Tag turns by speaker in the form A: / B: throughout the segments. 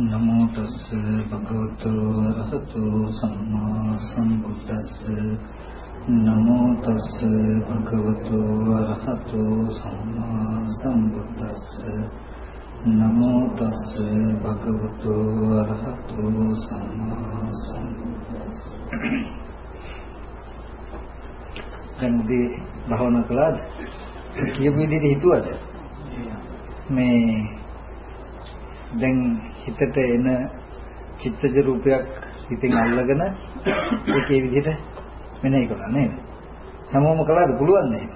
A: නමෝ තස් භගවතු රහතු සම්මා සම්බුද්දස්ස. නමෝ තස් භගවතු රහතු සම්මා සම්බුද්දස්ස. නමෝ තස් භගවතු රහතු සම්මා සම්බුද්දස්ස. දැන්දී භවනා කළාද? කියපු විදිහට හිතුවද? මේ දැන් හිතට එන චිත්තජ රූපයක් හිතෙන් අල්ලගෙන ඒකේ විදිහට මෙනෙහි කළා නේද? හැමෝම කළාද පුළුවන් නේද?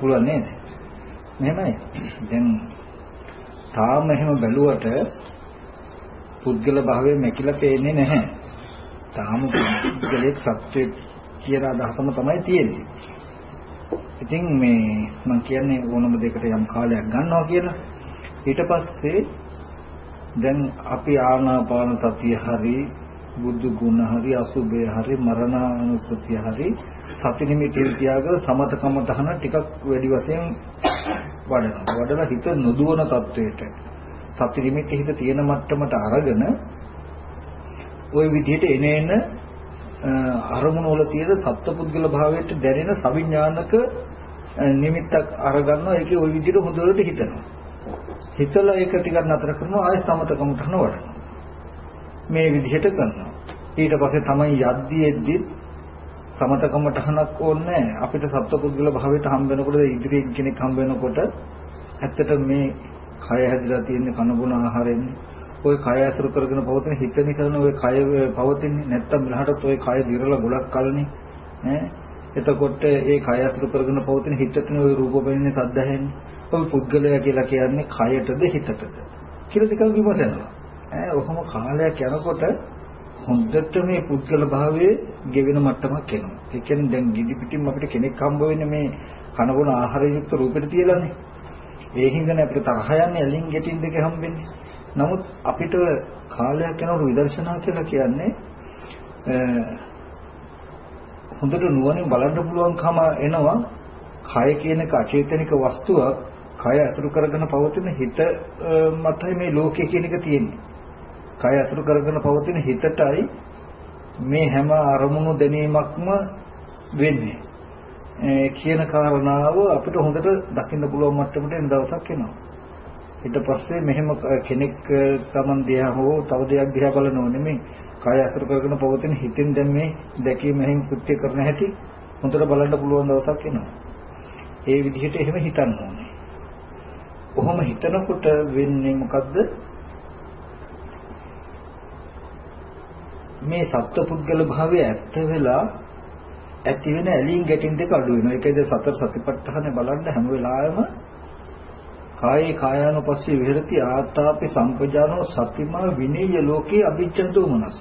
A: පුළුවන් නේද? මෙහෙමයි. දැන් තාම එහෙම බැලුවට පුද්ගල භාවයේ මැකිලා පේන්නේ නැහැ. තාම පුද්ගලෙක් සත්‍යය කියලා අදහසම තමයි තියෙන්නේ. ඉතින් මේ මම කියන්නේ ඕනම දෙයකට යම් කාලයක් ගන්නවා කියලා. ඊට පස්සේ දැන් අපි ආනාපාන සතිය හරි බුදු ගුණ හරි අසුභය හරි මරණානුස්සතිය හරි සති නිමිති තියාගෙන සමතකම තහන ටිකක් වැඩි වශයෙන් වඩනවා. වඩලා හිත නොදුවන තත්වයට සති නිමිති හිත තියෙන මට්ටමට අරගෙන ওই විදිහට එනේන අරමුණ වල තියෙන සත්පුද්ගල භාවයට දැනෙන සවිඥානික නිමිත්තක් අරගන්නවා ඒකේ ওই විදිහට හොඳට හිතනවා. හිතලා ඒක ටිකක් නතර කරනවා ආයෙ සමතකමට හනවඩනවා. මේ විදිහට කරනවා. ඊට පස්සේ තමයි යද්දී එද්දි සමතකමට හනක් ඕනේ අපිට සත්පුද්ගල භාවයට හම්බ වෙනකොට ඉදිරියෙන් කෙනෙක් හම්බ වෙනකොට ඇත්තට මේ කය හැදිලා තියෙන කනබුන ආහාරයෙන් ඔය කය ඇසුරු කරගෙන පවතින හිත නිසානේ ඔය කය පවතින්නේ නැත්තම් මෙලහටත් ඔය කය දිරලා ගොඩක් කලනේ. ඈ? එතකොට ඒ කය ඇසුරු කරගෙන පවතින හිතටනේ ඔය රූප වෙන්නේ සද්ද හැන්නේ ඔය පුද්ගලයා කියලා කියන්නේ කයටද හිතටද? කියලා දෙකම විමසනවා. ඈ ඔහොම කාලයක් යනකොට හොඳට මේ පුද්ගල භාවයේ ගෙවෙන මට්ටමක් එනවා. ඒ කියන්නේ දැන් ගිඩි පිටින් අපිට කෙනෙක් හම්බ වෙන්නේ මේ කනගුණ ආහාරයුක්ත රූපෙට තියලානේ. ඒ හින්දානේ අපිට තරහ යන්නේ ඇලින් ගැටින් දෙක හම්බෙන්නේ. නමුත් අපිට කාලයක් යනකොට විදර්ශනා කියලා කියන්නේ හොඳට නුවණින් බලන්න පුළුවන්කම එනවා කය කියන එක අචේතනික වස්තුවක් කය අසුරු කරගෙන පවතින හිත මතයි මේ ලෝකය කියන එක තියෙන්නේ. කය අසුරු කරගෙන පවතින හිතටයි මේ හැම අරමුණු දැනීමක්ම වෙන්නේ. කියන කාරණාව අපිට හොඳට දකින්න පුළුවන් මට්ටමට එන දවසක් එනවා. ඊට පස්සේ මෙහෙම කෙනෙක් Taman දිහා හෝ තව දෙයක් දිහා බලනව නෙමෙයි කය අසුර කරගෙන පවතින හිතෙන් දැන් මේ දැකීම මෙහෙම කෘත්‍ය කරන හැටි හොඳට බලන්න පුළුවන් දවසක් එනවා. ඒ විදිහට එහෙම හිතන්න ඕනේ. කොහොම හිතනකොට වෙන්නේ මොකද්ද? මේ සත්පුද්ගල භාවය ඇත්ත වෙලා ඇති වෙන ඇලීම් ගැටින් දෙක අඩු වෙනවා. ඒකද සතර සතිපට්ඨාන බලන්න හැම වෙලාවෙම කායේ කායානුපස්සී විහෙරති ආතාපි සම්පජානෝ සතිමා විනේය ලෝකේ අභිජ්ජන්තෝ මනස.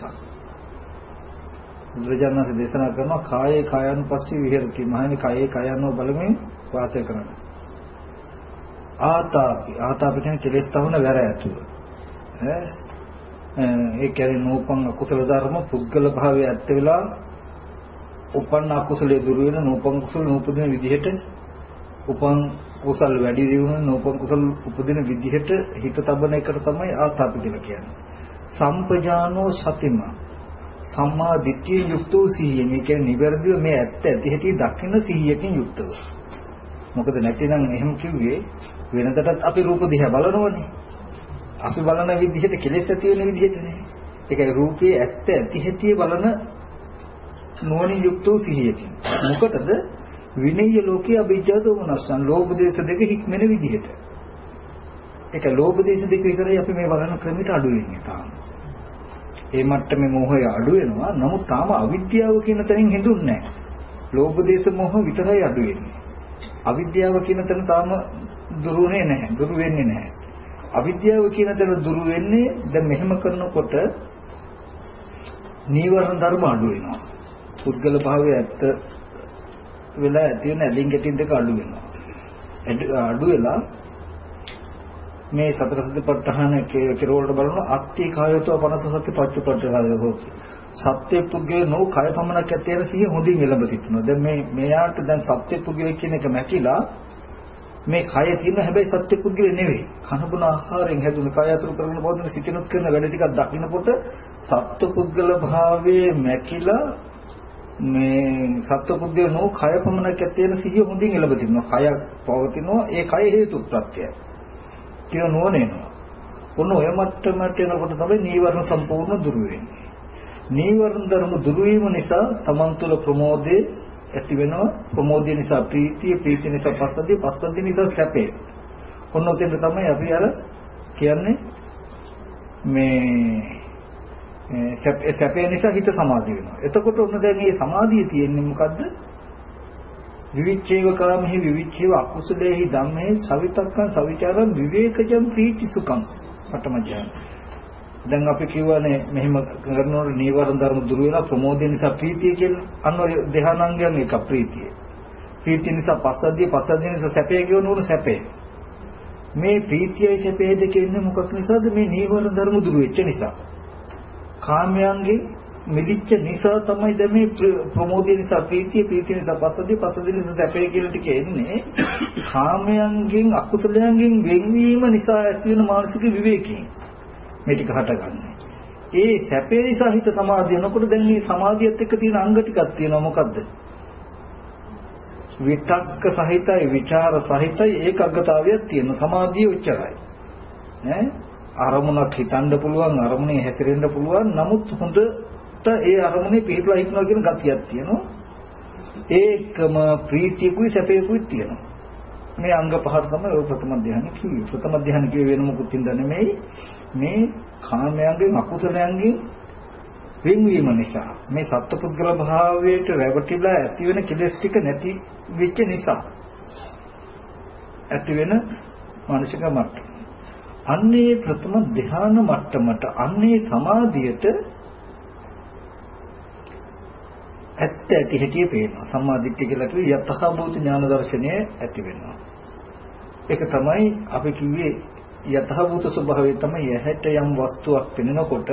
A: බුදුරජාණන්සේ දේශනා කරනවා කායේ කායානුපස්සී විහෙරති මහණනි කායේ කායano බලමින් වාසය කරන්න. ආතාපි ආතාපි කියන්නේ කෙලෙස් තවන වැර ඇතුව. ඈ ඒ කියන්නේ නූපන් අකුසල ධර්ම පුද්ගල භාවය ඇත්ත වෙලා උපන්න අකුසලයේ දුර වෙන නූපන් කුසල නූපදින විදිහට උපන් කුසල් වැඩි දියුණු නෝපන් කුසල් උපදින විදිහට හිත තබන එකට තමයි ආතාප කියලා කියන්නේ. සම්පජානෝ සතිම සම්මා දිට්ඨිය යුක්ත වූ සිහිය. මේ කියන්නේ නිවැරදිව මේ ඇත්ත ඇති හැටි දකින සිහියකින් යුක්තව. මොකද නැතිනම් එහෙම කිව්වේ වෙනදටත් අපි රූප දිහා බලනවනේ. අපි බලන විදිහට කෙලෙස් ඇති වෙන විදිහටනේ. ඒකයි රූපේ ඇත්ත ඇති හැටි බලන නුවණින් යුක්ත වූ සිහියකින්. මොකටද? විනය්‍ය ලෝකයේ අභිජ්ජා දෝමනස්සන් ලෝභ දේශ දෙක හික්මෙන විදිහට. ඒක ලෝභ දේශ දෙක විතරයි අපි මේ බලන ක්‍රමයට අඩු වෙන්නේ තාම. ඒ මට්ටමේ මෝහය අඩු වෙනවා. නමුත් තාම අවිද්‍යාව කියන තැනින් හිඳුන්නේ නැහැ. ලෝභ දේශ මොහ විතරයි අඩු වෙන්නේ. අවිද්‍යාව කියන තැන තාම දුරුනේ නැහැ. දුරු වෙන්නේ නැහැ. අවිද්‍යාව කියන තැන දුරු වෙන්නේ දැන් මෙහෙම කරනකොට නීවරණ ධර්ම අඩු වෙනවා. පුද්ගල භාවය ඇත්ත වෙලා ඇති වෙන ඇලින් ගැටින් දෙක අඩු වෙනවා. අඩු වෙලා මේ සතර සතිපට්ඨාන කෙරවලට බලන අත්ති කායතෝ 50 සති පච්චපට්ඨානය හොති. සත්‍ය පුද්ගලය නෝ කය පමණක් ඇත්තේ සිහිය හොඳින් එළඹ සිටිනවා. දැන් මේ මෙයාට දැන් සත්‍ය පුද්ගලය කියන එක මැකිලා මේ කය තියෙන හැබැයි සත්‍ය පුද්ගලෙ නෙවෙයි. කනබුන ආහාරයෙන් හැදුණු කය අතුරු කරගෙන පවතින සිටිනුත් කරන වැඩ ටිකක් දකින්නකොට සත්‍ය පුද්ගල භාවයේ මැකිලා මේ සත්‍ය පුද්ගල නෝ කය පමණක් ඇත්තේන සිහිය හොඳින් එළඹ සිටිනවා. කය පවතිනවා ඒ කය හේතු ප්‍රත්‍යයයි. කියන නෝනේනවා. ඔන්න ඔය මට්ටමට එනකොට තමයි නීවරණ සම්පූර්ණ දුරු වෙන්නේ. නීවරණ ධර්ම දුරු වීම නිසා තමන් තුළ ප්‍රමෝදේ ඇති වෙනවා ප්‍රමෝදය නිසා ප්‍රීතිය ප්‍රීතිය නිසා පස්සද්ධිය පස්සද්ධිය නිසා සැපේ ඔන්න ඔතෙන් තමයි අපි අර කියන්නේ මේ සැපේ නිසා හිත සමාධිය වෙනවා එතකොට ඔන්න දැන් මේ සමාධිය තියෙන්නේ මොකද්ද විවිච්ඡේව කාමෙහි විවිච්ඡේව අකුසලේහි ධම්මේ සවිතක්කං සවිචාරං විවේකජං ප්‍රීති සුඛං පඨම ඥාන දැන් අපි කියවනේ මෙහෙම කරනකොට නීවරණ ධර්ම දුර වෙලා ප්‍රමෝදය නිසා ප්‍රීතිය කියලා. අන්න ඔය ධානාංගයන් එක ප්‍රීතිය. ප්‍රීතිය නිසා පස්සද්ධිය පස්සද්ධිය නිසා සැපේ කියන උන සැපේ. මේ ප්‍රීතියයි සැපේ දෙක ඉන්නේ මොකක් නිසාද? මේ නීවරණ ධර්ම දුර වෙච්ච නිසා. කාමයන්ගේ මිදිච්ච නිසා තමයි දැන් මේ ප්‍රමෝදය නිසා ප්‍රීතිය ප්‍රීතිය නිසා පස්සද්ධිය පස්සද්ධිය නිසා සැපේ කියන ටික එන්නේ. කාමයන්ගෙන් අකුසලයන්ගෙන් වෙන්වීම නිසා ඇති වෙන මානසික විවේකයෙන්. මේ ටික හටගන්නේ. ඒ සැපේ නිසා හිත සමාධිය වෙනකොට දැන් මේ සමාධියත් එක්ක තියෙන අංග ටිකක් තියෙනවා මොකද්ද? විතක්ක සහිතයි, ਵਿਚාර සහිතයි ඒකග්ගතාවයක් තියෙන සමාධිය උච්චරයි. ඈ අරමුණක් හිතන්න පුළුවන්, අරමුණේ හැසිරෙන්න පුළුවන්. නමුත් හොඳට ඒ අරමුණේ පිහිටලා ඉන්නවා කියන ගතියක් තියෙනවා. ඒකම ප්‍රීතියකුයි සැපයකුයි තියෙනවා. මේ අංග පහට තමයි ඔය ප්‍රථම ධ්‍යාන කිව්වේ. ප්‍රථම ධ්‍යාන කිව්වේ වෙන මොකුත් ඉඳ නෙමෙයි. මේ කාමයන්ගෙන් අකුසලයන්ගෙන් වෙන්වීම නිසා මේ සත්පුද්ගල භාවයට රැවටිලා ඇති වෙන කෙලෙස් ටික නැති වෙච්ච නිසා ඇති වෙන මානසික මට්ටම. අන්නේ ප්‍රථම ධ්‍යාන මට්ටමට අන්නේ සමාධියට ඇත්ත ඇති හැටි පේනවා. සම්මාදිට්ඨිය කියලා කිව්වේ යතහ භූත ඥාන දර්ශනය ඇති වෙනවා. ඒක තමයි අපි කිව්වේ යථාභූත ස්වභාවය තමයි ඇහැට යම් වස්තුවක් පෙනෙනකොට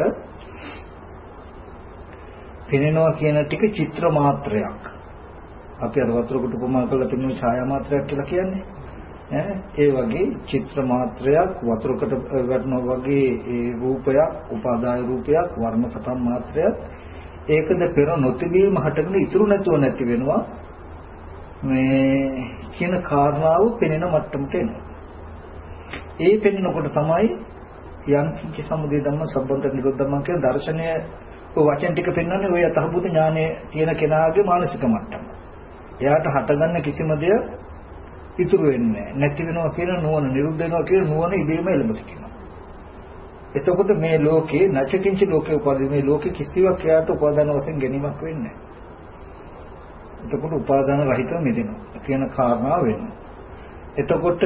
A: පෙනෙනවා කියන ටික චිත්‍ර මාත්‍රයක්. අපි අර වතුරකට උපමා කරලා පෙනෙන ඡායා මාත්‍රයක් කියලා කියන්නේ. ඈ ඒ වගේ චිත්‍ර මාත්‍රයක් වතුරකට වැටෙනවා වගේ ඒ රූපයක්, උපාදාය රූපයක්, වර්ණ සතම් මාත්‍රයක් ඒකද පෙර නොතිබීම හටගෙන ඉතුරු නැතුව නැති වෙනවා. මේ කියන කාරණාව පෙනෙන මට්ටමට එනවා. ඒ පෙන්නකොට තමයි යම් කිසි සමුදේ ධම්ම සම්බන්ධ නිරෝධ ධම්ම කියන දර්ශනය ඔය වචන ටික පෙන්වන්නේ ඔය අතහබුත ඥානය තියෙන කෙනාගේ මානසික මට්ටම. එයාට හටගන්න කිසිම දෙයක් ඉතුරු වෙන්නේ නැති වෙනවා කියන නුවණ නිරුද්ධ වෙනවා කියන නුවණ ඉබේම එළඹ සිටිනවා. එතකොට මේ ලෝකේ නැචකින්ච ලෝකේ උපාදී මේ ලෝකේ කිසිවක් එයාට උපාදාන වශයෙන් ගැනීමක් වෙන්නේ නැහැ. එතකොට උපාදාන රහිතව මිදෙනවා කියන කාරණාව වෙනවා. එතකොට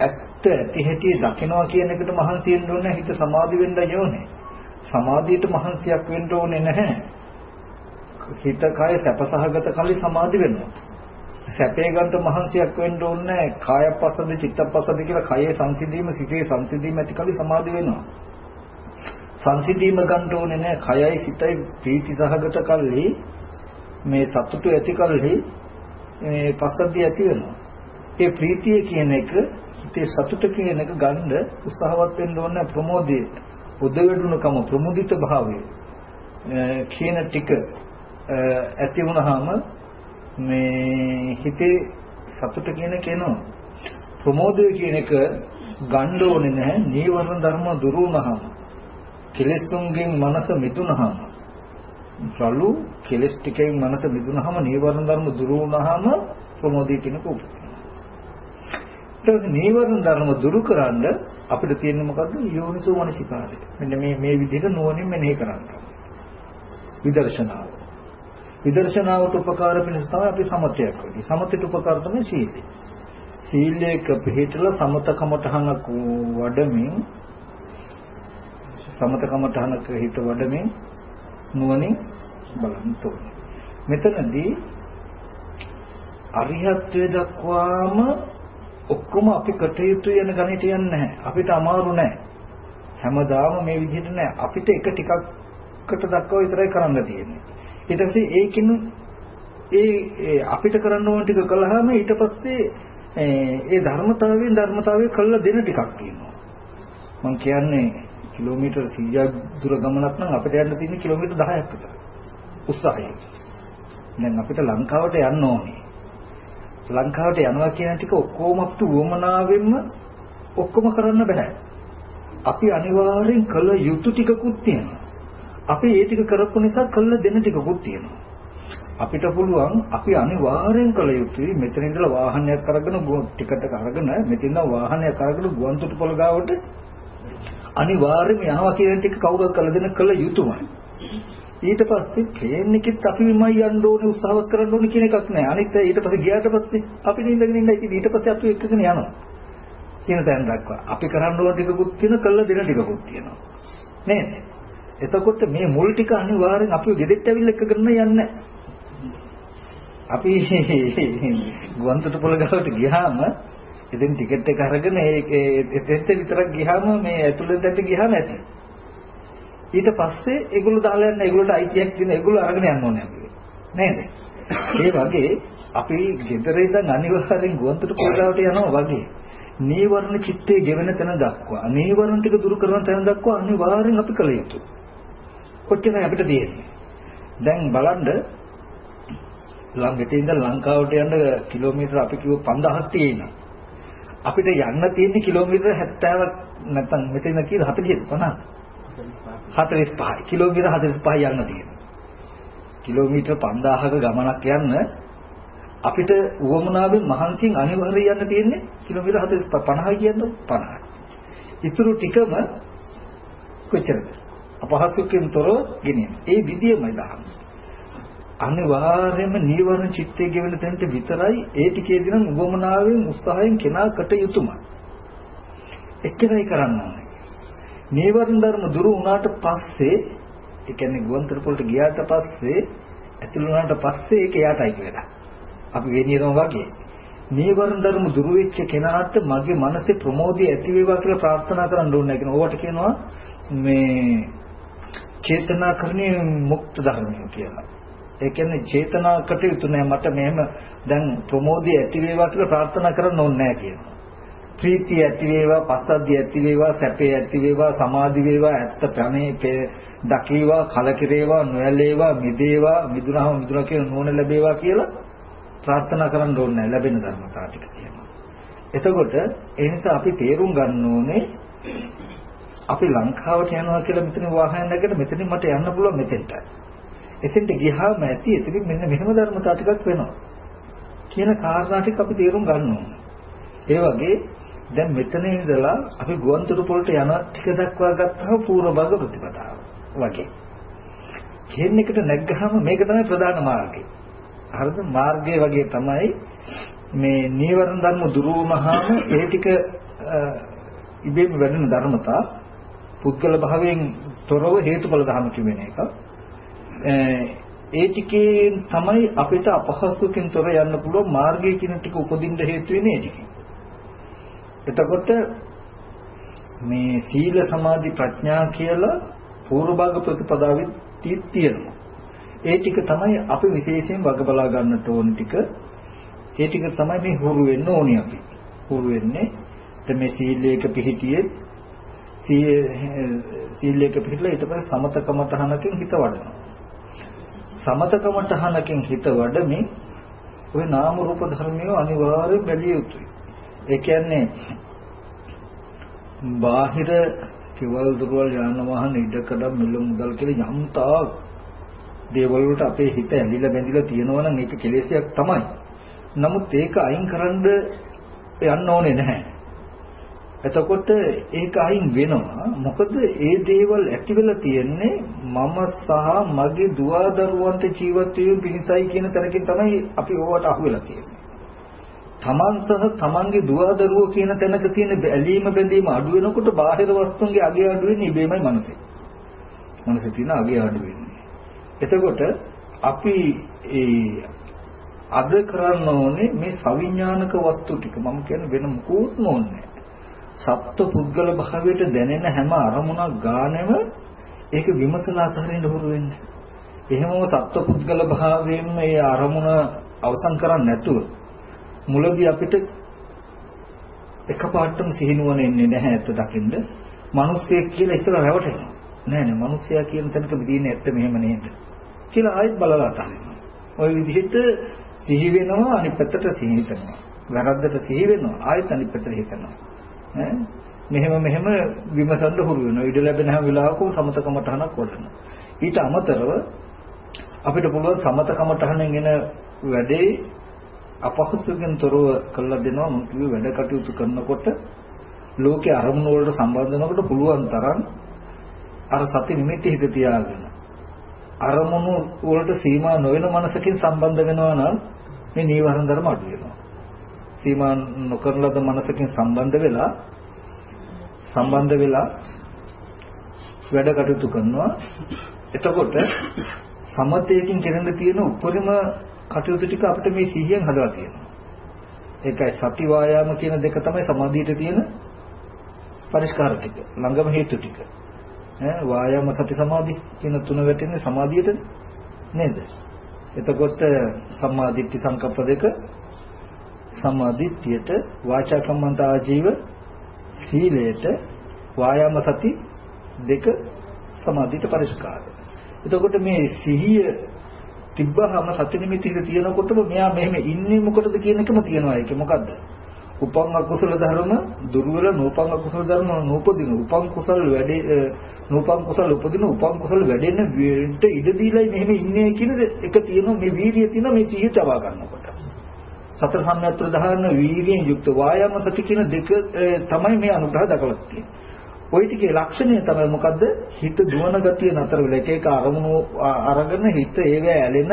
A: ඇත්ත ඇති හැටි දකිනවා කියන එකට මහන්සි වෙන්න ඕනේ හිත සමාධි වෙන්න යෝනේ. සමාධියට මහන්සියක් වෙන්න ඕනේ නැහැ. හිත කය සැපසහගත කලි සමාධි වෙනවා. සැපේ ගන්න මහන්සියක් වෙන්න ඕනේ කායපස්සද චිත්තපස්සද කියලා කයේ සංසිඳීම සිතේ සංසිඳීම ඇති කලි සමාධි වෙනවා. සංසිඳීම ගන්න ඕනේ නැහැ කයයි සිතයි ප්‍රීති සහගත කල්හි මේ සතුට ඇති කල්හි මේ පස්සද්ධිය ඇති වෙනවා. ඒ ප්‍රීතිය කියන එක හිතේ සතුට කියන එක ගන්න උත්සාහවත් වෙන්න ඕන ප්‍රමෝදයේ උදවැඩුණකම ප්‍රමුදිත භාවය කියන ටික ඇති වුණාම මේ හිතේ සතුට කියන කෙනා ප්‍රමෝදය කියන එක ගන්න ඕනේ නැහැ නීවරණ ධර්ම දුරු වුණාම කෙලෙසුන්ගෙන් මනස මිදුනහම රළු කෙලස් ටිකෙන් මනස මිදුනහම නීවරණ ධර්ම දුරු වුණාම ප්‍රමෝදය කියන කෝපය ඊට නීවරණ ධර්ම දුරු කරන්න අපිට තියෙන්නේ මොකද්ද? යෝනිසෝ මනසිකාරය. මෙන්න මේ මේ විදිහට නුවණින් මෙනෙහි කරන්න. විදර්ශනාව. විදර්ශනාවට උපකාර වෙනස තමයි අපි සමතයක් වෙන්නේ. සමතයට උපකාර තමයි සීලය. සීලයක පිළිහිටලා සමතකමටහනක් වඩමින් සමතකමටහනක හිත වඩමින් නුවණින් බලන්න ඕනේ. මෙතනදී අරිහත්ත්වයට දක්වාම ඔක්කොම අපි කටයුතු යන ගණිත යන්නේ නැහැ. අපිට අමාරු නැහැ. හැමදාම මේ විදිහට නැහැ. අපිට එක ටිකක්කට දක්වා විතරයි කරන්න තියෙන්නේ. ඊට පස්සේ ඒකින් ඒ අපිට කරන්න ඕන ටික කළාම ඊට පස්සේ ඒ ධර්මතාවයෙන් ධර්මතාවය කළා දෙන ටිකක් තියෙනවා. මම කියන්නේ කිලෝමීටර් 100ක් දුර ගමනක් නම් අපිට යන්න තියෙන්නේ කිලෝමීටර් 10ක් විතර. උත්සාහයෙන්. දැන් අපිට ලංකාවට යන්න ඕනේ. ලංකාවට යනවා කියන ටික ඔක්කොම අපිට උවමනාවෙන්ම ඔක්කොම කරන්න බෑ. අපි අනිවාර්යෙන් කළ යුතු ටිකකුත් තියෙනවා. අපි ඒ ටික කරපු නිසා කළ දෙන ටිකකුත් තියෙනවා. අපිට පුළුවන් අපි අනිවාර්යෙන් කළ යුතුයි මෙතන ඉඳලා වාහනයක් අරගෙන ටිකට් එක අරගෙන මෙතන වාහනයක් අරගෙන ගුවන්තොටුපළ ගාවට අනිවාර්යයෙන්ම යනවා කියන ටික කවුරුත් කළ දෙන කළ යුතුමයි. ඊට පස්සේ ප්ලේන් එකෙත් අපි විමයි යන්න ඕනේ උත්සාහවත් කරන්න ඕනේ කියන එකක් නෑ. අනිත් ඊට පස්සේ ගියාට පස්සේ අපි නින්දගෙන ඉන්න ඉතින් ඊට පස්සේ අපි එක්කගෙන යනවා. කියන තැන දක්වා අපි කරන්න ඕන ටිකකුත් තියෙන කළා දෙන ටිකකුත් තියෙනවා. නේද? එතකොට මේ මුල් ටික අනිවාර්යෙන් අපි ගෙදෙට්ට ඇවිල්ලා එකගෙන යන්නේ අපි ගුවන්තොටුපොළ ගාවට ගියාම ඉතින් ටිකට් එක අරගෙන ඒ එතෙන්ට විතරක් ගියාම මේ ඇතුළතට ගියාම ඇති. ඊට පස්සේ ඒගොල්ලෝ දාලා යන ඒගොල්ලන්ට අයිතියක් දෙන ඒගොල්ලෝ අරගෙන යන්න ඕනේ අපි. නේද? ඒ වගේ අපි ගෙදර ඉඳන් අනිවාර්යෙන් ගුවන්තොටුපොළ ගාවට යනවා වගේ. නීවරණ චිත්තේ ගෙවෙන තැන දක්වා නීවරණ ටික දුරු කරන තැන දක්වා අනිවාර්යෙන් අපි කළ යුතුයි. කොච්චරයි අපිට තියෙන්නේ. දැන් බලන්න ළඟට ඉඳලා ලංකාවට යන්න කිලෝමීටර අපි කිව්ව 5000ක් තියෙනවා. අපිට යන්න තියෙන්නේ කිලෝමීටර 70ක් නැත්නම් මෙතන කියලා 40 50 45යි කිලෝමීටර 45යි යන්න තියෙනවා. කිලෝමීටර 5000ක ගමනක් යන්න අපිට උවමනාවෙන් මහන්සියෙන් අනිවාර්යයෙන් යන්න තියෙන්නේ කිලෝමීටර 45 50යි කියන්නේ 50යි. ඊටු ටිකම කොච්චරද? අපහසුකෙන් තොරව ගෙනියන. ඒ විදියමයි දහම. අනිවාර්යයෙන්ම නීවරණ චිත්තයේ ගෙවෙන තැනට විතරයි ඒ ටිකේදී නම් උවමනාවෙන් උත්සාහයෙන් කෙනා කට යුතුයමයි. එච්චරයි කරන්න ඕනේ. නීවරණ ධර්ම දුරු වුණාට පස්සේ ඒ කියන්නේ ගුවන්තර පොළට ගියාට පස්සේ ඇතුළු වුණාට පස්සේ ඒක යාටයි කියලා. අපි වෙනියනවා වගේ නීවරණ ධර්ම දුරු වෙච්ච කෙනාට මගේ මනසේ ප්‍රමෝදය ඇති වේවා කියලා ප්‍රාර්ථනා කරන්න ඕනේ කියන ඕවට කියනවා මේ චේතනාකරණේ මුක්ත ධර්මය කියලා. ඒ කියන්නේ චේතනා කටයුතු නෑ මට මෙහෙම දැන් ප්‍රමෝදය ඇති වේවා කියලා ප්‍රාර්ථනා කරන්න ඕනේ නෑ කියනවා. ප්‍රීතිය ඇති වේවා, පස්සද්ධිය ඇති වේවා, සැපේ ඇති වේවා, සමාධි වේවා, ඇත්ත ප්‍රණේ දකීවා, කලකිරේවා, නොයලේවා, මිදේවා, මිදුනහම මිදුනා කියන නෝන ලැබේවා කියලා ප්‍රාර්ථනා කරන්න ඕනේ ලැබෙන ධර්මතාව ටික කියනවා. එතකොට ඒ නිසා අපි තේරුම් ගන්න ඕනේ අපි ලංකාවට යනවා කියලා මෙතන වාහනයක් නැගගෙන මෙතනින් මට යන්න පුළුවන් මෙතෙන්ට. එතෙන්ට ගියාම ඇති එතනින් මෙන්න මෙහෙම ධර්මතාව ටිකක් වෙනවා. කියන කාරණා ටික අපි තේරුම් ගන්න ඕනේ. ඒ වගේ දැන් මෙතන ඉඳලා අපි ගුවන්තොටු පොළට යන ටික දක්වා ගත්තාම පූර්ව භග ප්‍රතිපදාව වගේ. කියන එකට නැග්ගහම මේක තමයි ප්‍රධාන මාර්ගය. හරිද මාර්ගය වගේ තමයි මේ නීවරණ ධර්ම දුරු වුණාම ඒ ටික ඉබේම වැඩෙන ධර්මතා පුද්ගල භාවයෙන් තොරව හේතුඵල ධර්ම කියන එක ඒ ටිකේ තමයි අපිට අපහසුකින් තොර යන්න පුළුවන් මාර්ගය කියන ටික උපදින්න හේතු වෙන්නේ ටික. එතකොට මේ සීල සමාධි ප්‍රඥා කියලා පූර්ව භාග ප්‍රතිපදාවෙත් තියෙනවා. ඒ ටික තමයි අපි විශේෂයෙන් වග බලා ගන්නට ඕන ටික. ඒ ටික තමයි මේ හුරු වෙන්න ඕනේ අපි. හුරු වෙන්නේ දැන් මේ සීලයක පිහිටියේ සීලයක පිහිටලා ඊට පස්සේ සමතකමතහනකින් හිත වඩනවා. සමතකමතහනකින් හිත වඩමින් ওই නාම රූප ධර්මිය අනිවාර්යෙන් බැලිය යුතුයි. ඒ කියන්නේ බාහිර කෙවල් දුරවල් යාන වාහන ඉඩකඩ මිල මුදල් කියලා යම්තා දේවල් වලට අපේ හිත ඇලිලා බැඳිලා තියෙනවා නම් ඒක කෙලෙසයක් තමයි. නමුත් ඒක අයින් කරන්න යන්න ඕනේ නැහැ. එතකොට ඒක අයින් වෙනවා. මොකද ඒ දේවල් ඇති වෙලා තියෙන්නේ මම සහ මගේ දුව දරුවන්ට ජීවත් වීම පිණිසයි කියන තැනකින් තමයි අපි ඕවට අහු වෙලා තියෙන්නේ. තමන් සහ තමන්ගේ දුව දරුවෝ කියන තැනක තියෙන බැලීම බැඳීම අඩු වෙනකොට බාහිර වස්තුන්ගේ අගය අඩු වෙන්නේ ඉබේමයි මනසේ. මනසේ තියෙන අගය අඩු වෙන්නේ. එතකොට අපි ඒ අද කරන්න ඕනේ මේ සවිඥානික වස්තු ටික මම කියන්නේ වෙන මොකුත්ම ඕනේ සත්ව පුද්ගල භාවයට දැනෙන හැම අරමුණක් ගානෙම ඒක විමසලා අතහරින්න හුරු වෙන්න. එහෙමම සත්පුද්ගල භාවයෙන් මේ අරමුණ අවසන් කරන්නේ නැතුව මුලදී අපිට එකපාරටම සිහිනුවන එන්නේ නැහැ ඇත්ත දකින්න. මිනිස්සෙක් කියලා ඉස්සර රැවටෙනවා. නෑ නෑ මිනිස්සයා කියන තැනක තියෙන්නේ ඇත්ත මෙහෙම නේද? කියලා ආයෙත් බලලා අතාරිනවා. ওই විදිහට සිහි වෙනවා අනිත් පැත්තට සිහි හිතනවා. වැරද්දට සිහි වෙනවා ආයෙත් අනිත් පැත්තට හිතනවා. ඈ මෙහෙම මෙහෙම විමසන්න හුරු වෙනවා. ඉඩ ලැබෙන හැම වෙලාවකම සමතකමටහනක් වඩනවා. ඊට අමතරව අපිට පුළුවන් සමතකමටහනෙන් එන වැඩේ අපහසුකම් තොරව කළා දෙනවා මම කිව්වේ වැඩ කටයුතු කරනකොට ලෝකේ අරමුණු වලට සම්බන්ධ වෙනකොට පුළුවන් තරම් අර සති නිමිති හිත තියාගෙන අරමුණු වලට සීමා නොවන මනසකින් සම්බන්ධ වෙනවා නම් මේ නීවරණ ධර්ම අඩු වෙනවා. සීමා නොකරන ලද මනසකින් සම්බන්ධ වෙලා සම්බන්ධ වෙලා වැඩ කටයුතු කරනවා. එතකොට සමතේකින් කෙරෙන්න තියෙන උපරිම කටයුතු ටික අපිට මේ සිහියෙන් හදලා තියෙනවා. ඒකයි සති වායාම කියන දෙක තමයි සමාධියට තියෙන පරිස්කාර ටික. ළඟම හේතු ටික. ඈ වායාම සති සමාධි කියන තුන වැටෙන්නේ සමාධියට නේද? එතකොට සම්මාදිට්ඨි සංකප්ප දෙක සම්මාදිට්ඨියට වාචා කම්මන්ත ආජීව සීලයට වායාම සති දෙක සමාධියට පරිස්කාරය. එතකොට මේ සිහිය තිබ්බහම සති නිමිති හිත තියෙනකොටම මෙයා මෙහෙම ඉන්නේ මොකටද කියන එකම තියෙනවා ඒක මොකද්ද? උපං අකුසල ධර්ම දුර්වල නූපං අකුසල ධර්ම නූපදින උපං කුසල වැඩේ නූපං කුසල උපදින උපං කුසල වැඩෙන වෙන්න ඉඩ දීලා මෙහෙම ඉන්නේ කියන එක තියෙනවා මේ වීර්යය තියෙනවා මේ සිහිය තබා ගන්නකොට. සතර සම්‍යක් ප්‍රධාන වීර්යයෙන් යුක්ත වායාම සති කියන දෙක තමයි මේ අනුග්‍රහ දක්වලා තියෙන්නේ. ওই ටිකේ ලක්ෂණය තමයි මොකද්ද? හිත දුවන ගතිය නතර වෙලා එක එක අරමුණු අරගෙන හිත ඒව ඇලෙන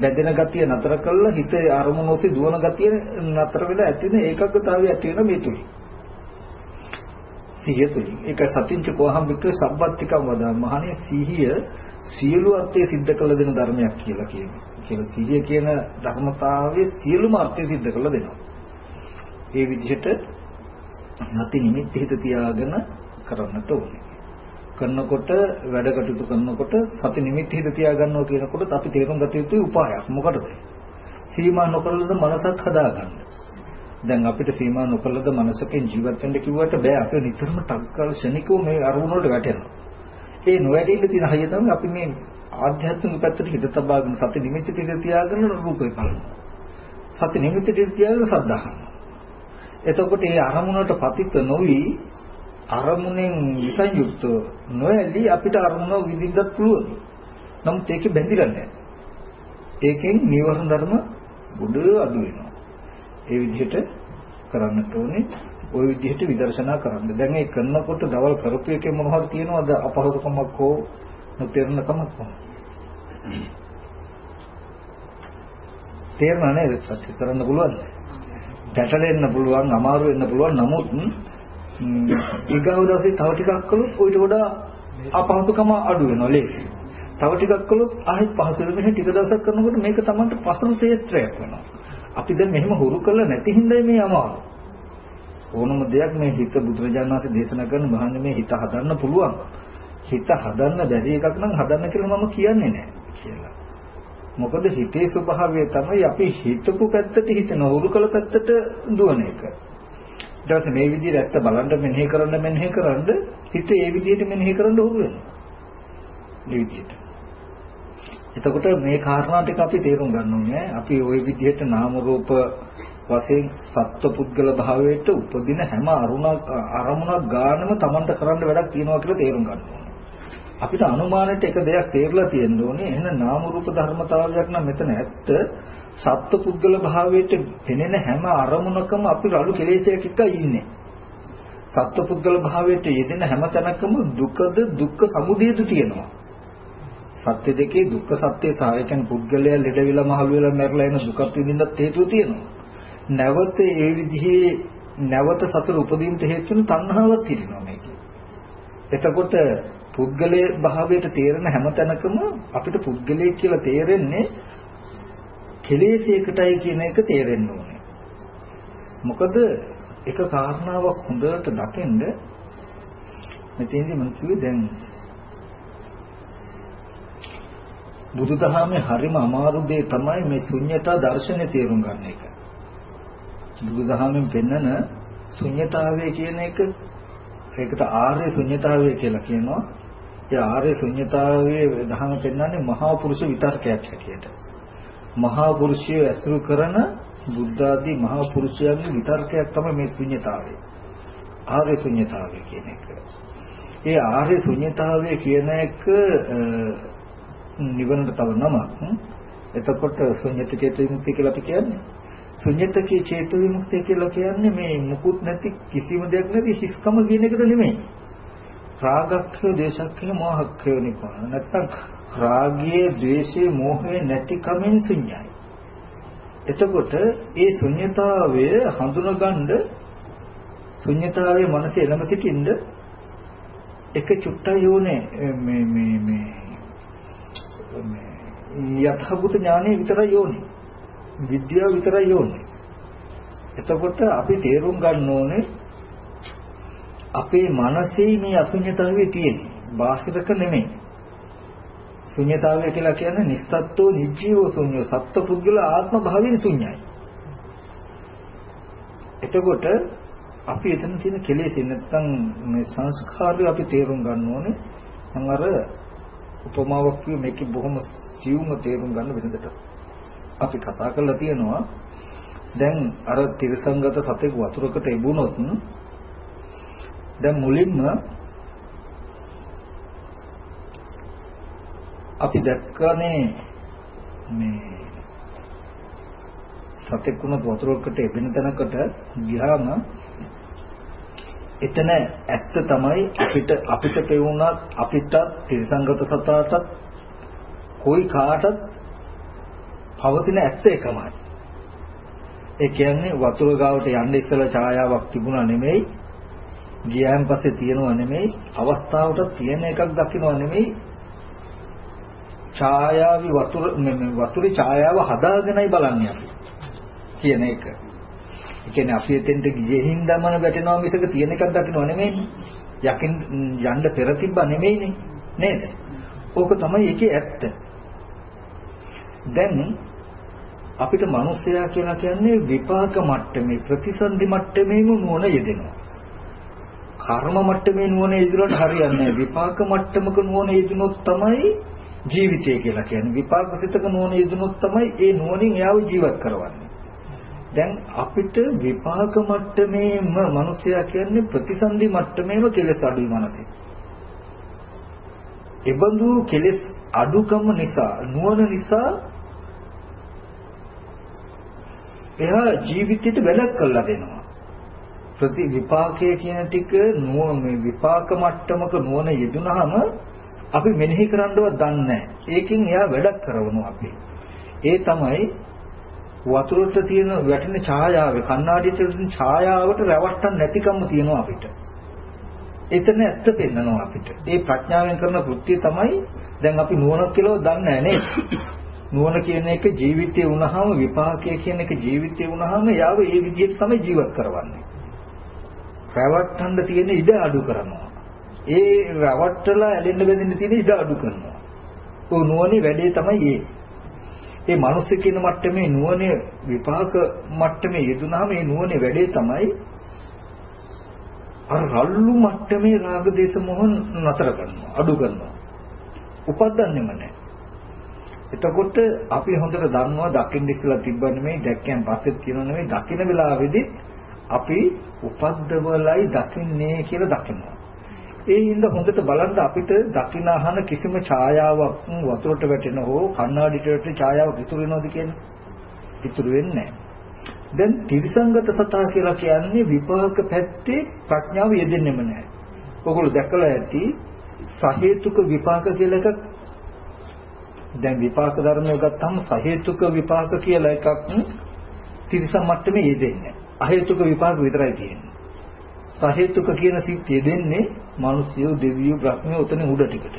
A: බැඳෙන ගතිය නතර කළා හිත අරමුණු ඔස්සේ දුවන ගතිය නතර වෙලා ඇති වෙන ඒකග්ගතාවය ඇති වෙන මේ තුලින්. සිහිය තුලින්. ඒක සතින්ච කොහම් වික්‍ර සබ්බත්තිකම් වදා මහණේ සිහිය සියලු අර්ථය සිද්ධ කළ දෙන ධර්මයක් කියලා කියනවා. කියලා සිහිය කියන ධර්මතාවයේ සියලුම අර්ථය සිද්ධ කළ දෙනවා. ඒ විදිහට නැති නිමිති හිත තියාගෙන කරන්නට ඕනේ. කරනකොට වැඩ කටයුතු කරනකොට සති නිමිති හිත තියාගන්නවා කියනකොට අපි තේරුම් ගත යුතු උපායක් මොකටද? සීමා නොකරලද මනසක් හදාගන්න. දැන් අපිට සීමා නොකරලද මනසකින් ජීවත් වෙන්න කිව්වට බෑ අපි නිතරම ටක්කල් ශනිකව මේ අරමුණ වලට වැටෙනවා. ඒ නොවැටෙන්න තියෙන හයිය තමයි අපි මේ ආධ්‍යාත්මික පැත්තට හිත තබාගෙන සති නිමිති හිත තියාගෙන රූපේ බලනවා. සති නිමිති හිත තියාගෙන සද්ධාහන. එතකොට ඒ අරමුණට පතිත නොවි අරමුණෙන් විසංයුක්ත නොඇලී අපිට අරමුණ විඳින්නත් පුළුවන්. නමුත් ඒකේ බැඳිලා නැහැ. ඒකෙන් නීවරණ ධර්ම ගොඩ අඩු වෙනවා. ඒ විදිහට කරන්නට ඕනේ. ওই විදිහට විදර්ශනා කරන්න. දැන් ඒ කරනකොට දවල් කරපු එකේ මොනවද තියෙනවද අපහසුකමක් හෝ නොතේරෙන කමක් හෝ. තේරෙනා නේද? සත්‍ය කරන්න පුළුවන්ද? පැටලෙන්න පුළුවන්, අමාරු වෙන්න පුළුවන්. නමුත් ඊගාව දවසේ තව ටිකක් කළොත් ඊට වඩා අපහසුකම අඩු වෙනවා ලේසි. තව ටිකක් කළොත් ආයෙත් පහසු වෙන ටික දවසක් කරනකොට මේක Tamanට පසු ශේත්‍රයක් වෙනවා. අපි දැන් මෙහෙම හුරු කරලා නැති හින්දා මේ අමාරු. ඕනම දෙයක් මේ හිත බුදුරජාණන් වහන්සේ දේශනා කරන මහන්නේ මේ හිත හදන්න පුළුවන්. හිත හදන්න බැරි එකක් නම් හදන්න කියලා මම කියන්නේ නැහැ කියලා. මොකද හිතේ ස්වභාවය තමයි අපි හිතපු පැත්තට හිතන උරු කළ පැත්තට දුවන එක. ඊට පස්සේ මේ විදිහට ඇත්ත බලන්න මෙනෙහි කරන්න මෙනෙහි කරන්න හිත ඒ විදිහට මෙනෙහි කරන්න උරු වෙනවා. මේ විදිහට. එතකොට මේ කාරණා ටික අපි තේරුම් ගන්න ඕනේ. අපි ওই විදිහට නාම රූප වශයෙන් සත්ව පුද්ගල භාවයට උපදින හැම අරුණක් අරමුණක් ගානම Tamanට කරන්න වැඩක් තියෙනවා කියලා තේරුම් ගන්න ඕනේ. අපිට අනුමානයට එක දෙයක් තේරලා තියෙන්න ඕනේ. එහෙනම් නාම රූප ධර්මතාවයක් නම් මෙතන ඇත්ත සත්ව පුද්ගල භාවයට පෙනෙන හැම අරමුණකම අපි රළු කෙලෙසයක් එක්ක ඉන්නේ. සත්ව පුද්ගල භාවයට යෙදෙන හැම තැනකම දුකද දුක්ඛ සමුදයද තියෙනවා. සත්‍ය දෙකේ දුක්ඛ සත්‍ය සායකයන් පුද්ගලයා ලෙඩවිලා මහලු වෙලා මැරලා එන දුකක් විඳින්නත් හේතුව තියෙනවා. නැවත ඒ විදිහේ නැවත සසර උපදීමට හේතු වෙන තණ්හාවක් තියෙනවා මේකේ. එතකොට පුද්ගලයේ භාවයට තේරෙන හැම තැනකම අපිට පුද්ගලයෙක් කියලා තේරෙන්නේ කෙලෙසයකටයි කියන එක තේරෙන්න ඕනේ. මොකද එක කාරණාවක් හොඳට දකින්න මෙතෙන්දි මම කිව්වේ දැන් බුදුදහමේ හරිම අමාරු දේ තමයි මේ ශුන්්‍යතා දර්ශනය තේරුම් ගන්න එක. බුදුදහමෙන් පෙන්නන ශුන්්‍යතාවය කියන එක ඒකට ආර්ය ශුන්්‍යතාවය කියලා කියනවා. ඒ ආර්ය ශුන්්‍යතාවයේ දහම පෙන්නන්නේ මහා පුරුෂ විතර්කයක් හැටියට. මහා පුරුෂය ඇසුරු කරන බුද්ධ ආදී මහා පුරුෂයන්ගේ විතර්කයක් තමයි මේ ශුන්්‍යතාවය. ආර්ය ශුන්්‍යතාවය කියන එක. ඒ ආර්ය ශුන්්‍යතාවය කියන එක නිවනට තව නමක්. එතකොට ශුන්්‍යත චේතු විමුක්තිය කියලා අපි කියන්නේ. ශුන්්‍යතකේ චේතු විමුක්තිය කියලා කියන්නේ මේ මුකුත් නැති කිසිම දෙයක් නැති හිස්කම කියන එකට නෙමෙයි. රාගක්ඛය, දේශක්ඛය, මෝහක්ඛය නිපාන. නැත්තම් රාගයේ, ද්වේෂයේ, මෝහයේ නැති කමෙන් ශුන්‍යයි. එතකොට ඒ ශුන්‍යතාවය හඳුනගන්න ශුන්‍යතාවයේ මනසේ එළඹ සිටින්න එක චුට්ටයි යෝනේ මේ මේ මේ මේ යථාභූත ඥානෙ විතරයි යෝනේ විද්‍යාව විතරයි යෝනේ එතකොට අපි තේරුම් ගන්න ඕනේ අපේ මනසේ මේ අශුන්‍යතාවය තියෙන්නේ බාහිරක නෙමෙයි. ශුන්‍යතාවය කියලා කියන්නේ නිස්සත්ත්ව නිජීව ශුන්‍ය. සත්ත්ව පුද්ගල ආත්ම භාවයෙන් ශුන්‍යයි. එතකොට අපි එතන තියෙන කෙලෙස් නැත්තම් මේ සංස්කාරය අපි තේරුම් ගන්න ඕනේ. මම අර උපමාවක් කිව්ව මේකේ බොහොම සියුම්ව තේරුම් ගන්න විදිහට අපි කතා කරලා තියෙනවා. දැන් අර තිරසංගත සතෙක් වතුරකට එබුණොත් දැන් මුලින්ම අපි දැක්කනේ මේ සතෙක් වුණත් වතුරකට එබෙන තැනකට ගියාම එතන ඇත්ත තමයි අපිට අපිට පෙවුනත් අපිට තිරසංගත සතාටත් કોઈ කාටත් පවතින ඇත්ත එකමයි. ඒ කියන්නේ වතුර ගාවට යන්න ඉස්සලා ඡායාවක් තිබුණා නෙමෙයි ගියයන් පස්සේ තියෙනව නෙමෙයි අවස්ථාවට තියෙන එකක් දකින්නව නෙමෙයි ඡායාවි වතුර වතුරේ ඡායාව හදාගෙනයි බලන්නේ අපි කියන එක. ඒ කියන්නේ අපි එතෙන්ට ගියෙහින් දමන වැටෙනවා මිසක තියෙන එකක් දකින්නව නෙමෙයිනේ. යකින් යන්න පෙර තිබ්බා නෙමෙයිනේ. නේද? ඕක තමයි ඒකේ ඇත්ත. දැන් අපිට මිනිස්සයා කියලා කියන්නේ විපාක මට්ටමේ ප්‍රතිසන්දි මට්ටමේම නුවණ යෙදෙනවා. කර්ම මට්ටමේ නුවණ යෙදුනට හරියන්නේ නැහැ. විපාක මට්ටමක නුවණ යෙදුනොත් තමයි ජීවිතය කියලා කියන්නේ. විපාක සිතක නුවණ යෙදුනොත් තමයි ඒ නුවණින් එයාව ජීවත් කරවන්නේ. දැන් අපිට විපාක මට්ටමේම මිනිසයා කියන්නේ ප්‍රතිසන්දි මට්ටමේම කෙලෙස් අඩුයි මනසේ. ඒබඳු කෙලෙස් අඩුකම නිසා නුවණ නිසා එයා ජීවිතයට වැඩක් කරලා දෙනවා. ප්‍රති විපාකයේ කියන ටික නුවණ මේ විපාක මට්ටමක නුවණ යෙදුනහම අපි මෙනෙහි කරන්නවත් දන්නේ නැහැ. ඒකෙන් එයා වැඩක් කරනවා අපි. ඒ තමයි වතුරට තියෙන වැටෙන ඡායාවේ කණ්ණාඩියට තියෙන ඡායාවට රැවට්ටන්න නැතිකම තියෙනවා අපිට. එතන ඇත්ත පෙන්නනවා අපිට. ඒ ප්‍රඥාවෙන් කරන කෘත්‍යය තමයි දැන් අපි නුවණ කියලා දන්නේ නැහැ නුවණ කියන එක ජීවිතේ වුණාම විපාකය කියන එක ජීවිතේ වුණාම යාව ඒ විදිහට තමයි ජීවත් කරවන්නේ. රැවට්ටන්න තියෙන ඉඩ අඩු කරනවා. ඒ රැවට්ටලා ඇලෙන්න බැඳෙන්න තියෙන ඉඩ අඩු කරනවා. ਉਹ නුවණේ වැඩේ තමයි ඒ. ඒ මනුස්ස කියන මට්ටමේ නුවණ විපාක මට්ටමේ යෙදුනහම ඒ නුවණේ වැඩේ තමයි අර රල්ලු මට්ටමේ රාග දේශ මොහොන් නතර කරනවා අඩු කරනවා උපද්දන්නෙම නැහැ එතකොට අපි හොඳට දන්නවා දකින්න ඉස්සලා තිබ්බ නෙමෙයි දැක්කයන් පස්සෙත් තියෙනව නෙමෙයි දකින්න වෙලාවේදී අපි උපද්දවලයි දකින්නේ කියලා දකිනවා ඒ හින්දා හොඳට බලන්න අපිට දකින්න අහන කිසිම ඡායාවක් වතුරට වැටෙන හෝ කණ්ණාඩියට වැටෙන ඡායාවක් ඉතුරු වෙනවද කියන්නේ? ඉතුරු වෙන්නේ නැහැ. දැන් ත්‍රිසංගත සතා කියලා කියන්නේ විපාක පැත්තේ ප්‍රඥාව යෙදෙන්නෙම නැහැ. ඔගොල්ලෝ දැකලා ඇති සහේතුක විපාක කියලා එකක් දැන් විපාක ධර්මය ගත්තාම සහේතුක විපාක කියලා එකක් ත්‍රිසං මට්ටමේ යෙදෙන්නේ. අහේතුක විපාක විතරයි තියෙන්නේ. සහේතුක කියන සිත් යෙදෙන්නේ මිනිස්සු දෙවියෝ බ්‍රහ්මයෝ උතන උඩ ටිකට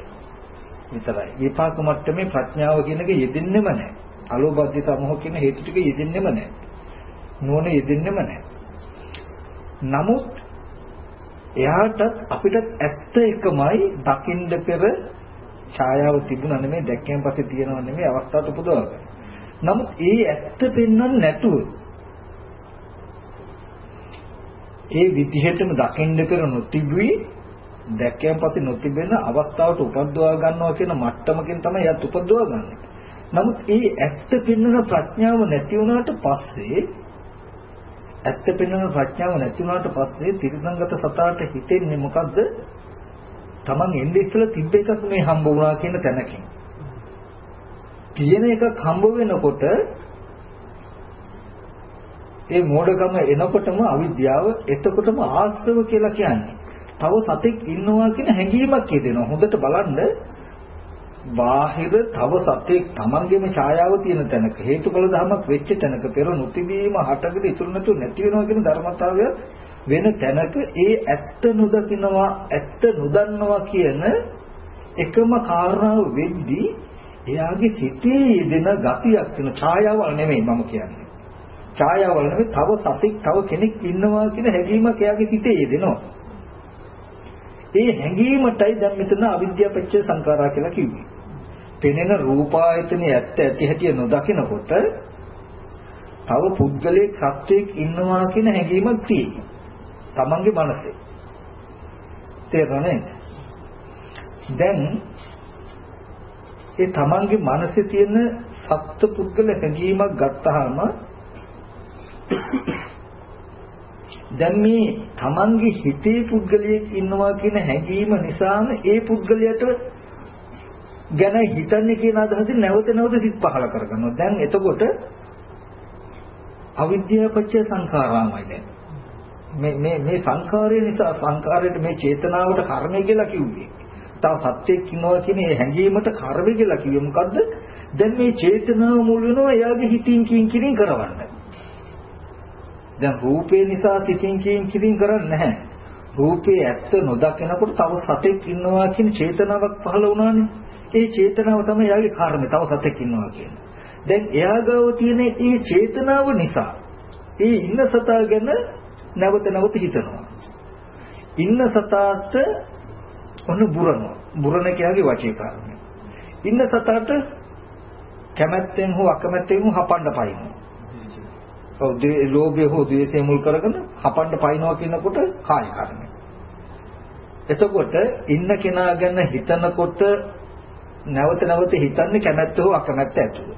A: විතරයි. විපාක මට්ටමේ ප්‍රඥාව කියන එක යෙදෙන්නෙම නැහැ. අලෝභද්‍ය සමෝහ කියන හේතු ටික යෙදෙන්නෙම නැහැ. නෝන යෙදෙන්නෙම නැහැ. නමුත් එයාට අපිට ඇත්ත එකමයි දකින්න පෙර ඡායාව තිබුණා නෙමෙයි දැක්කයන් පස්සේ තියෙනව නෙමෙයි අවස්ථාවට උපදවගන්න. නමුත් ඒ ඇත්ත පෙන්වන්න නැතුව ඒ විදිහටම දකින්න කර නොතිබුයි දැක්කයන් පස්සේ නොතිබෙන අවස්ථාවට උපද්දවා ගන්නවා කියන මට්ටමකින් තමයි යත් උපද්දවා ගන්න. නමුත් ඒ ඇත්ත පෙන්වන ප්‍රඥාව නැති වුණාට පස්සේ ඇත්ත පෙන්වන ප්‍රඥාව නැති වුණාට පස්සේ තිරසංගත සතාට හිතෙන්නේ මොකද්ද? Taman එන්නේ ඉස්සලා තිබ්බ එකක් මේ හම්බ වුණා කියන තැනකින්. තියෙන එකක් හම්බ වෙනකොට ඒ මෝඩකම එනකොටම අවිද්‍යාව එතකොටම ආශ්‍රව කියලා කියන්නේ. තව සතෙක් ඉන්නවා කියන හැඟීමක් එදෙනවා. හොඳට බලන්න බාහිර තව සතෙක් Tamanගේම ඡායාව තියෙන තැනක හේතුඵල ධමයක් වෙච්ච තැනක පෙර නොතිබීම හටගෙන ඉතුරු නැතුව නැති වෙනවා කියන ධර්මතාවය වෙන තැනක ඒ ඇත්ත නොදකින්නවා ඇත්ත නොදන්නවා කියන එකම කාරණාව වෙද්දී එයාගේ සිතේ යෙදෙන ගතියක් වෙන ඡායාවල් නෙමෙයි මම කියන්නේ. ඡායාවල් නෙමෙයි තව සතෙක් තව කෙනෙක් ඉන්නවා කියන හැඟීමක් එයාගේ සිතේ යෙදෙනවා. ඒ හැඟීමටයි දැන් මෙතන අවිද්‍යාව පත්‍ය සංඛාරා කියලා කිව්වේ. පෙනෙන රූපායතනයේ ඇත්ත ඇති හැටි නොදකිනකොට තව පුද්ගලයෙක් සත්වයක් ඉන්නවා කියන හැඟීමක් තියෙනවා. තමන්ගේ මනසේ. තේරෙන්නේ? දැන් ඒ තමන්ගේ මනසේ තියෙන සත්ත්ව පුද්ගල හැඟීමක් ගත්තාම දැන් මේ තමන්ගේ හිතේ පුද්ගලයෙක් ඉන්නවා කියන හැඟීම නිසාම ඒ පුද්ගලයාට ගැන හිතන්නේ කියන අදහසින් නැවත නැවත සිත් පහල කරගන්නවා. දැන් එතකොට අවිද්‍යාව පත්‍ය සංඛාරාමයි දැන්. මේ මේ මේ සංඛාරය නිසා සංඛාරයට මේ චේතනාවට කර්මය කියලා කිව්වේ. තව සත්‍යයක් ඉන්නවා කියන ඒ හැඟීමට කර්මය කියලා කිව්වේ මොකද්ද? දැන් මේ චේතනාව මුල් වෙනවා එයාගේ හිතින් කින් කිරින් කරවන්න. දැන් රූපේ නිසා සිතින් කින් කිරින් කරන්නේ නැහැ. රූපේ ඇත්ත නොදකිනකොට තව සතෙක් ඉන්නවා කියන චේතනාවක් පහළ වුණානේ. ඒ චේතනාව තමයි එයාගේ කර්මය. තව සතෙක් ඉන්නවා කියන්නේ. දැන් එයා ගාව තියෙන ඒ චේතනාව නිසා ඒ ඉන්න සතා ගැන නැවත නැවත හිතනවා. ඉන්න සතාට ඔන්න බුරනවා. බුරණ කියාගේ වචේ කාරණය. ඉන්න සතාට කැමැත්තෙන් හෝ අකමැත්තෙන් හෝ හපන්න පයින්නවා. ඔව් දේ ලෝභය හෝ ද්වේෂය මුල් කරගෙන හපන්න පයින්නවා කියනකොට කාය කර්මය. එතකොට ඉන්න කෙනා ගැන හිතනකොට නැවත නැවත හිතන්නේ කැමැත්ත හෝ අකමැත්ත ඇතුළු.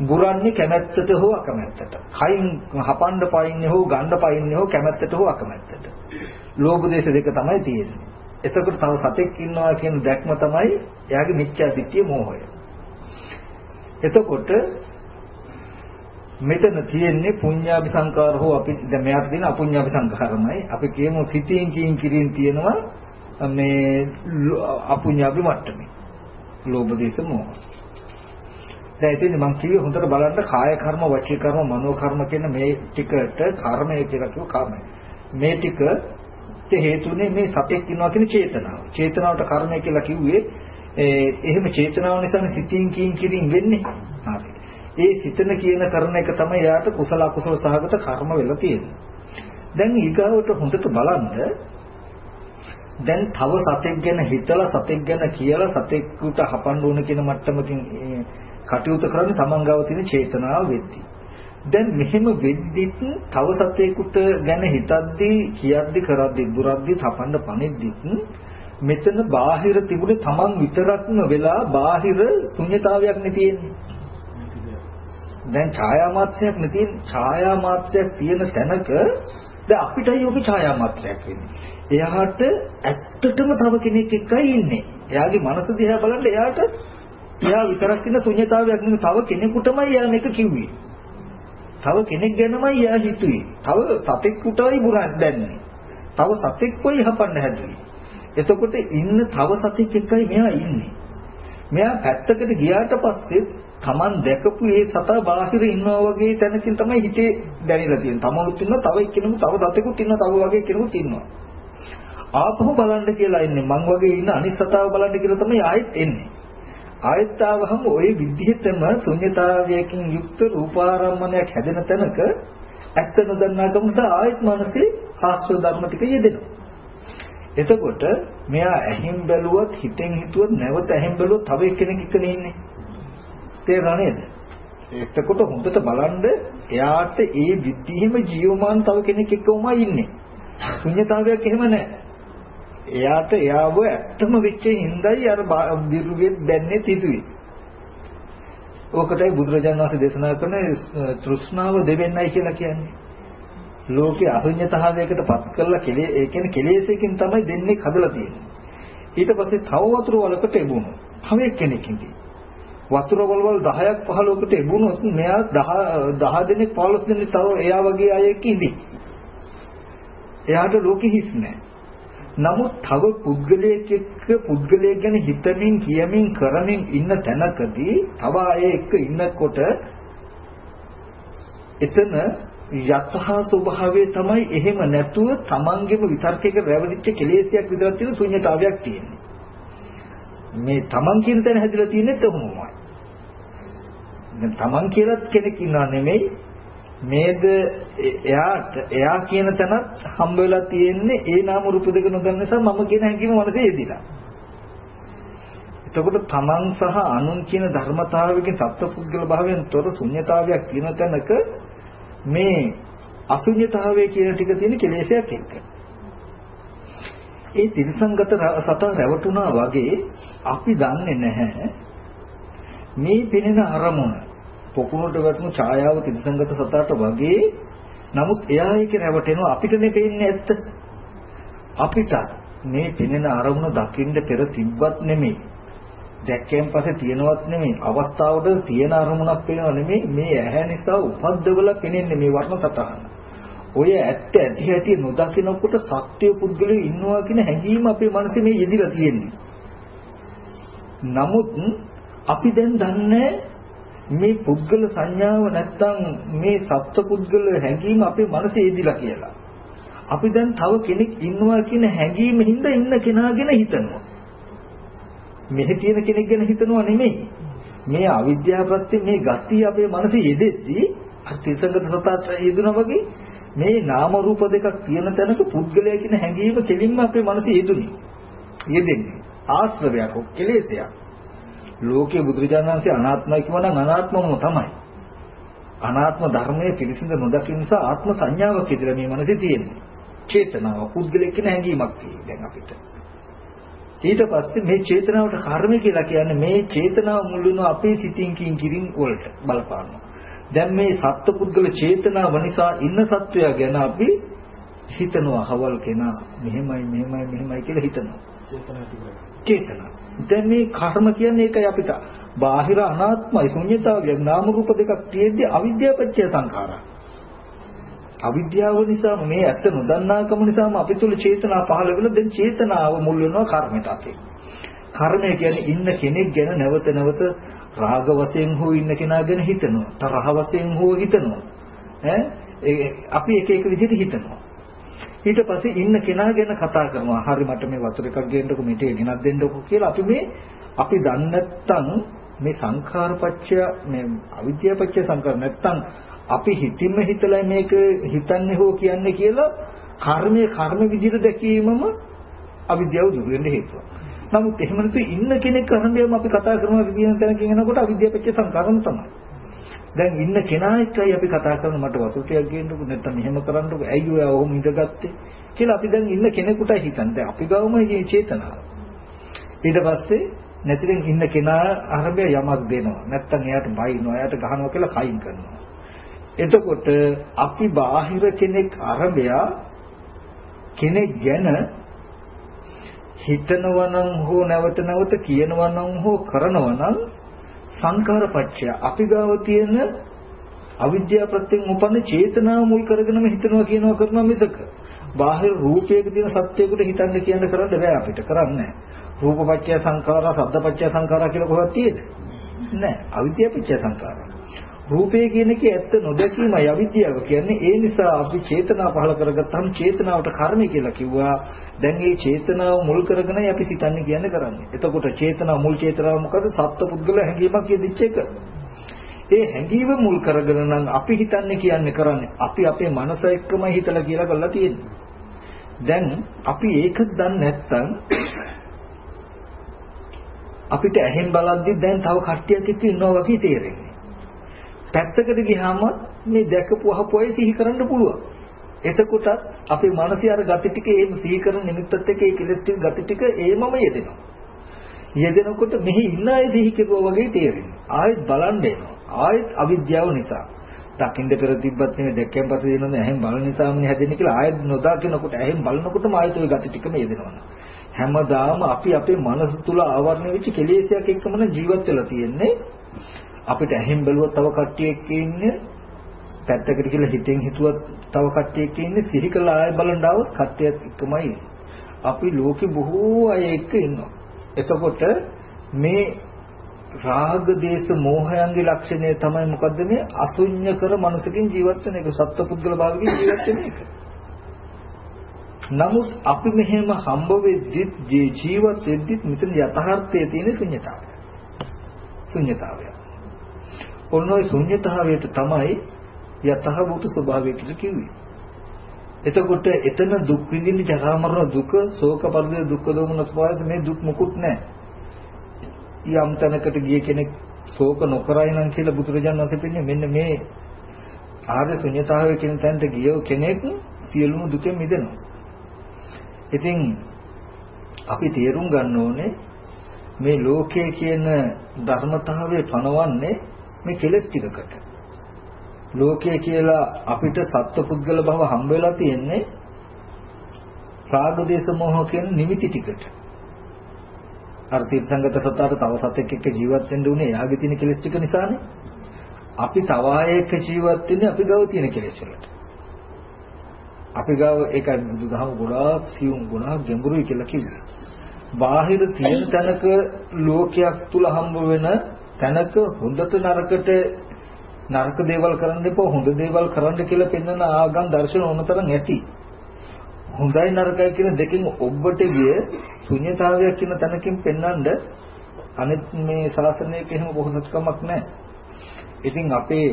A: බුරන්නේ කැමැත්තට හෝ අකමැත්තට. කයින් හපන්න පයින්නේ හෝ ගන්න පයින්නේ හෝ කැමැත්තට හෝ අකමැත්තට. ලෝභ දේශ දෙක තමයි තියෙන්නේ. එතකොට තව සතෙක් ඉන්නවා කියන දැක්ම තමයි එයාගේ මිත්‍යා දිට්ඨිය මෝහය. එතකොට මෙතන තියෙන්නේ පුඤ්ඤාභි සංකාර හෝ අපි දැන් මෙයාට තියෙන අපුඤ්ඤාභි සංකාරමයි. අපි කියමු සිතින් කියින් කිරින් තියෙනවා මේ අපුඤ්ඤාභි මට්ටමේ. ලෝභ දේශ මෝහ. දැන් ඉතින් මම කිව්වේ හොඳට බලන්න කාය කර්ම, වචී කර්ම, මනෝ කර්ම කියන මේ ටිකට කර්මය කියලා කිව්ව කර්මය. මේ ටික හේතුනේ මේ සතෙක් ඉන්නවා කියන චේතනාව. චේතනාවට කර්මය කියලා කිව්වේ එහෙම චේතනාව නිසා සිතින් කියින් කිරින් වෙන්නේ. හරි. ඒ සිතන කියන කරන එක තමයි යාට කුසල අකුසල සහගත කර්ම වෙලා තියෙන්නේ. දැන් ඊගාවට හොඳට බලන්න දැන් තව සතෙක් ගැන හිතලා සතෙක් ගැන කියලා සතෙක්ට හපන්න ඕන කියන මට්ටමකින් කටයුතු කරන්නේ තමන් ගාව තියෙන චේතනාව වෙද්දී. දැන් මෙහෙම වෙද්දිත් තව සතෙකුට ගැන හිතද්දී කියද්දී කරද්දී දුරද්දී තපන්න පණිද්දිත් මෙතන බාහිර තිබුණේ තමන් විතරක්ම වෙලා බාහිර ශුන්්‍යතාවයක් නේ තියෙන්නේ. දැන් ඡායා මාත්‍රයක් නෙතින් ඡායා මාත්‍රයක් තියෙන තැනක දැන් අපිටයි ඔක ඡායා මාත්‍රයක් වෙන්නේ. එයාට ඇත්තටම තව කෙනෙක් එක්කයි ඉන්නේ. එයාගේ මනස දිහා බලන්න එයාට එයා විතරක් ඉන්න ශුන්‍යතාවයක් නෙමෙයි තව කෙනෙකුටමයි එයා මේක කිව්වේ. තව කෙනෙක් ගැනමයි එයා හිතුවේ. තව සතෙකුටයි බුරන් දැන්නේ. තව සතෙක්වයි හපන්න හැදුවේ. එතකොට ඉන්න තව සතෙක් එක්කයි මෙයා ඉන්නේ. මෙයා පැත්තකට ගියාට පස්සේ Taman දැකපු ඒ සතා බාහිර ඉන්නවා වගේ තැනකින් තමයි හිතේ දැනෙලා තියෙන්නේ. තමනුත් ඉන්නවා, තව එක්කෙනෙකුත්, තව සතෙකුත් ඉන්නවා, තව වගේ කෙනෙකුත් ඉන්නවා. ආපහු බලන්න කියලා ඉන්නේ. මං වගේ ඉන්න අනිත් සතාව බලන්න කියලා තමයි ආයෙත් එන්නේ. ආයෙත් ආවහම ওই විදිහටම ශුන්‍යතාවයකින් යුක්ත රූපාරම්මණයක් හැදෙන තැනක ඇත්ත නොදන්නාකම නිසා ආයෙත් මනසේ ආශ්‍රව ධර්ම ටික යෙදෙනවා. එතකොට මෙයා ඇහින් බැලුවත් හිතෙන් හිතුවත් නැවත ඇහින් බැලුවත් තව එක්කෙනෙක් එක්කනේ ඉන්නේ. තේරෙනව නේද? එතකොට හොඳට බලන්න එයාට ඒ විදිහම ජීවමාන තව කෙනෙක් එක්කමයි ඉන්නේ. ශුන්‍යතාවයක් එහෙම නැහැ. එයාට එයාව ඇත්තම වෙච්ච හිඳයි අර බිරුගෙත් බැන්නේ තිදුවේ. ඕකටයි බුදුරජාණන් වහන්සේ දේශනා කරන තෘෂ්ණාව දෙවෙන්නයි කියලා කියන්නේ. ලෝකේ අසුඤ්ඤතාවයකට පත් කරලා කෙලේ ඒ කියන්නේ කෙලෙසකින් තමයි දෙන්නේ හදලා තියෙන්නේ. ඊට පස්සේ තව වතුර වලකට එබුණා. තව එක්කෙනෙක් ඉඳී. වතුර වලවල් 10ක් 15කට එබුණොත් මෙයා 10 10 දෙනෙක් 15 දෙනෙක් තව එයා වගේ අය එක්ක ඉඳී. එයාට ලෝකෙ හිස් නැහැ. නමුත් තව පුද්ගලයෙක් එක්ක පුද්ගලයෙක් ගැන හිතමින් කියමින් කරමින් ඉන්න තැනකදී තව අය එක්ක ඉන්නකොට එතන යතහා ස්වභාවය තමයි එහෙම නැතුව තමන්ගේම විතර්කයක රැවටිච්ච කෙලෙසයක් විතරක් තියෙන ශුන්‍යතාවයක් තියෙන්නේ. මේ තමන් කියන තැන හැදිලා තියෙන්නේ කොහොමමයි. දැන් තමන් කියලා කෙනෙක් ඉන්නව නෙමෙයි මේද එයාට එයා කියන තැනත් හම්බ වෙලා තියෙන්නේ ඒ නාම රූප දෙක නොදන්න නිසා මම කියන හැඟීම මනසේ යෙදිලා. එතකොට තමන් සහ අනුන් කියන ධර්මතාවයකින් සත්පුද්ගල භාවයෙන් තොර ශුන්්‍යතාවයක් තියෙන තැනක මේ අශුන්්‍යතාවය කියන ටික තියෙන කෙලෙසයක් එක්ක. ඒ තිරසංගත සතා රැවටුණා වගේ අපි දන්නේ නැහැ මේ පෙනෙන අරමුණ පොකුණට වැටුණු ඡායාව තිරසංගත සතාට වගේ. නමුත් එයා ඒක රැවටෙනවා අපිටනේ පේන්නේ ඇත්ත. අපිට මේ පෙනෙන අරමුණ දකින්න පෙර තිබ්බත් නෙමෙයි. දැක්කෙන් පස්සේ තියෙනවත් නෙමෙයි. අවස්ථාවට තියෙන අරමුණක් පේනව නෙමෙයි. මේ ඇහැ නිසා උපද්දවල පෙනෙන්නේ මේ වර්ණ සටහන ඔය ඇත්ත ඇති ඇති නොදකිනකොට සත්‍ය පුද්ගලයෝ ඉන්නවා කියන හැඟීම අපේ මනසේ මේ යෙදිලා තියෙන්නේ. නමුත් අපි දැන් දන්නේ මේ පුද්ගල සංඥාව නැත්තම් මේ සත්පුද්ගල හැඟීම අපේ මනසේ ඉදිලා කියලා. අපි දැන් තව කෙනෙක් ඉන්නවා කියන හැඟීම හින්දා ඉන්න කෙනා ගැන හිතනවා. මෙහි තියෙන කෙනෙක් ගැන හිතනවා නෙමෙයි. මේ අවිද්‍යාව ප්‍රත්‍ය මේ ගතිය අපේ මනසේ යෙදෙද්දී අර තිසංගත සතාට යෙදුනා වගේ මේ නාම රූප දෙකක් තියෙන තැනක පුද්ගලයා කියන හැඟීම කෙලින්ම අපේ මනසේ යෙදුනේ. යෙදෙන්නේ. ආශ්‍රවයක්, කෙලෙසයක්. ලෝකයේ බුදුරජාණන් වහන්සේ අනාත්මයි කියවනම් අනාත්මම තමයි. අනාත්ම ධර්මයේ පිළිසිඳ නොදකින නිසා ආත්ම සංඥාවක් ඉදලා මේ මනසේ තියෙන්නේ. චේතනාව පුද්ගලෙක් කියන හැඟීමක් තියෙයි දැන් අපිට. ඊට පස්සේ මේ චේතනාවට කර්ම කියලා කියන්නේ මේ චේතනාව මුල් වෙන අපේ සිතින් කින් කිරින් වලට බලපානවා. දැන් මේ සත්පුද්ගල චේතනාව නිසා ඉන්න සත්වයා ගැන අපි හිතනවා හවල් කෙනා මෙහෙමයි මෙහෙමයි මෙහෙමයි කියලා හිතනවා. චේතනාව. දැන් මේ කර්ම කියන්නේ ඒකයි අපිට. බාහිර අනාත්මයි ශුන්‍යතාවය නාම රූප දෙකක් තියෙද්දි අවිද්‍යාවපච්චය සංඛාරා. අවිද්‍යාව නිසා මේ ඇත්ත නොදන්නාකම නිසාම අපි තුල චේතනා පහළ වෙන දැන් චේතනාව මුල් වෙනවා කර්මයට අපේ. කර්මය කියන්නේ ඉන්න කෙනෙක් ගැන නැවත නැවත රාග වශයෙන් හෝ ඉන්න කෙනා ගැන හිතනවා. තරහ වශයෙන් හෝ හිතනවා. ඈ අපි එක එක විදිහට හිතනවා. ඊට පස්සේ ඉන්න කෙනා ගැන කතා කරනවා. හරි මට මේ වතුර එකක් ගේන්නකො මෙට ගෙනත් දෙන්නකො කියලා අපි මේ අපි දන්නේ නැත්තම් මේ සංඛාරපච්චය මේ අවිද්‍යාපච්චය සංඛාර නැත්තම් අපි හිතින්ම හිතලා මේක හිතන්නේ හෝ කියන්නේ කියලා කර්මයේ කර්ම විදිහට දැකීමම අවිද්‍යාව දුර වෙන්න හේතුවක්. නමුත් එහෙම නැතු ඉන්න කෙනෙක් කර්මයම අපි කතා කරනවා කියන තැනකින් එනකොට අවිද්‍යාපච්චය සංඛාරම තමයි. දැන් ඉන්න කෙනා එක්කයි අපි කතා කරන මට වතුර ටිකක් ගේන්නකෝ නැත්නම් මෙහෙම කරන්නකෝ ඇයි ඔයා ඔහොම ඉඳගත්තේ? කියලා අපි දැන් ඉන්න කෙනෙකුටයි හිතන්නේ. දැන් අපි ගාවම මේ චේතනාව. ඊට පස්සේ නැතිනම් ඉන්න කෙනා අරබය යමක් දෙනවා. නැත්නම් එයාට බයිනවා එයාට ගහනවා කියලා කයින් කරනවා. එතකොට අපි බාහිර කෙනෙක් අරබය කෙනෙක් ගැන හිතනවා නම් හෝ නැවත නැවත කියනවා නම් හෝ කරනවා නම් සංඛාරපච්චය. අපි ගාව තියෙන අවිද්‍යාව ප්‍රත්‍යයෙන් උපන්න චේතනාව මුල් කරගෙනම හිතනවා කියනවා කරනවා මිසක. බාහිර රූපයක තියෙන සත්‍යයකට හිතන්න කියන්න කරන්න බෑ අපිට කරන්නේ රූපපච්චය සංඛාරා සද්දපච්චය සංඛාරා කියලා කොහොමද තියෙන්නේ? නෑ. අවිද්‍යාවපච්චය සංඛාරා. රූපය කියන එකේ ඇත්ත නොදැකීමයි අවිද්‍යාව කියන්නේ ඒ නිසා අපි චේතනා පහල කරගත්තාම චේතනාවට කර්මය කියලා කිව්වා. දැන් මේ චේතනාව මුල් කරගෙනයි අපි සිතන්නේ කියන්නේ කරන්නේ. එතකොට චේතනාව මුල් චේතනාව මොකද? සත්පුද්ගල හැඟීමක් යෙදිච්ච එක. ඒ හැඟීම මුල් කරගෙන නම් අපි හිතන්නේ කියන්නේ කරන්නේ අපි අපේ මනස එක්කමයි හිතලා කියලා කරලා තියෙන්නේ. දැන් අපි ඒක දන්නේ නැත්නම් අපිට ඇහෙන් බලද්දි දැන් තව කට්ටියක් එක්ක ඉන්නවා වගේ තේරෙන්නේ. පැත්තකට ගියාම මේ දැකපු අහපුවයි සිහි කරන්න පුළුවන්. එතකොටත් අපේ මනසේ අර gati ටික ඒ සිහි කරන නිමිත්තත් එක්ක ඒ කෙලස් ටික gati ටික ඒමම යෙදෙනවා. යෙදෙනකොට මෙහි ඉන්න අය සිහි කෙරුවා වගේ තේරෙනවා. ආයෙත් බලන්න එනවා. ආයෙත් අවිද්‍යාව නිසා. දකින්න පෙර තිබ්බත් නෙමෙයි දැක්කන් පස්සේ දෙනවනේ ඇහෙන් බලන නිසාමනේ හැදෙන්නේ කියලා ආයෙත් නොදකිනකොට ඇහෙන් බලනකොටම ආයෙත් ওই gati ටිකම යෙදෙනවා. හැමදාම අපි අපේ මනස තුල ආවරණය වෙච්ච කෙලෙසයක් එක්කම ජීවත් වෙලා තියෙන්නේ. අපිට ඇහෙන් බැලුවත් තව කට්ටියෙක් ඉන්නේ පැත්තකට කියලා හිතෙන් හිතුවත් තව කට්ටියෙක් ඉන්නේ සිහි කළා ආයෙ බලන් ආවොත් කට්ටියත් එක්කමයි. අපි ලෝකේ බොහෝ අය එක්ක ඉන්නවා. එතකොට මේ රාග දේශ මෝහයන්ගේ ලක්ෂණය තමයි මොකද්ද මේ අසුඤ්ඤ කර මනසකින් ජීවත් වෙන එක සත්පුද්ගල භාවකින් ජීවත් වෙන එක. නමුත් අපි මෙහෙම හම්බ වෙද්දිත් ජීවත් වෙද්දිත් මෙතන යථාර්ථයේ තියෙන ශුන්‍යතාවය. ශුන්‍යතාවය. ඔන්න ඔය ශුන්‍යතාවයට තමයි යථාභූත ස්වභාවය කියලා කිව්වේ. එතකොට එතන දුක් විඳින්න ජරා මරණ දුක, ශෝක පරිදේ දුක්ඛ දෝමන ස්වභාවය මේ දුක් මුකුත් නැහැ. යම් තැනකට ගිය කෙනෙක් ශෝක නොකරයි නම් කියලා බුදුරජාණන් වහන්සේ පෙන්නේ මෙන්න මේ ආර්ය ශුන්‍යතාවය කියන තැනට ගිය කෙනෙක් සියලුම දුකෙන් මිදෙනවා. ඉතින් අපි තේරුම් ගන්න ඕනේ මේ ලෝකයේ කියන ධර්මතාවය පනවන්නේ මේ කෙලෙස් ටිකකට. ලෝකය කියලා අපිට සත්පුද්ගල භව හම්බ වෙලා තියෙන්නේ රාග දේශ මොහ කියන නිමිති ටිකට. අර තීර්ථංගත සතාට තව සතෙක් එක්ක ජීවත් වෙන්න උනේ එයාගේ තියෙන කෙලෙස් ටික නිසානේ. අපි තව ආයෙක ජීවත් වෙන්නේ අපි ගාව තියෙන කෙලෙස් වලට. අපි ගාව ඒකයි බුදුදහම ගොඩාක් සියුම් ගොඩාක් ගැඹුරුයි කියලා කිව්වේ. බාහිර තියෙන තැනක ලෝකයක් තුල හම්බ වෙන තැනක හොඳට නරකට නරක දේවල් කරන්න එපා හොඳ දේවල් කරන්න කියලා පෙන්වන ආගම් දර්ශන ඕනතරම් ඇති. හොඳයි නරකයි කියන දෙකෙන් ඔබට ගිය ශුන්‍යතාවයක් කියන තැනකින් පෙන්වන්න අනිත් මේ ශාසනයක එහෙම බොහොමත්කමක් නැහැ. ඉතින් අපේ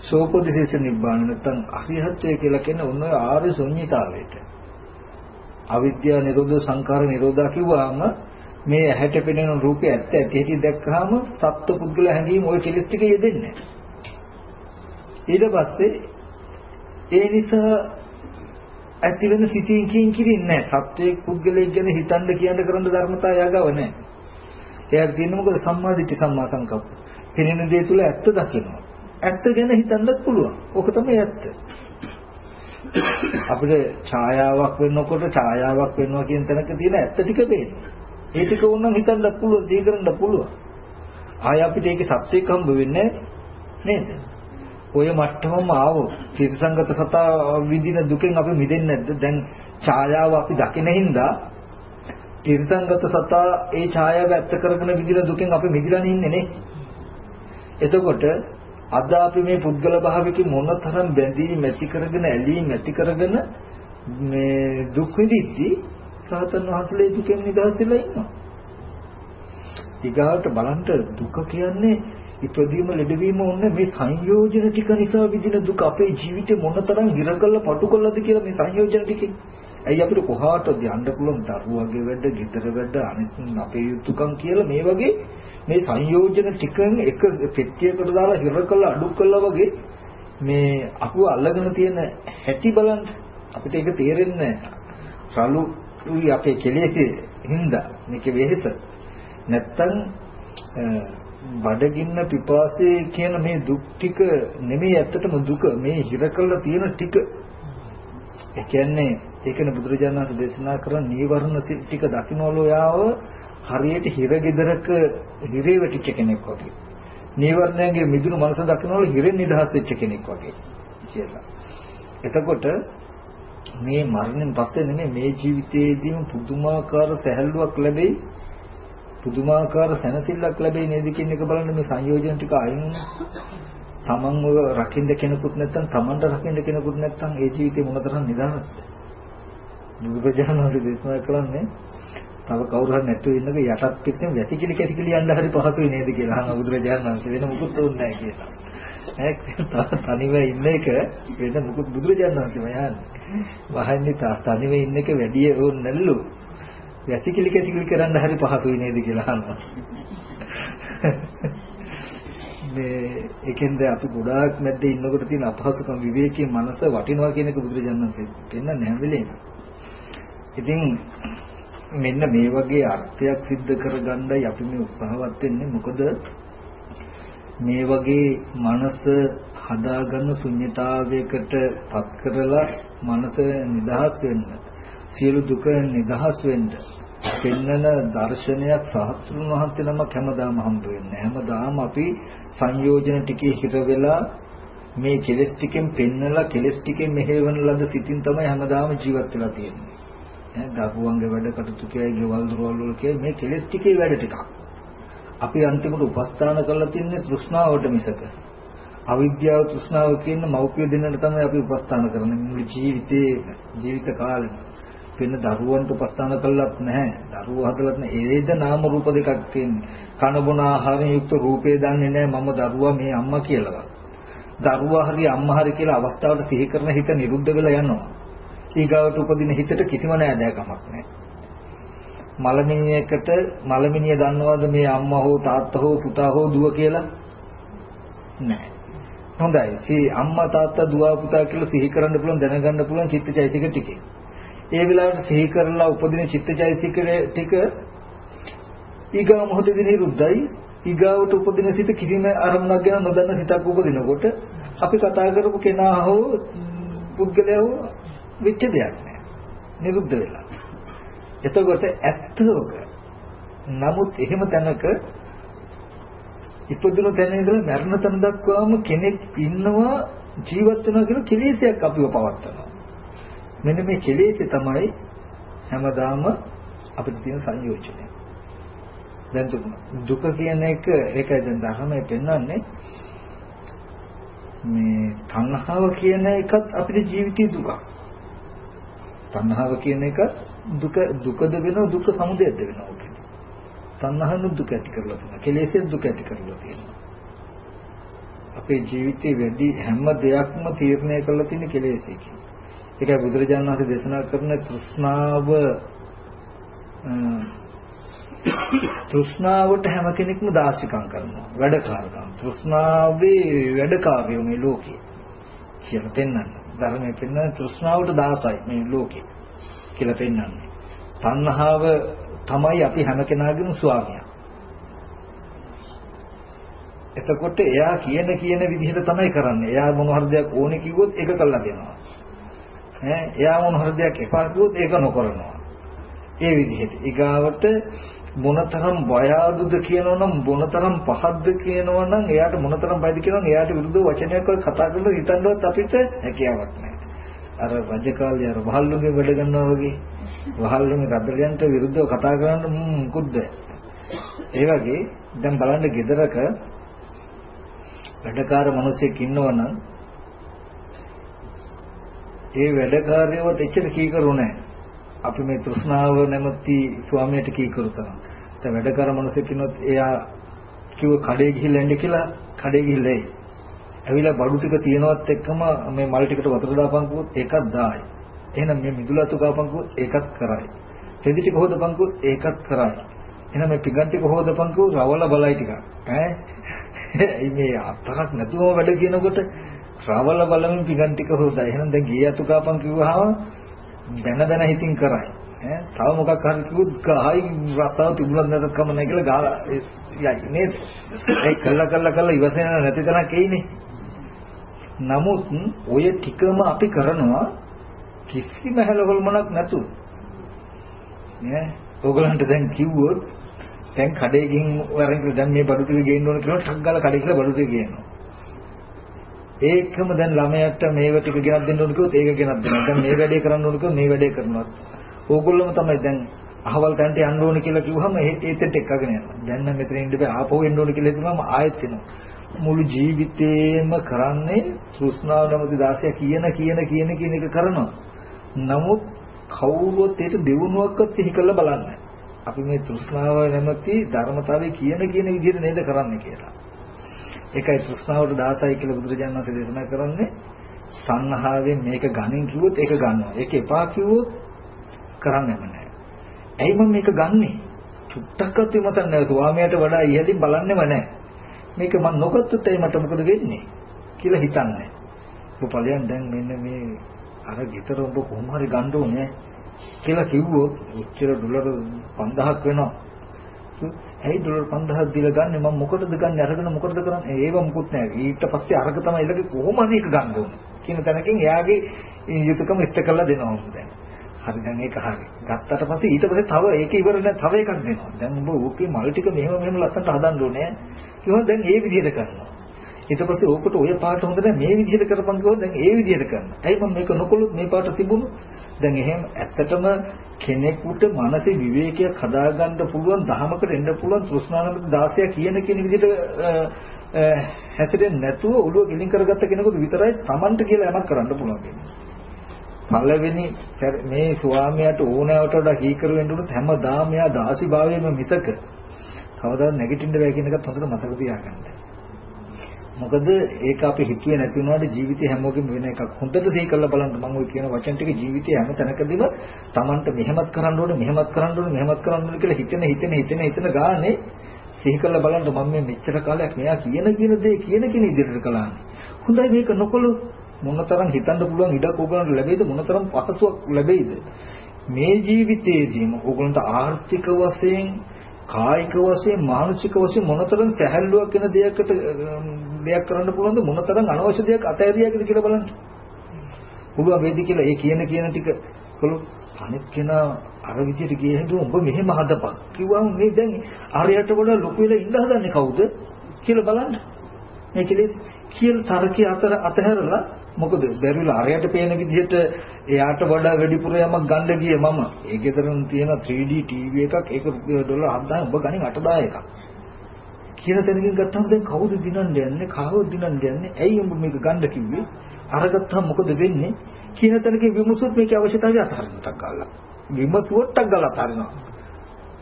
A: සෝපදිශේෂ නිබ්බාන නැත්නම් අරිහත්ය කියලා කියන ඔන්න ඔය ආර්ය ශුන්‍යතාවයට. අවිද්‍යාව නිරෝධ සංකාර නිරෝධා කිව්වම මේ ඇහැට පෙනෙන රූපය ඇත්ත ඇති ඇති දැක්කහම සත්ව පුද්ගල හැඟීම ওই කෙලස් ටික යෙදෙන්නේ ඊට පස්සේ ඒ නිසා ඇති වෙන සිතින් කින් කිරින්නේ නැහැ. සත්වයේ පුද්ගලයෙක් ගැන හිතන්න කියන්න කරන්න ධර්මතාවය යගව නැහැ. එයාට තියෙන්නේ මොකද? සම්මාදිට්ඨි සම්මා සංකප්ප. පෙනෙන දේ තුල ඇත්ත දකිනවා. ඇත්ත ගැන හිතන්නත් පුළුවන්. ඕක තමයි ඇත්ත. අපිට ඡායාවක් වෙනකොට ඡායාවක් වෙනවා කියන තැනක තියෙන ඇත්ත ටික පේනවා. ඒ ටික වුණනම් හිතන්න පුළුවන්, දී කරන්න පුළුවන්. ආය අපිට ඒකේ සත්‍යයක් හම්බ වෙන්නේ නේද? ඔය මට්ටමම ආවොත් තිරසංගත සතා විඳින දුකෙන් අපි මිදෙන්නේ නැද්ද? දැන් ඡායාව අපි දකින හින්දා තිරසංගත සතා ඒ ඡායාව ඇත්ත කරගෙන විඳින දුකෙන් අපි මිදිලා ඉන්නේ නේ. එතකොට අද අපි මේ පුද්ගල භාවිකේ මොනතරම් බැඳී මැති කරගෙන ඇලී මැති කරගෙන මේ දුක් විඳිද්දී රහතන් වහන්සේලා දුකෙන් නිදහස් වෙලා ඉන්නවා. ඊගාවට බලන්න දුක කියන්නේ ඉපදීම ලෙඩවීම ඕනේ මේ සංයෝජන ටික නිසා විඳින දුක අපේ ජීවිතේ මොනතරම් හිර කළා පටු කළාද කියලා මේ සංයෝජන ටිකෙන්. ඇයි අපිට කොහාටද යන්න පුළුවන් දරුවගේ වැඩ, ගෙදර වැඩ, අනිත් අපේ යුතුයකම් කියලා මේ වගේ මේ සංයෝජන ටිකෙන් එක පෙට්ටියකට දාලා හිර කළා අඩු කළා වගේ මේ අපව අල්ලගෙන තියෙන හැටි බලන්න අපිට ඒක තේරෙන්නේ රළු උයි අපේ කෙලෙසේ හින්දා. මේක වෙහෙස. නැත්තම් බඩගින්න පිපාසයේ කියන මේ දුක් ටික නෙමෙයි ඇත්තටම දුක. මේ හිර කරලා තියෙන ටික. ඒ කියන්නේ ඒකනේ බුදුරජාණන් වහන්සේ දේශනා කරන නීවරණ ටික දකින්නවලු යාව හරියට හිරගෙදරක හිරේ වැටිච්ච කෙනෙක් වගේ. නීවරණයන්ගේ මිදුණු මනස දකින්නවලු හිරෙන් නිදහස් වෙච්ච කෙනෙක් වගේ කියලා. එතකොට මේ මරණයෙන් පස්සේ නෙමෙයි මේ ජීවිතයේදීම පුදුමාකාර සැහැල්ලුවක් ලැබෙයි. පුදුමාකාර සැනසෙල්ලක් ලැබෙයි නේද කියන එක බලන්න මේ සංයෝජන ටික අයින් තමන්ව රකින්න කෙනෙකුත් නැත්නම් තමන්ට රකින්න කෙනෙකුත් නැත්නම් ඒ ජීවිතේ මොනතරම් නිදහස්ද බුදුරජාණන් දේශනා කරන්නේ තව කවුරු හරි නැතුව ඉන්නක යටත් පිටින් වැසිකිලි කැසිකිලි යන්න හරි පහසුයි නේද කියලා අහන බුදුරජාණන් වහන්සේ වෙන මොකුත් ඕනේ නැහැ කියලා. තනිව ඉන්න එක වෙන මුකුත් බුදුරජාණන් වහන්සේම යන්නේ. වහන්නේ තනිව ඉන්න එක වැඩි ඕන නැල්ලු. වැසිකිලි කැසිකිලි කරන්න හරි පහසුයි නේද කියලා අහනවා. මේ ඒකෙන්ද අපි ගොඩාක් නැද්ද ඉන්නකොට තියෙන අපහසුකම් විවේකී මනස වටිනවා කියන එක බුදුරජාණන් වහන්සේ පෙන්නන්නේ හැම වෙලේම. ඉතින් මෙන්න මේ වගේ අර්ථයක් सिद्ध කරගන්නයි අපි මේ උත්සාහවත් වෙන්නේ මොකද මේ වගේ මනස හදාගන්න ශුන්්‍යතාවයකට පත් කරලා මනස නිදහස් වෙන්න සියලු දුක නිදහස් වෙන්න පෙන්නන දර්ශනයක් සහස්ෘණ වහන්සේ නමක් හැමදාම හම්බ වෙන්නේ. හැමදාම අපි සංයෝජන ටිකේ හිර වෙලා මේ කෙලස් ටිකෙන් පෙන්නලා කෙලස් ටිකෙන් මෙහෙවන ලද සිතින් තමයි හැමදාම ජීවත් වෙලා තියෙන්නේ. ඈ දරුවන්ගේ වැඩ කටයුතු කියයි ගෙවල් දොරවල් වල කියයි මේ කෙලස් ටිකේ වැඩ ටිකක්. අපි අන්තිමට උපස්ථාන කරලා තින්නේ තෘෂ්ණාවට මිසක. අවිද්‍යාව තෘෂ්ණාව කියන මෞපිය දෙන්නට තමයි අපි උපස්ථාන කරන්නේ. මුළු ජීවිතේ ජීවිත කාලෙම වෙන දරුවන්ට උපස්ථාන කළත් නැහැ. දරුවෝ හදලත් නැහැ. ඒද නාම රූප දෙකක් තියෙන්නේ. කන බොන ආහාරයෙන් යුක්ත රූපේ දන්නේ නැහැ. මම දරුවා මේ අම්මා කියලාවත්. දරුවා හරි අම්මා හරි කියලා අවස්ථාවට සිහි කරන හිත නිරුද්ධ වෙලා යනවා. ඊගාවට උපදින හිතට කිසිම නෑදෑකමක් නැහැ. මලමිනියකට මලමිනිය දන්නවද මේ අම්මා හෝ තාත්තා හෝ පුතා හෝ දුව කියලා? නැහැ. හොඳයි. සී අම්මා තාත්තා දුව පුතා කියලා සිහි කරන්න පුළුවන් දැනගන්න පුළුවන් චිත්තචෛතසික ටිකේ. ඒ වෙලාවට සිහි කරලා උපදින චිත්තචෛතසික ටික ඊගා මොහොතේදී නිරුද්ධයි. ඊගාවට උපදින සිත කිසිම අරමුණක් ගැන නොදන්න සිතක් උපදිනකොට අපි කතා කරපු කෙනා හෝ පුද්ගලයා හෝ විච්ච දෙයක් නෑ. නිරුද්ධ වෙලා. එතකොට ඇත්තෝක. නමුත් එහෙම තැනක ඉපදුණු තැන ඉඳලා මරණ තැන දක්වාම කෙනෙක් ඉන්නවා ජීවත් වෙනවා කියන කෙලෙසයක් අපිව පවත්නවා. මෙන්න මේ කෙලෙසේ තමයි හැමදාම අපිට තියෙන සංයෝජනය. දැන් දුක කියන එක ඒකයි දැන් ධර්මයේ පෙන්වන්නේ මේ තණ්හාව කියන එකත් අපේ ජීවිතේ දුකක්. තණ්හාව කියන එකත් දුක දුකද වෙනවා දුක සමුදයද වෙනවා ඔකේ. තණ්හාවෙන් දුක ඇති කරලා තියෙනවා. කෙලෙසෙන් දුක ඇති කරලා තියෙනවා. අපේ ජීවිතේ වැඩි හැම දෙයක්ම තීරණය කරලා තියෙන කෙලෙසකින්. ඒකයි බුදුරජාණන් වහන්සේ දේශනා කරන තෘෂ්ණාව තෘෂ්ණාවට හැම කෙනෙක්ම දාශිකම් කරනවා වැඩකාරකම් තෘෂ්ණාවේ වැඩකාරයෝ මේ ලෝකේ කියලා පෙන්වන්න ධර්මයේ පෙන්වන තෘෂ්ණාවට දාසයි මේ ලෝකේ කියලා පෙන්වන්නේ. තණ්හාව තමයි අපි හැම කෙනාගේම ස්වාමියා. එතකොට එයා කියන කියන විදිහට තමයි කරන්නේ. එයා මොන හරි දෙයක් ඕනේ කිව්වොත් ඒක කළා දෙනවා. ඈ එයා මොන හරි දෙයක් එපා කිව්වොත් ඒක නොකරනවා. ඒ විදිහට. ඊගාවට මොනතරම් බයදුද කියනවනම් මොනතරම් පහද්ද කියනවනම් එයාට මොනතරම් බයද කියනවනම් එයාට විරුද්ධ වචනයක් කතා කරලා හිතන්නවත් අපිට හැකියාවක් නැහැ. අර රජ කාලේ අර වහල්ලුගේ වැඩ ගන්නවා වගේ වහල්ලුගේ රබලයන්ට විරුද්ධව කතා කරන්න මුකුත් ඒ වගේ දැන් බලන්න ගෙදරක වැඩකාර මිනිසෙක් ඉන්නවනම් ඒ වැඩකාරයවත් එච්චර කීකරු නැහැ. අපි මේ තෘෂ්ණාව නැමැති ස්වාමියාට කීකරු තමයි. දැන් වැඩකාර මිනිසෙක් ඉන්නොත් එයා කිව්ව කඩේ ගිහිල්ලා එන්න කියලා කඩේ ගිහිල්ලා එයි. ඇවිල්ලා බඩු ටික තියනවත් එක්කම මේ මල් ටිකට වතුර දාපන් කිව්වොත් ඒකත් දායි. එහෙනම් මේ මිදුලතු ගාපන් කිව්වොත් ඒකත් කරයි. රෙදි ටික හොදපන් කිව්වොත් ඒකත් කරයි. එහෙනම් මේ පිගන් ටික හොදපන් කිව්වොත් රවල බලයි ටික. ඈ මේ අතරක් නැතුව වැඩ කියනකොට රවල බලමින් පිගන් ටික හොදයි. එහෙනම් දැන් ගේ අතු ගාපන් කිව්වහම දැන දැන හිතින් කරයි. ඈ තව මොකක් හරි කිව්වොත් ගහයි රසාව තිබුණත් නැතත් කම නැහැ කියලා ගාලා යයි නේද? ඒ කළා කළා කළා ඉවසෙන නැති තරක් එයිනේ. නමුත් ඔය ටිකම අපි කරනවා කිසිම හැලහොල්මනක් නැතුව. නෑ ඕගලන්ට දැන් කිව්වොත් දැන් කඩේ ගිහින් වරෙන් දැන් මේ බඩු ටික ගේන්න ඕන කියලා ටක් ගාලා කඩේ කියලා බඩු ටික ගේනවා. ඒකම දැන් ළමයාට මේව ටික ගෙනත් දෙන්න ඕන කිව්වොත් ඒක ගෙනත් දෙනවා. දැන් මේ වැඩේ කරන්න ඕන කිව්වොත් මේ වැඩේ කරනවා. ඕගොල්ලෝම තමයි දැන් අහවල් තැනට යන්න ඕන කියලා කිව්වහම ඒතෙන්ට එක්කගෙන යනවා. දැන් නම් මෙතන ඉන්න බෑ ආපහු එන්න ඕන කියලා හිතුවම ආයෙත් එනවා. මුළු ජීවිතේම කරන්නේ තෘෂ්ණාව නැමැති දාසය කියන කියන කියන කියන එක කරනවා. නමුත් කවුරුවත් ඒක දෙවුණුවක්වත් එහි කරලා බලන්නේ අපි මේ තෘෂ්ණාව නැමැති ධර්මතාවය කියන කියන විදිහට නේද කරන්නේ කියලා. ඒකයි තෘෂ්ණාවට දාසයි කියලා බුදුරජාණන් වහන්සේ දේශනා කරන්නේ සංහාවෙන් මේක ගනින් කිව්වොත් ඒක ගන්නවා. ඒක එපා කිව්වොත් කරන්නෙම නැහැ. ඇයි මම මේක ගන්නෙ? චුට්ටක්වත් විමසන්නේ නැහැ. ස්වාමියාට වඩා ඉහළින් බලන්නෙම නැහැ. මේක මම නොගත්තොත් එයි මට මොකද වෙන්නේ කියලා හිතන්නේ. උපපලයන් දැන් මෙන්න මේ අර ගෙදර ඔබ කොහොම හරි ගන්න ඕනේ කියලා කිව්වොත් උච්චර ඩොලර් 5000ක් වෙනවා. ඇයි ඩොලර් 5000ක් දීලා ගන්න? මම මොකටද ගන්න? අරගෙන මොකටද කරන්නේ? ඒව මොකුත් නැහැ. ඊට පස්සේ අරක තමයි ඊළඟ කොහොම හරි එක ගන්න ඕනේ කියන තැනකින් එයාගේ යුතුයකම ඉෂ්ට කරලා දෙනවා දැන්. හරි දැන් ඒක හරි. ගත්තට පස්සේ ඊට පස්සේ තව ඒක ඉවර නැහැ තව එකක් දෙනවා. දැන් ඔබ ඕකේ මල් ටික මෙහෙම මෙහෙම ලස්සනට හදන්න ඕනේ. කිව්වොත් දැන් ඒ විදිහට කරනවා. ඊට පස්සේ ඕකට ඔය පාට හොඳ නැහැ මේ විදිහට කරපන් කිව්වොත් දැන් ඒ විදිහට කරනවා ඇයි මම මේක නොකළොත් මේ පාට තිබුණු දැන් එහෙම ඇත්තටම කෙනෙකුට මානසික විවේකයක් හදාගන්න පුළුවන් දහමකට එන්න පුළුවන් තෘෂ්ණානමිත 16 කියන කියන විදිහට හැසිරෙන්නේ නැතුව ඔළුව ගිලින් කරගත්ත කෙනෙකුට විතරයි Tamanට කියලා යමක් කරන්න පුළුවන් පළවෙනි මේ ස්වාමියාට ඕනෑවට වඩා කීකර වෙන්න උනොත් හැමදාම එයා දාසි භාවයෙම මිසක කවදාවත් නැගිටින්න බෑ කියන එකත් හොඳට මතක තියාගන්න. මොකද ඒක අපි හිතුවේ නැති වුණාට ජීවිතේ හැමෝගෙම වෙන එකක්. හොඳට සිහි කරලා බලන්න මම ওই කියන වචන ටික ජීවිතේ හැම තැනකදීම Tamanට මෙහෙමත් කරන්න ඕනේ, මෙහෙමත් කරන්න ඕනේ, මෙහෙමත් කරන්න ඕනේ කියලා හිතෙන හිතෙන හිතෙන හිතෙන ගානේ සිහි කරලා බලන්න මම මේ මෙච්චර කාලයක් මෙයා කියන කියන දේ කියන කෙන ඉදිරියට කළානේ. හොඳයි මේක නොකළොත් මොනතරම් හිතන්න පුළුවන් ඉඩක් ඕගලන්ට ලැබෙයිද මොනතරම් පහසුවක් ලැබෙයිද මේ ජීවිතයේදීම ඕගලන්ට ආර්ථික වශයෙන් කායික වශයෙන් මානසික වශයෙන් මොනතරම් සැහැල්ලුවක් වෙන දෙයකට දෙයක් කරන්න පුළුවන්ද මොනතරම් අනවශ්‍ය දෙයක් අතහැරියාද කියලා බලන්න. පුළුවන් වේද කියලා ඒ කියන කියන ටික කළොත් අනිත් කෙනා අර විදිහට ගියේ හදුව උඹ මෙහෙම හදපන්. කිව්වම මේ දැන් අරයට වඩා ලොකු වෙලා ඉඳ හදන්නේ කවුද කියලා බලන්න. මේ කෙලෙස් කියලා තරකේ අතර අතහැරලා මොකද බැරිලා අරයට පේන විදිහට එයාට වඩා වැඩිපුර යමක් ගන්න ගියේ මම. ඒ ගෙදරම තියෙන 3D TV එකක් ඒක ඩොලර් 7000 ඔබ ගනින් 8000 එකක්. කියන තැනකින් ගත්තම දැන් කවුද දිනන්න යන්නේ? කවුද දිනන්න යන්නේ? ඇයි උඹ මේක ගන්න කිව්වේ? අරගත්තාම මොකද වෙන්නේ? කියන තැනකින් විමසුත් මේකේ අවශ්‍යතාවය අතහරින්නක් ගාලා. විමසුවටක් ගාලා අතහරිනවා.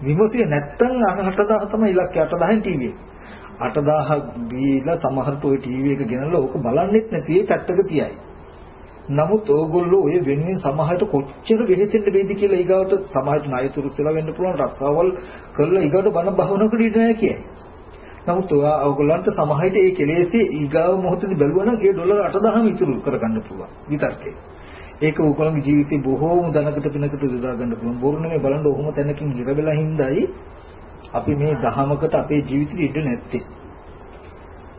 A: විමසියේ නැත්තම් අර 8000 තමයි ඉලක්කය 8000න් ටීවී. 8000 දීලා සමහරට ওই ටීවී එක ගෙනල්ලා ඕක බලන්නෙත් නැති ඒ පැත්තක තියයි. නමුත් ඕගොල්ලෝ ඔය වෙන්නේ සමහරට කොච්චර වෙහෙසෙන්න වේද කියලා ඊගාවට සමහරට ණයතුරුත් වෙලා වෙන්න පුළුවන් රස්සාවල් කරලා ඊගාවට බණ භවනකට ඉඳ නැහැ කියයි. නමුත් ඔයා ඕගොල්ලන්ට සමහරට ඒ කෙලෙසේ ඊගාව මොහොතේ බැලුවා නම් ඒ ඩොලර් 8000ම ඉතුරු කරගන්න පුළුවන් විතර්කේ. ඒක ඕගොල්ලන්ගේ ජීවිතේ බොහෝම ධනකට පිනකට යොදා ගන්න පුළුවන්. බොරු නෙමෙයි බලන්න ඔහොම තැනකින් ඉර වෙලා හින්දායි අපි මේ දහමකට අපේ ජීවිතේ ඉඩ නැත්තේ.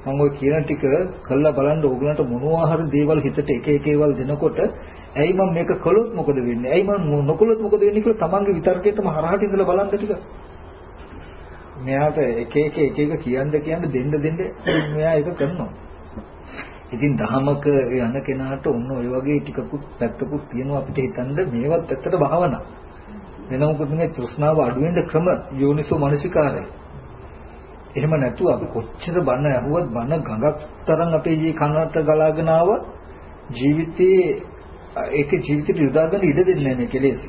A: මම ඔය කියන ටික කළා බලන්න ඕගලන්ට මොනවා හරි දේවල් හිතට එක එක ඒවල් දෙනකොට ඇයි මම මේක කළොත් මොකද වෙන්නේ? ඇයි මම නොකළොත් මොකද වෙන්නේ කියලා තමන්ගේ විතර්කයටම හරහට ඉඳලා බලන්න ටික. මෙයාට එක එක එක එක කියන්න කියන්න දෙන්න දෙන්න මෙයා ඒක කරනවා. ඉතින් දහමක යන කෙනාට ඔන්න ඔය වගේ ටිකකුත් පැත්තකුත් තියෙනවා අපිට හිතන්න මේවත් ඇත්තට භාවනා. වෙන මොකද මේ තෘෂ්ණාව අඩු වෙන්න ක්‍රම යෝනිසෝ මනසිකාරය. එහෙම නැතුව අපි කොච්චර බන ඇහුවත් බන ගඟක් තරම් අපේ ජී කනට ගලාගෙන ආව ජීවිතේ ඒක ජීවිතේට යොදාගෙන ඉඩ දෙන්නේ නැහැ මේ කෙලෙස්.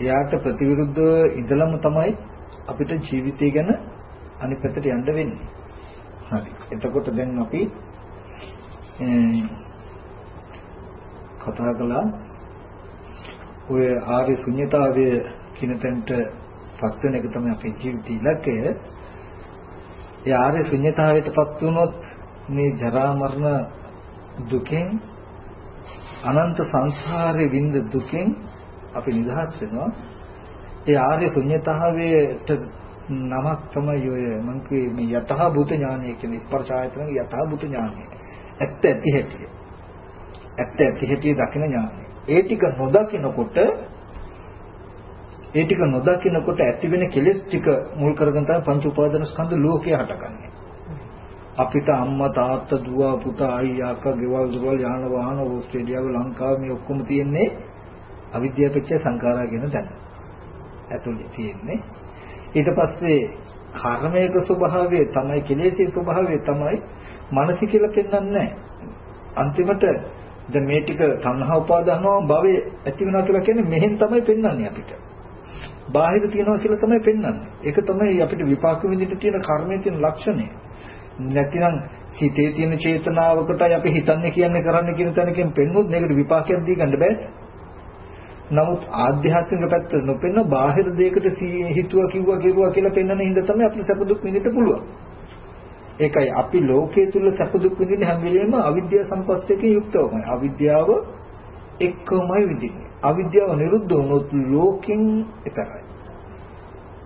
A: එයාට ප්‍රතිවිරුද්ධ ඉඳලම තමයි අපිට ජීවිතය ගැන අනිත් පැත්තට යන්න වෙන්නේ. හරි. එතකොට දැන් අපි කතා කළා ඔය ආර්ය ශුන්‍යතාවය කියන තැනට පත් වෙන එක තමයි අපේ ජීවිත ඉලක්කය. ඒ ආර්ය ශුන්‍යතාවයටපත් වුණොත් මේ ජරා මරණ දුකෙන් අනන්ත සංසාරේ විඳ දුකෙන් අපි නිදහස් වෙනවා. ඒ ආර්ය ශුන්‍යතාවයට නමක් තමයි ඔය මං කියේ මේ යතහ භූත ඥානය කියන ස්පර්ශ ආයතනගේ යතහ භූත ඥානය. ඇත්ත ඇති හැටි. ඇත්ත ඇති හැටි දකින ඥානය. ඒ ටික නොදකිනකොට ඒ ටික නොදකිනකොට ඇති වෙන කෙලෙස් ටික මුල් කරගෙන තමයි පංච උපාදාන ස්කන්ධ ලෝකය හටගන්නේ. අපිට අම්මා තාත්තා දුව පුතා අයියා අක්කා ගෙවල් දොරවල් යාන වාහන ඕස්ට්‍රේලියාව ලංකාව මේ ඔක්කොම තියෙන්නේ අවිද්‍යාව පිච්ච සංඛාරා කියන තැන. ඇතුලේ තියෙන්නේ. ඊට පස්සේ කර්මයක ස්වභාවය තමයි කෙලෙසේ ස්වභාවය තමයි මනස කියලා පෙන්වන්නේ අන්තිමට දැන් මේ ටික තණ්හා උපාදානව භවයේ ඇති වෙනවා කියලා කියන්නේ මෙහෙන් තමයි පෙන්වන්නේ අපිට. බාහිර තියනවා කියලා තමයි පෙන්වන්නේ. ඒක තමයි අපිට විපාක විඳින්න තියෙන කර්මයේ තියෙන ලක්ෂණය. නැතිනම් හිතේ තියෙන චේතනාවකටයි අපි හිතන්නේ කියන්නේ කරන්නේ කියන තැනකින් පෙන්වුත් මේකට විපාකයක් දී ගන්න බෑ. නමුත් ආධ්‍යාත්මික පැත්ත නොපෙන්න බාහිර දෙයකට හිතුවා කිව්වා කිව්වා කියලා පෙන්වන හින්දා තමයි අපිට සැප දුක් විඳින්න පුළුවන්. ඒකයි අපි ලෝකයේ තුල සැප දුක් විඳින්න හැම වෙලෙම අවිද්‍යාව සම්පස්තකේ යුක්තවමයි. අවිද්‍යාව එක්කමයි විඳින්නේ. අවිද්‍යාව නිරුද්ධ වුණොත් ලෝකෙන් එතරයි.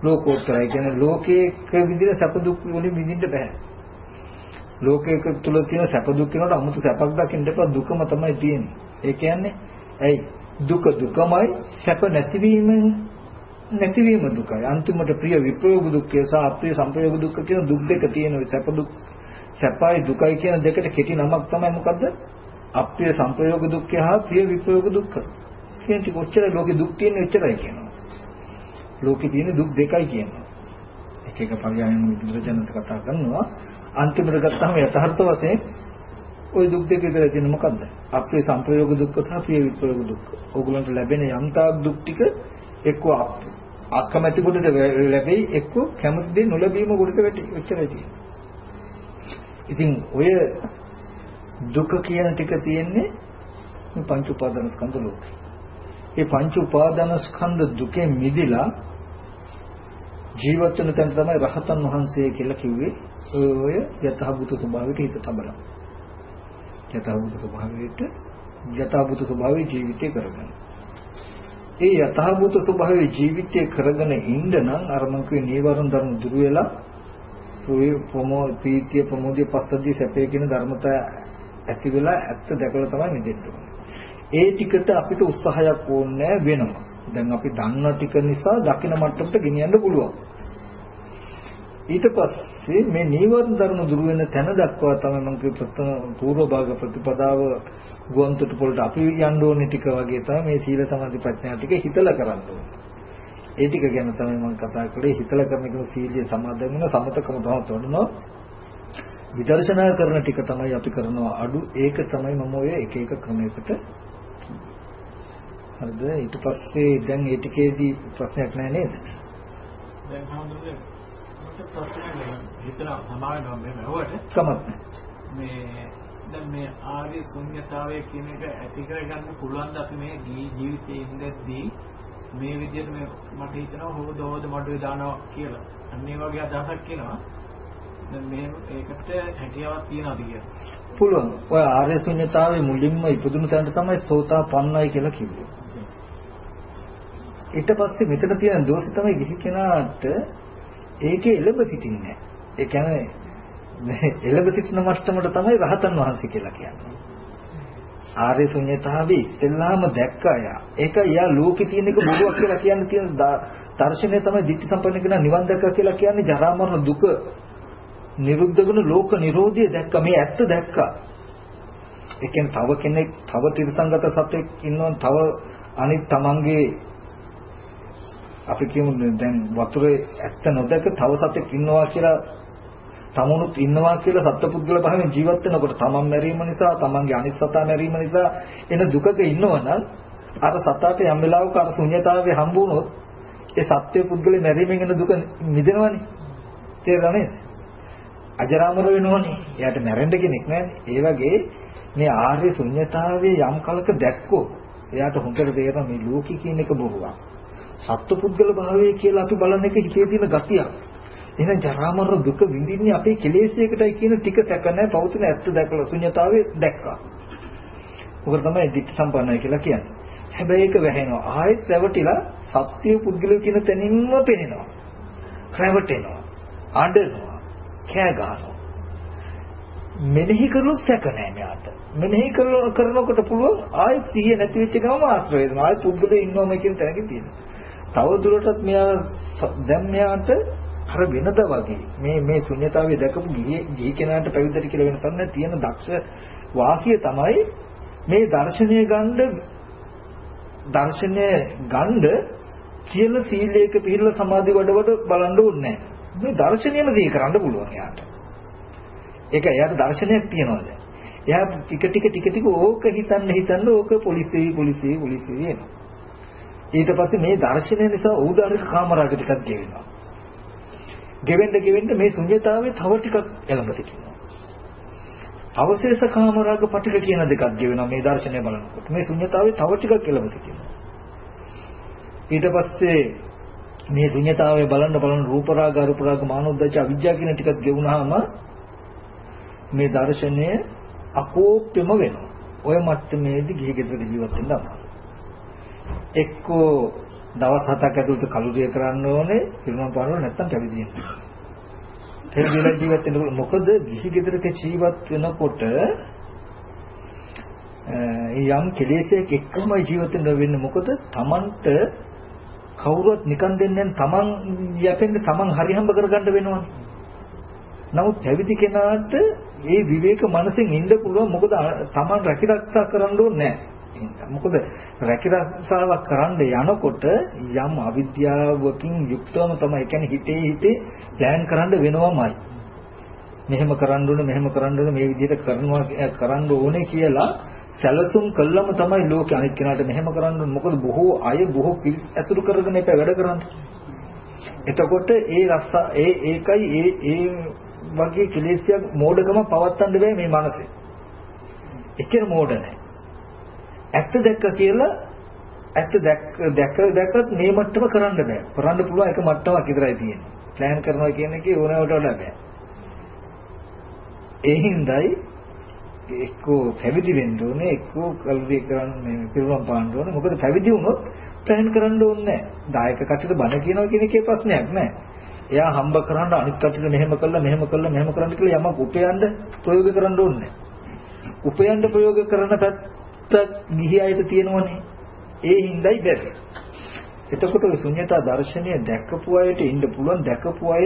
A: ලෝකෝත්තරයි කියන්නේ ලෝකයක විඳින සැප දුක් වලින් විඳින්න බෑ. ලෝකයක තුල තියෙන සැප දුක් වෙනකොට 아무තු සැපක් දකින්න එපා දුකම තමයි තියෙන්නේ. ඒ කියන්නේ ඇයි දුක දුකමයි සැප නැතිවීමෙන් නැතිවීම දුකයි. අන්තිමට ප්‍රිය විප්‍රයෝග දුක්ඛය සහ අප්‍රිය සංපයෝග දුක්ඛ කියන දුක් දෙක තියෙනවා. සැප දුක් සැපයි දුකයි කියන දෙකට කෙටි නමක් තමයි මොකද්ද? අප්‍රිය සංපයෝග දුක්ඛය හා ප්‍රිය විප්‍රයෝග දුක්ඛ. කියන ටික ඔච්චර ලෝකේ දුක් තියෙන එච්චරයි කියනවා. ලෝකේ තියෙන දුක් දෙකයි කියනවා. එක එක පරියායන් බුදුරජාණන් කතා කරනවා. අන්තිමට ගත්තාම යථාර්ථ වශයෙන් ওই දුක් දෙක විතර තියෙන මොකද්ද? අප්‍රිය සංපයෝග දුක්ඛ සහ ප්‍රිය විප්‍රයෝග දුක්ඛ. ඕගලන්ට ලැබෙන යම්තාක් දුක් ටික එක්ක අකමැති කොටට ලැබෙයි එක්ක කැමති දේ නොලැබීම කොටට වැටි එච්චරයි තියෙන්නේ. ඉතින් ඔය දුක කියන ටික තියෙන්නේ මේ පංච උපාදාන ස්කන්ධ ලෝකේ. මේ පංච උපාදාන ස්කන්ධ දුකෙන් මිදිලා ජීවත් වෙන තැන තමයි රහතන් වහන්සේ කියලා කිව්වේ. ඔය යථාභූත ස්වභාවයට හිත තබලා. යථාභූත ස්වභාවයට යථාභූත ස්වභාවයේ ජීවිතය කරගන්න. ඒ යථාභූත ස්වභාවයේ ජීවිතය කරගෙන ඉන්න නම් අර මං කියේ නීවරණ ධර්ම දුර වෙලා ප්‍රමෝ පීතිය ප්‍රමෝදිය පස්සද්ධිය සැපේ කියන ධර්මතා ඇති වෙලා ඇත්ත දැකලා තමයි මෙදෙන්න ඕනේ. ඒ ටිකට අපිට උත්සාහයක් ඕනේ වෙනවා. දැන් අපි දන්න ටික නිසා දකින මට්ටමට ගෙනියන්න පුළුවන්. ඊට පස්සේ මේ නීවරණ ධර්ම දුර වෙන තැන දක්වා තමයි මම කිය ප්‍රථම පූර්ව භාග ප්‍රතිපදාව ගුවන්තොට පොළට අපි යන්න ඕනේ ටික වගේ තමයි මේ සීල සමාධි ප්‍රඥා ටික හිතලා කරන්න ඕනේ. ඒ ටික ගැන තමයි මම කතා කළේ හිතලා කරන එක සීලිය සමාදන් වෙන සමතකම තමයි තොරනවා. විදර්ශනා කරන ටික තමයි අපි කරනවා අඩු ඒක තමයි මම ඔය එක එක ක්‍රමයකට හරිද ඊට පස්සේ දැන් ඒ ටිකේදී ප්‍රශ්නයක් නැහැ නේද?
B: දැන් හඳුනගන්න ප්‍රශ්නයක් හිතලා සමාවෙනවා මේ වැවට
A: කමක්
B: මේ දැන් මේ ආර්ය ශුන්‍යතාවය කියන එක ඇති කරගන්න පුළුවන් ද අපි මේ ජීවිතයේ ඉඳද්දී මේ විදිහට මේ මට හිතෙනවා හොද හොද මඩුවේ දානවා කියලා. අන්න ඒ වගේ අදහසක් කියනවා. දැන් මේ ඒකට හැකියාවක් තියනවාද කියලා.
A: පුළුවන්. ඔය ආර්ය ශුන්‍යතාවයේ මුලින්ම ඉපදුණු තැනට තමයි සෝතාපන්නයි කියලා කිව්වේ. ඊට පස්සේ මෙතන තියෙන දෝෂය තමයි කිසි කෙනාට ඒකේ එළඹ සිටින්නේ ඒ කියන්නේ එළඹ සිටින මට්ටමට තමයි රහතන් වහන්සේ කියලා කියන්නේ. ආර්ය ශුන්‍යතාවේ ඉස්සෙල්ලාම දැක්කා යා. ඒක යා ලෝකේ තියෙන එක බොරුවක් කියලා කියන්න තියෙන දර්ශනය තමයි ධිට්ඨි සම්පන්න කෙනා නිවන් දැක්කා කියලා කියන්නේ ජරා මරණ දුක නිරුද්ධ කරන ලෝක නිරෝධිය දැක්කා. මේ ඇත්ත දැක්කා. ඒ කියන්නේ තව කෙනෙක් තව තිරසංගත සත්වෙක් ඉන්නවා තව අනිත් තමන්ගේ අපි කියමු දැන් වතුරේ ඇත්ත නොදක තව සතෙක් ඉන්නවා කියලා තමනුත් ඉන්නවා කියලා සත්පුද්ගල භාවයෙන් ජීවත් වෙනකොට තමන් මැරීම නිසා තමන්ගේ අනිත් සතා මැරීම නිසා එන දුකක ඉන්නවනම් අර සතාට යම් වෙලාවක අර ශුන්‍යතාවය හම්බ වුණොත් ඒ සත්‍ය පුද්ගලයා මැරීමෙන් එන දුක මිදෙනවනේ. තේරුණා නේද? අජරාමර වෙනවනේ. එයාට මැරෙන්න කෙනෙක් නැහැ. ඒ වගේ මේ ආර්ය ශුන්‍යතාවයේ යම් කලක දැක්කෝ එයාට හොඳට තේරෙනවා මේ ලෝකී කියන එක බොරුවක්. සත්පුද්ගල භාවය කියලා අපි බලන එක හිතේ තියෙන ගතියක්. එහෙනම් ජරා මරණ දුක විඳින්නේ අපේ කෙලෙස්යකටයි කියන ටික සැක නැහැ පෞතුන ඇත්ත දැකලා ශුන්‍යතාවය දැක්කා. ඔක තමයි ධිට්ඨ සම්පන්නයි කියලා කියන්නේ. හැබැයි ඒක වැහෙනවා. ආයෙත් රැවටිලා සත්‍ය පුද්ගලය කියන තැනින්ම පෙනෙනවා. රැවටෙනවා. අඬනවා. කෑ ගන්නවා. මෙනෙහි කරලොත් සැක නැහැ මෙයාට. මෙනෙහි කරනකොට පුළුවන් ආයෙත් සිහිය නැති වෙච්ච ගමන් ආශ්‍රය වෙනවා. ආයෙත් පුද්ගලයා ඉන්නවම කියන තැනකින් තියෙනවා. තව දුරටත් මෙයා දැන් මෙයාට අර වෙනද වගේ මේ මේ ශුන්‍යතාවය දැකපු ගිහි කෙනාට පැවිද්දට කියලා වෙනසක් නැහැ. තියෙන දක්ෂ වාසිය තමයි මේ දර්ශනය ගන්න දර්ශනය ගන්න කියලා සීලයක පිළිල සමාධි වඩ වඩ බලන්න ඕනේ මේ දර්ශනයම දී කරන්න පුළුවන් එයාට. ඒක එයාට දර්ශනයක් තියනවා දැන්. එයා ටික ටික ටික ටික ඕක හිතන්න හිතන්න ඕක පොලිසිය පොලිසිය පොලිසිය එනවා. ඊට පස්සේ මේ දර්ශනය නිසා ඖදාරික කාමරාග ටිකක් ගෙවෙනවා. ගෙවෙන්න ගෙවෙන්න මේ ශුන්‍යතාවයේ තව ටිකක් එළඹ සිටිනවා. අවශේෂ කාමරාග පටික කියන දෙකක් ගෙවෙනවා මේ දර්ශනය බලනකොට. මේ ශුන්්‍යතාවේ තව ටිකක් එළවස කියනවා. ඊට පස්සේ මේ ශුන්්‍යතාවය බලන්න බලන රූප රාග අරූප රාග මානෝද්දච්ච අවිජ්ජා කියන ටිකත් ගෙවුනහම මේ දර්ශනය අකෝප්‍යම වෙනවා. ඔය මට්ටමේදී ගිහි ගෙදර ජීවත් වෙන්න අමාරුයි. එක්කෝ දවස් හතක් ඇතුළත කලුරිය කරන්න ඕනේ පිරුණම් පාරවල නැත්තම් පැවිදි වෙන්න. පැවිදිලා ජීවත් වෙනකොට මොකද ගිහි ගෙදරක ජීවත් වෙනකොට යම් කෙලෙසයක් එක්කම ජීවත් වෙන්න මොකද Tamanට කවුරුවත් නිකන් දෙන්නේ නැහැ තමන් යැපෙන්න තමන් හරි හම්බ කරගන්න වෙනවනේ. නමුත් පැවිදි කෙනාට ඒ විවේක මනසෙන් ඉන්න පුළුවන් මොකද තමන් රැකිරක්ෂා කරන්න ඕනේ නැහැ. මොකද රැකිරක්ෂාවක් කරන්න යනකොට යම් අවිද්‍යාවකින් යුක්තවම තමයි කියන්නේ හිතේ හිතේ ප්ලෑන් කරන්න වෙනවමයි. මෙහෙම කරන්න ඕනේ මෙහෙම කරන්න ඕනේ මේ විදිහට කරනවා කරන්න ඕනේ කියලා සැලසුම් කළම තමයි ලෝකෙ අනිත් කෙනාට මෙහෙම කරන්න මොකද බොහෝ අය බොහෝ පිළිස් ඇසුරු කරගෙන එපා වැඩ කරන්නේ. එතකොට ඒ රස ඒ ඒකයි ඒ ඒ වගේ කෙලෙස්යක් මෝඩකම පවත්තන්න බෑ මේ මනසේ. එච්චර මෝඩ නැහැ. ඇත්ත දැක්ක කියලා ඇත්ත දැක්ක දැක දැකත් මේ මට්ටම කරන්න බෑ. කරන්න පුළුවන් එක මට්ටමක් විතරයි තියෙන්නේ. ප්ලෑන් කරනවා කියන එකේ ඕනෑවට වඩා බෑ. ඒ හින්දායි එක්කෝ පැවිදි වෙන්න ඕනේ එක්කෝ කල්පේ කරන්න මේ පිරුණම් පාන්න ඕනේ මොකද පැවිදි වුණොත් ප්ලෑන් කරන්න ඕනේ නැහැ දායක කටට බණ කියනවා කියන එකේ ප්‍රශ්නයක් නැහැ එයා හම්බ කරන්න අනිත් කටට මෙහෙම කළා මෙහෙම කළා මෙහෙම කරන්න කියලා යමක් උපයන්න ප්‍රයෝග කරන්න ඕනේ උපයන්න ප්‍රයෝග කරන පැත්ත ගිහි අයට තියෙනවනේ. ඒ හිඳයි බැරි. එතකොට ඔය ශුන්‍යතා දර්ශනය දැකපු අයට ඉන්න පුළුවන්. දැකපු අය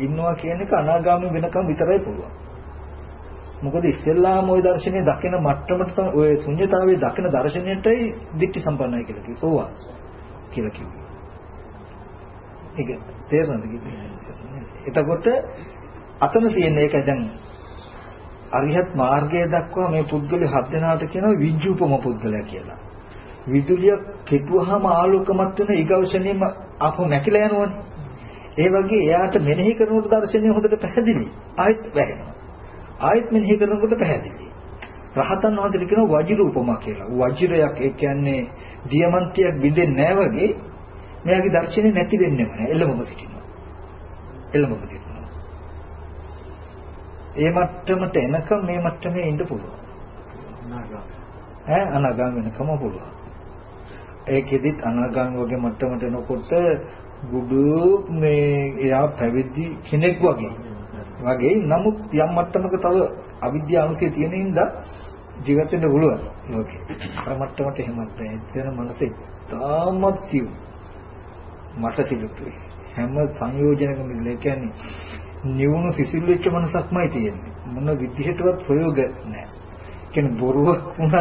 A: ඉන්නවා කියන එක අනාගාමී වෙනකම් විතරයි පුළුවන්. මොකද ඉස්සෙල්ලාම ওই දර්ශනය දකින මට්ටමට ඔය ශුන්‍යතාවයේ දකින දර්ශනයටයි දික්ටි සම්පන්නයි කියලා කිව්වා. ඕවා කියලා කිව්වා. ඒක තේරෙනවද එතකොට අතන තියෙන එක දැන් අරිහත් මාර්ගය දක්වා මේ පුද්ගලයා හත් දෙනාට කියනවා විජ්ජූපම පුද්ගලයා කියලා. විදුලිය කෙටුවාම ආලෝකමත් වෙන ඊගවශනීයම ආපහු නැකිලා යනවනේ. ඒ වගේ එයාට මෙනෙහි කරනකොට දර්ශනය හොඳට පැහැදිලි. ආයෙත් වැහෙනවා. ආයෙත් මෙනෙහි කරනකොට පැහැදිලි. රහතන් වහන්සේ කියන වජිර උපමා කියලා. වජිරයක් ඒ කියන්නේ දියමන්තියක් බිඳෙන්නේ නැහැ වගේ මෙයාගේ දර්ශනේ නැති වෙන්නේ නැහැ. එළමම සිටිනවා. එළමම සිටිනවා. ඒ මට්ටමට එනකම් මේ මට්ටමේ ඉන්න පුළුවන්. ඈ අනාගාම වෙනකම පුළුවන්. ඒකෙදිත් අනාගාම වගේ මට්ටමට එනකොට බුදු මේ එයා පැවිදි කෙනෙක් වගේ වගේ නමුත් යම් මට්ටමක තව අවිද්‍යාව අනුසය තියෙන හින්දා ජීවත් වෙන්න පුළුවන් ලෝකේ. අර මට්ටමට එහෙමත් නැහැ. එතන මනසේ තාමත් සිව්. මට සිලුතුයි. හැම සංයෝජනකම ඉන්නේ කියන්නේ නිවුණු සිසිල් වෙච්ච මනසක්මයි තියෙන්නේ. මොන විදිහටවත් ප්‍රයෝග නැහැ. කියන්නේ බොරුවක් වුණත්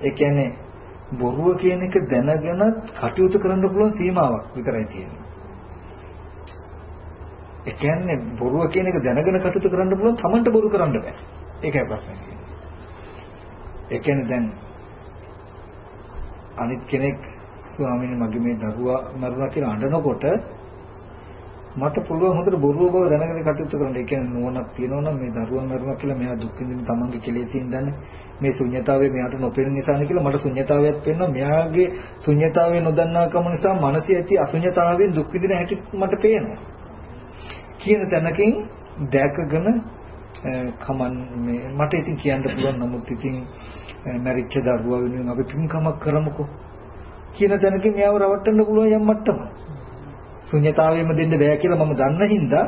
A: ඒ කියන්නේ බොරුව කියන එක දැනගෙන කටයුතු කරන්න පුළුවන් සීමාවක් විතරයි තියෙන්නේ. ඒ කියන්නේ බොරුව කියන එක දැනගෙන කටයුතු කරන්න පුළුවන් Tamanට බොරු කරන්න බෑ. ඒකයි ප්‍රශ්නේ තියෙන්නේ. ඒ කියන්නේ දැන් අනිත් කෙනෙක් ස්වාමීනි මගේ මේ දරුවා මරුණා කියලා අඬනකොට මට පුළුවන් හොඳට බොරුව බව දැනගෙන කටයුතු කරන්න. ඒ කියන්නේ නුවණක් තියෙනවා නම් මේ දරුවා මරුණා කියලා මෙයා දුක් විඳින තමන්ගේ කෙලෙසින් දන්නේ මේ ශුන්්‍යතාවය මෙයාට නොපෙනෙන නිසානේ කියලා මට ශුන්්‍යතාවයක් පේනවා. මෙයාගේ ශුන්්‍යතාවය නොදන්නාකම නිසා මනසේ ඇති අශුන්්‍යතාවයෙන් දුක් විඳින හැටි මට පේනවා. කියන තැනකින් දැකගෙන කමන් මේ මට ඉතින් කියන්න පුළුවන් නමුත් ඉතින් මැරිච්ච දරුවා වෙනුවෙන් අපි පින්කමක් කරමුකෝ කියන තැනකින් එයාව රවට්ටන්න පුළුවන් යම් මට්ටම. ශුන්‍යතාවෙම දෙන්න බෑ කියලා මම දන්න හින්දා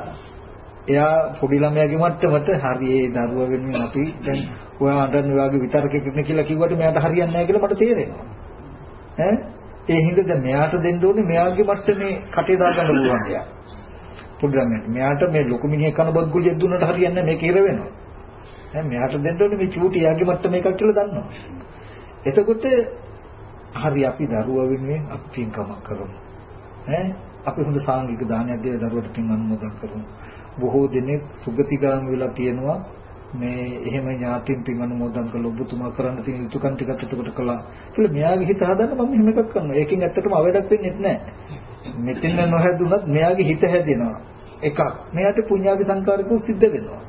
A: එයා පොඩි ළමයාගේ මට්ටමට හරි ඒ දරුවා වෙනුවෙන් අපි දැන් ඔයා අඬන ඔයාගේ විතරකෙකින් කියලා කිව්වට මෙයාට හරියන්නේ නැහැ කියලා මට තේරෙනවා. ඈ ඒ හින්දා දැන් මෙයාට දෙන්න ඕනේ මෙයාගේ මට්ටමේ කටේ දාගන්න පුළුවන් එයා. පොඩි ළමයාට. මෙයාට මේ ලොකු මිනිහෙක් කන බත් ගුලියක් දුන්නට හරියන්නේ නැහැ මේක ඉර වෙනවා. දැන් මෙයාට දෙන්න ඕනේ මේ චූටි යාගේ මට්ටම එකක් කියලා දන්නවා. එතකොට හරි අපි දරුවා වෙනුවෙන් අපි පින්කමක් කරමු. ඈ අපි හොඳ සාංගික දානයක් දීලා දරුවට පින් අනුමෝදන් කරමු. බොහෝ දෙනෙක් සුගතිගාමී වෙලා තියෙනවා මේ එහෙම ඥාතින් පින් අනුමෝදන් කළ ඔබතුමා කරන්න තියෙන යුතුයකම් ටිකක් එතකොට කළා. කියලා මෙයාගේ හිත හදන්න මම එහෙම එකක් කරනවා. ඒකෙන් ඇත්තටම අවඩක් වෙන්නේ නැහැ. මෙතන නොහැදුනත් මෙයාගේ හිත හැදෙනවා. එකක්. මෙයාට පුඤ්ඤාභි සංකාරකෝ සිද්ධ වෙනවා.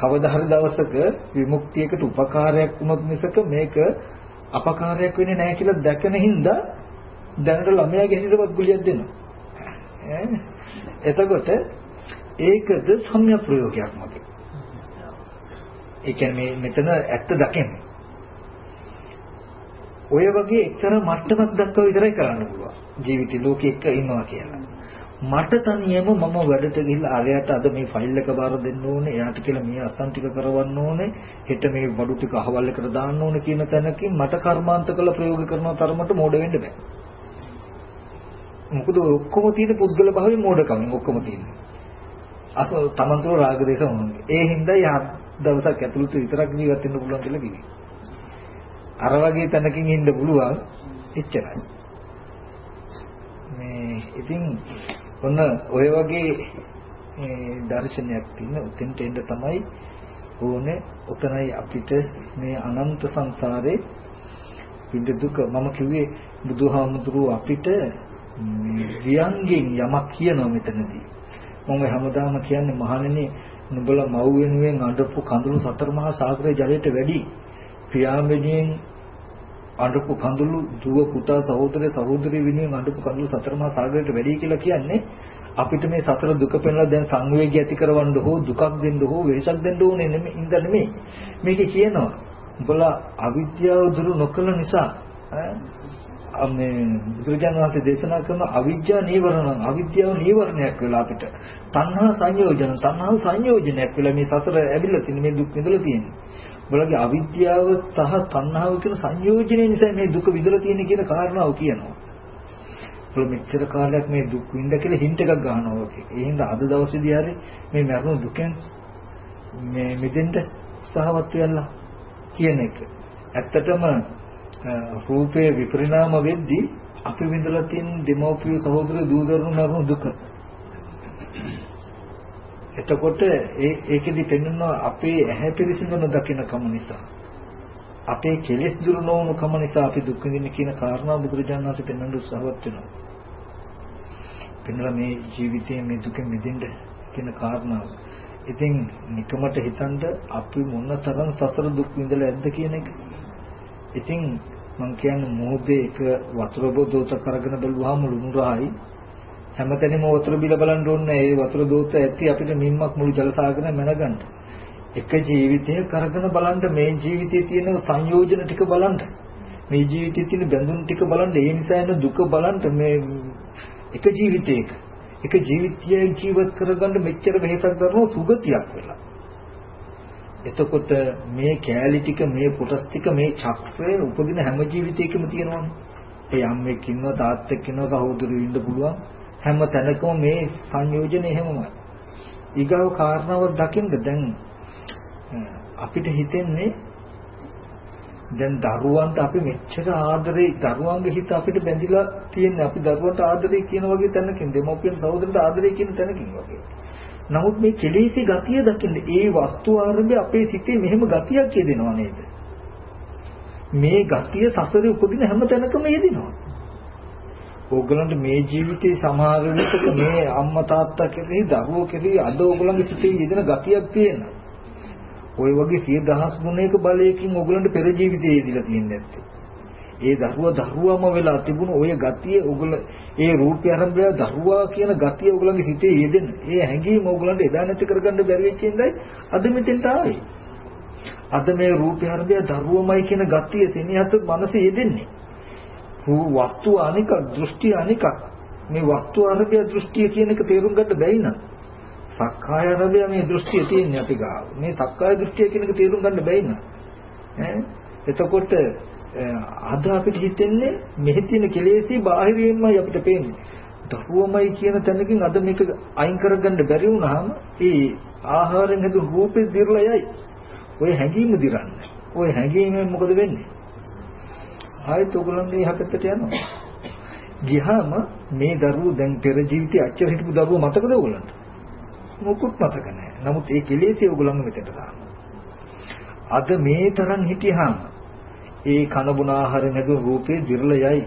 A: කවදා හරි දවසක විමුක්තියකට උපකාරයක් වුණොත් මිසක මේක අපකාරයක් වෙන්නේ නැහැ කියලා දැකන හින්දා දැනට ළමයාගේ හිතටවත් ගුලියක් දෙනවා. එතකොට ඒකද සම්‍යක් ප්‍රයෝගයක් මගේ. ඒ කියන්නේ මෙතන ඇත්ත දකින්නේ. ඔය වගේ එක්තරා මට්ටමක් දක්වා විතරයි කරන්න පුළුවන්. ජීවිත ලෝකෙ එක්ක ඉන්නවා කියලා. මට තනියම මම වැඩට ගිහිල්ලා ආරයට අද මේ ෆයිල් එක බාර දෙන්න ඕනේ එයාට කියලා මේ අසන් ටික කරවන්න ඕනේ හෙට මේ බඩු ටික අහවල් එකට දාන්න ඕනේ කියන තැනකින් මට කර්මාන්ත කළ ප්‍රයෝග කරන තරමට මෝඩ වෙන්න බෑ මොකද ඔක්කොම තියෙන පුද්ගල භාවයේ මෝඩකම ඔක්කොම තියෙන්නේ අස තමන්තෝ රාග දේශ මොනවාද ඒ හින්දා යා දවසක් ඇතුළත විතරක් ජීවත් වෙන්න පුළුවන් කියලා කිව්වේ. අර වගේ තැනකින් ඉන්න පුළුවන් එච්චරයි. මේ ඉතින් ඔන්න ඔය වගේ දර්ශනයක් තියෙන උතෙන්ට එන්න තමයි ඕනේ. උතනයි අපිට මේ අනන්ත සංසාරේ විඳ දුක. මම කිව්වේ බුදුහාමුදුරුව අපිට වියන්ගෙන් යමක් කියනවා මෙතනදී. මම හැමදාම කියන්නේ මහණෙනි නුඹලා මව් වෙනුවෙන් අඬපු කඳුළු සතර මහා සාගරයේ ජලයට වැඩි. පියාඹෙනියෙන් අඬපු කඳුළු දුව පුතා සහෝදර සහෝදරිය වෙනුවෙන් අඬපු කඳුළු සතර මහා සාගරයට වැඩි කියලා කියන්නේ අපිට මේ සතර දුක පෙන්ලා දැන් සංවේගය ඇති කරවන්න හෝ දුකක් දෙන්න හෝ වෙහසක් දෙන්න ඕනේ නෙමෙයි ඉඳ නෙමෙයි. මේක කියනවා උඹලා අවිද්‍යාව දුරු නොකළ නිසා මේ බුදුරජාණන් වහන්සේ දේශනා කරන අවිද්‍යා නීවරණ අවිද්‍යාව නීවරණයක් වෙලා අපිට තණ්හා සංයෝජන තණ්හා සංයෝජනයක් වෙලා මේ සසර ඇවිල්ලා තියෙන මේ දුක් විඳලා තියෙන්නේ බලගේ අවිද්‍යාව සහ තණ්හාව කියන සංයෝජනය නිසා මේ දුක විඳලා තියෙන කියන කාරණාව කියනවා. බල මෙච්චර කාලයක් මේ දුක් විඳ කියලා හින්ට් එකක් ගන්නවා වගේ. ඒ හින්දා අද දවසේදී හරි මේ මරණ දුකෙන් මේ මෙදෙන්න උත්සාහවත් වෙලා කියන එක. ඇත්තටම රූපේ විපරිණාම වෙද්දී අපි විඳලා තියෙන දෙමෝපිය සහෝදර දූ දරුණු මරණ දුක. එතකොට ඒ ඒකෙදි පෙන්වනවා අපේ ඇහැ පිරිසිදුන දකින්න කම නිසා අපේ කෙලෙස් දුරු නොවුණු කම නිසා අපි දුක් විඳින්න කියන කාරණා බුදුරජාණන් වහන්සේ පෙන්වන්න උත්සාහවත් වෙනවා. පෙන්වලා මේ ජීවිතයේ මේ දුකෙන් මිදෙන්න කියන කාරණාව. ඉතින් නිකමට හිතනද අපි මොන තරම් සසර දුක් විඳලා ඇද්ද කියන එක. ඉතින් මම කියන්නේ මොහොතේ එක වතුර බොදෝත කරගෙන බලුවාම ලුණු රායි හැමතැනම වතුර බිල බලන්න ඕනේ ඒ වතුර දෝත ඇති අපිට මින්මක් මුළු ජල සාගරේ මැනගන්න. එක ජීවිතය කරගෙන බලන්න මේ ජීවිතයේ තියෙන සංයෝජන ටික බලන්න. මේ ජීවිතයේ තියෙන බැඳුම් ටික බලන්න. ඒ නිසා එන දුක බලන්න මේ එක ජීවිතයක එක ජීවිතයක් ජීවත් කරගන්න මෙච්චර වෙහෙසක් කරන සුගතියක් වෙලා. එතකොට මේ කෑලි ටික මේ කොටස් ටික මේ චක්‍රය උපදින හැම ජීවිතයකම තියෙනවනේ. ඒ අම්මෙක් ඉන්නවා තාත්තෙක් ඉන්නවා සහෝදරයෝ ඉන්න පුළුවන්. හැම තැනකම මේ සංයෝජන එහෙමමයි. ඊගාව කාරණාව දකින්න දැන් අපිට හිතෙන්නේ දැන් දරුවන්ට අපි මෙච්චර ආදරේ දරුවන්ගේ හිත අපිට බැඳිලා තියෙන්නේ අපි දරුවන්ට ආදරේ කියන වගේ තැනකින් දෙමෝපියන් සහෝදරන්ට ආදරේ කියන තැනකින් වගේ. නමුත් මේ කෙලෙසි ගතිය දකින්න ඒ වස්තු ආරම්භය අපේ සිතේ මෙහෙම ගතියක් යෙදෙනවා නේද? මේ ගතිය සසරේ උපදින හැම තැනකම යෙදෙනවා. ඕගලන්ට මේ ජීවිතේ සමහර විටක මේ අම්මා තාත්තා කෙරෙහි දරුවෝ කෙරෙහි අද ඕගලන්ගේ සිතේ යෙදෙන ගතියක් තියෙනවා. ওই වගේ සිය දහස් ගුණයක බලයකින් ඕගලන්ට පෙර ජීවිතේ යෙදිලා තියෙන්නේ නැත්තේ. ඒ දරුවා දරුවාම වෙලා තිබුණ ওই ගතිය ඕගල ඒ රූපය ආරම්භය දරුවා කියන ගතිය ඕගලන්ගේ සිතේ යෙදෙන. ඒ හැඟීම ඕගලන්ට එදා නැති කරගන්න බැරි වෙච්ච ඉඳයි අද මෙතෙන්ට ආවේ. අද මේ රූපය ආරම්භය දරුවමයි කියන ගතිය සෙනෙහස මනසේ යෙදෙන්නේ. වස්තු අනික දෘෂ්ටි අනික මේ වස්තු අරබය දෘෂ්ටිය කියන එක තේරුම් ගන්න බැයි නම් සක්කාය අරබය මේ දෘෂ්ටිය තියෙන්නේ අපි ගාව මේ සක්කාය දෘෂ්ටිය කියන එක තේරුම් ගන්න බැයි නම් ඈ එතකොට අද අපිට හිතෙන්නේ මෙහි තියෙන කෙලෙසි බාහිරින්මයි අපිට පේන්නේ දරුවමයි කියන තැනකින් අද මේක අයින් කරගන්න බැරි වුණාම ඒ ආහාරයෙන් හදු රූපේ දිර්ලයයි ඔය හැඟීම දිරන්නේ ඔය හැඟීමෙන් මොකද වෙන්නේ ආයෙත් ඔයගොල්ලන්ගේ යහපැත්තට යනවා. ගියාම මේ දරුවෝ දැන් පෙර ජීවිතේ අච්චර හිටපු දරුවෝ මතකද ඔයගොල්ලන්ට? මොකුත් මතක නැහැ. නමුත් ඒ කෙලෙසේ ඔයගොල්ලන්ව මෙතෙන්ට දානවා. අද මේ තරම් හිටියාම ඒ කන බුන ආහාර නැදුව රූපේ දිර්ලයයි.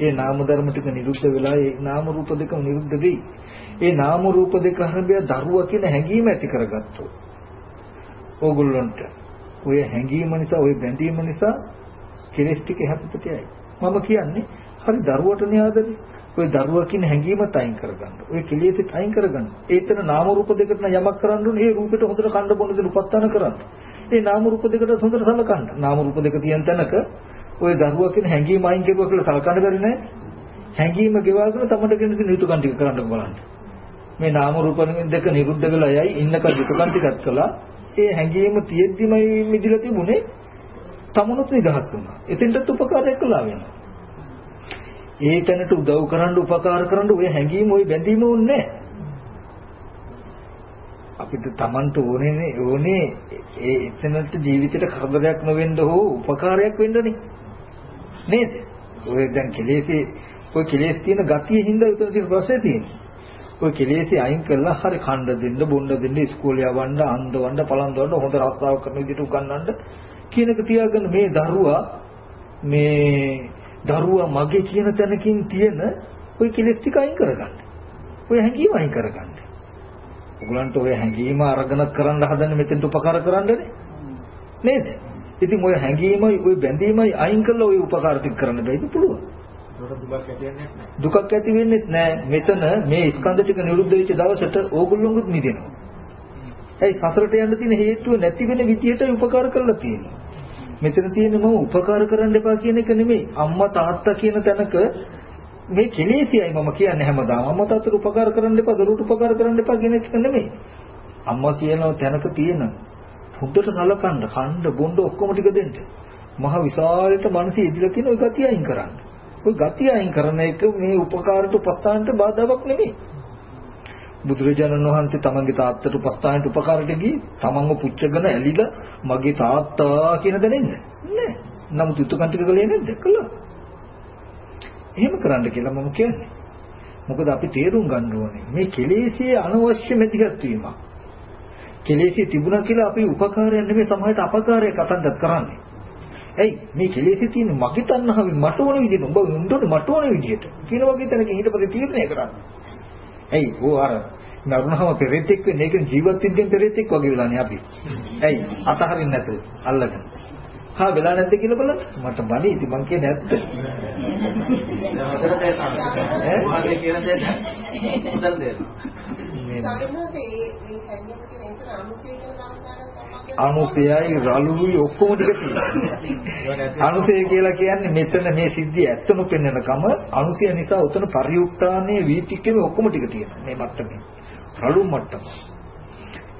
A: ඒ නාම ධර්ම ටික නිරුද්ධ වෙලා ඒ නාම රූප දෙකම නිරුද්ධ වෙයි. ඒ නාම රූප දෙක හැබැයි දරුවා කියන හැඟීම ඇති කරගත්තොත් ඕගොල්ලන්ට ඔය හැඟීම නිසා ඔය බැඳීම නිසා කෙලස් ටික හැපිට යයි. මම කියන්නේ හරි දරුවටනේ ආදරේ. ඔය දරුවා කියන හැඟීමත් අයින් කරගන්න. ඔය කෙලෙසත් අයින් කරගන්න. ඒතන නාම රූප දෙකට නම් යමක් කරන්න ඕනේ. ඒ රූපෙට හොඳට කණ්ඩ බොන්න දෙන උපස්ථාන කරන්න. ඒ නාම රූප දෙකට හොඳට සලකන්න. නාම රූප දෙක තියෙන තැනක ඔය දරුවා කියන හැඟීම අයින් කරුවා කියලා සලකන්න බැරි නෑ. හැඟීම ගෙවාගෙන තමට කියන දේ යුතුයකම් ටික කරන්න බලන්න. මේ නාම රූප දෙක නිරුද්ධ වෙලා යයි ඉන්නක යුතුයකම් ටිකක් කළා. ඒ හැඟීම තියෙද්දිමයි මිදිලා තිබුණේ. තමනුත් නිදහස් වුණා. එතෙන්ටත් උපකාරයක් කළා වෙනවා. ඒ තැනට උදව් කරන්න උපකාර කරන්න ඔය හැඟීම ඔය බැඳීම ඕනේ අපිට Tamanට ඕනේ ඕනේ ඒ එතනට ජීවිතේට කරදරයක් නොවෙන්න හෝ උපකාරයක් වෙන්නනේ. නේද? ඔය දැන් කෙලෙසේ ඔය කෙලෙස් තියෙන ගතිය හින්දා උතන තියෙන ප්‍රශ්නේ තියෙන්නේ. ඔය කෙලෙසේ අයින් කළා හරි කණ්ඩ දෙන්න, බොණ්ඩ දෙන්න, ඉස්කෝලේ යවන්න, අන්දවන්න, පළඳවන්න, හොඳ රස්සාව කරන විදිහට උගන්වන්න කියන එක තියාගෙන මේ දරුවා මේ දරුවා මගේ කියන තැනකින් තියෙන ওই කෙලෙස් ටික අයින් කරගන්න. ඔය හැඟීම අයින් කරගන්න. ඔයගලන්ට ඔය හැඟීම අරගෙන කරන්න හදන්නේ මෙතෙන්ට උපකාර කරන්නනේ. නේද? ඉතින් ඔය හැඟීමයි ඔය බැඳීමයි අයින් කළා ඔය උපකාර ටික කරන්න බෑද පුළුවන්. දුකක් ඇති වෙන්නේ නැහැ. මෙතන මේ ස්කන්ධ ටික නිරුද්ධ වෙච්ච දවසට ඕගොල්ලොන්ගුත් නිදෙනවා. ඒ සසරට යන්න තියෙන හේතුව නැති වෙන විදියට උපකාර කරලා තියෙනවා. මෙතන තියෙන්නේ මම උපකාර කරන්න එපා කියන එක නෙමෙයි. අම්මා තාත්තා කියන තැනක මේ කෙලෙසියයි මම කියන්නේ හැමදාම. අම්මා තාත්තට උපකාර කරන්න එපා, දරුවට උපකාර කරන්න එපා කියන එක නෙමෙයි. අම්මා කියන තැනක තියෙන හොඳට සලකන්න, කන්න, බොන්න ඔක්කොම ටික දෙන්න. මහ විශාලට මනස ඉදිරිය තියෙන ওই ගතිය අයින් කරන්න. ওই ගතිය අයින් කරන එක මේ උපකාරට උපස්ථානට බාධාවක් නෙමෙයි. බුදුරජාණන් වහන්සේ තමන්ගේ තාත්තට උපස්ථානට උපකාරයට ගියේ තමන්ව පුච්චගෙන ඇලිලා මගේ තාත්තා කියන දැනෙන්න නෑ නමුත් යුතුයකම් ටික කළේ නැද්ද කළා එහෙම කරන්න කියලා මම කියන්නේ. මොකද අපි තේරුම් ගන්න ඕනේ මේ කෙලෙසියේ අනවශ්‍ය මැදිහත් වීම කෙලෙසිය තිබුණා කියලා අපි උපකාරයක් නෙමෙයි සමාජයට අපකාරයක් අතන්දත් කරන්නේ. ඇයි? මේ කෙලෙසිය තියෙන මගේ තණ්හාවෙන් මට ඕන විදිහට උඹ උන්ට මට ඕන විදිහට කියන වගේ තැනක ඊටපස්සේ තීරණය කරන්නේ. ඇයි? ඕ අර නරුණහම පෙරෙතෙක් වෙන්නේ ඒක ජීවත් වෙද්දී පෙරෙතෙක් වගේ වෙලානේ අපි. ඇයි? අතහරින්න නැතුව අල්ලගෙන. හා වෙලා නැද්ද කියලා බලන්න. මට බණි ඉතින් මං කියන්නේ ඇත්ත. අනුසයයි රළුයි ඔක්කොම ටික තියෙනවා. අනුසය කියලා කියන්නේ මෙතන මේ සිද්ධිය ඇත්තම පෙන්වනකම අනුසය නිසා උතන පරිඋත්තානයේ වීතිකේ ඔක්කොම ටික තියෙනවා මේ මට්ටමේ. රළු මට්ටම.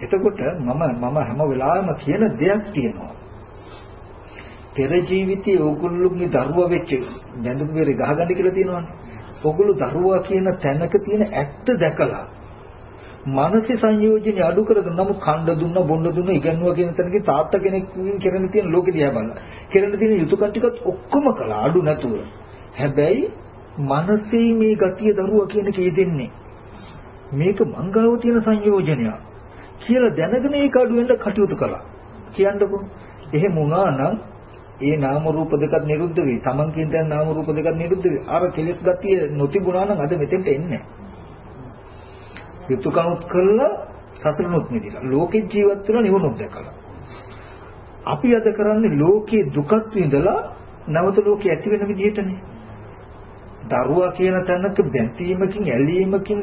A: එතකොට මම මම හැම වෙලාවෙම කියන දෙයක් තියෙනවා. පෙර ජීවිතයේ ඕගොල්ලෝගේ දරුවා වෙච්ච බැඳුම් වෙරේ ගහගන්න කියලා තියෙනවනේ. ඕගොල්ලෝ දරුවා කියන තැනක තියෙන ඇත්ත දැකලා මානසික සංයෝජන අඩු කරගෙන නමුත් කණ්ඩ දුන්න බොන්න දුන්න ඉගෙනුවා කියන තැනකින් තාත්තා කෙනෙක්ගෙන් කරන්න තියෙන ලෝකෙ දිහා බලලා කරන්න තියෙන යුතුයකම් ටිකත් ඔක්කොම කළා අඩු නැතුව. හැබැයි මනසේ මේ ගතිය දරුවා කියන කේ දෙන්නේ මේක මංගාව තියෙන සංයෝජනයක් කියලා දැනගෙන ඒක අඩු වෙන්න කටයුතු කළා. කියන්නකො එහෙම වුණා නම් ඒ නාම රූප දෙකක් නිරුද්ධ වෙයි. Taman කියන දැන් නාම රූප දෙකක් නිරුද්ධ වෙයි. අර කෙලෙස් ගතිය නොතිබුණා නම් අද මෙතෙන්ට එන්නේ නැහැ. යුතුයකමත් කළා සසරනොත් මිදිලා. ලෝකේ ජීවත් වෙලා නිවනොත් දැකලා. අපි අද කරන්නේ ලෝකේ දුකත් විඳලා නැවත ලෝකේ ඇති වෙන විදිහටනේ. දරුවා කියන තැනක බැඳීමකින් ඇලීමකින්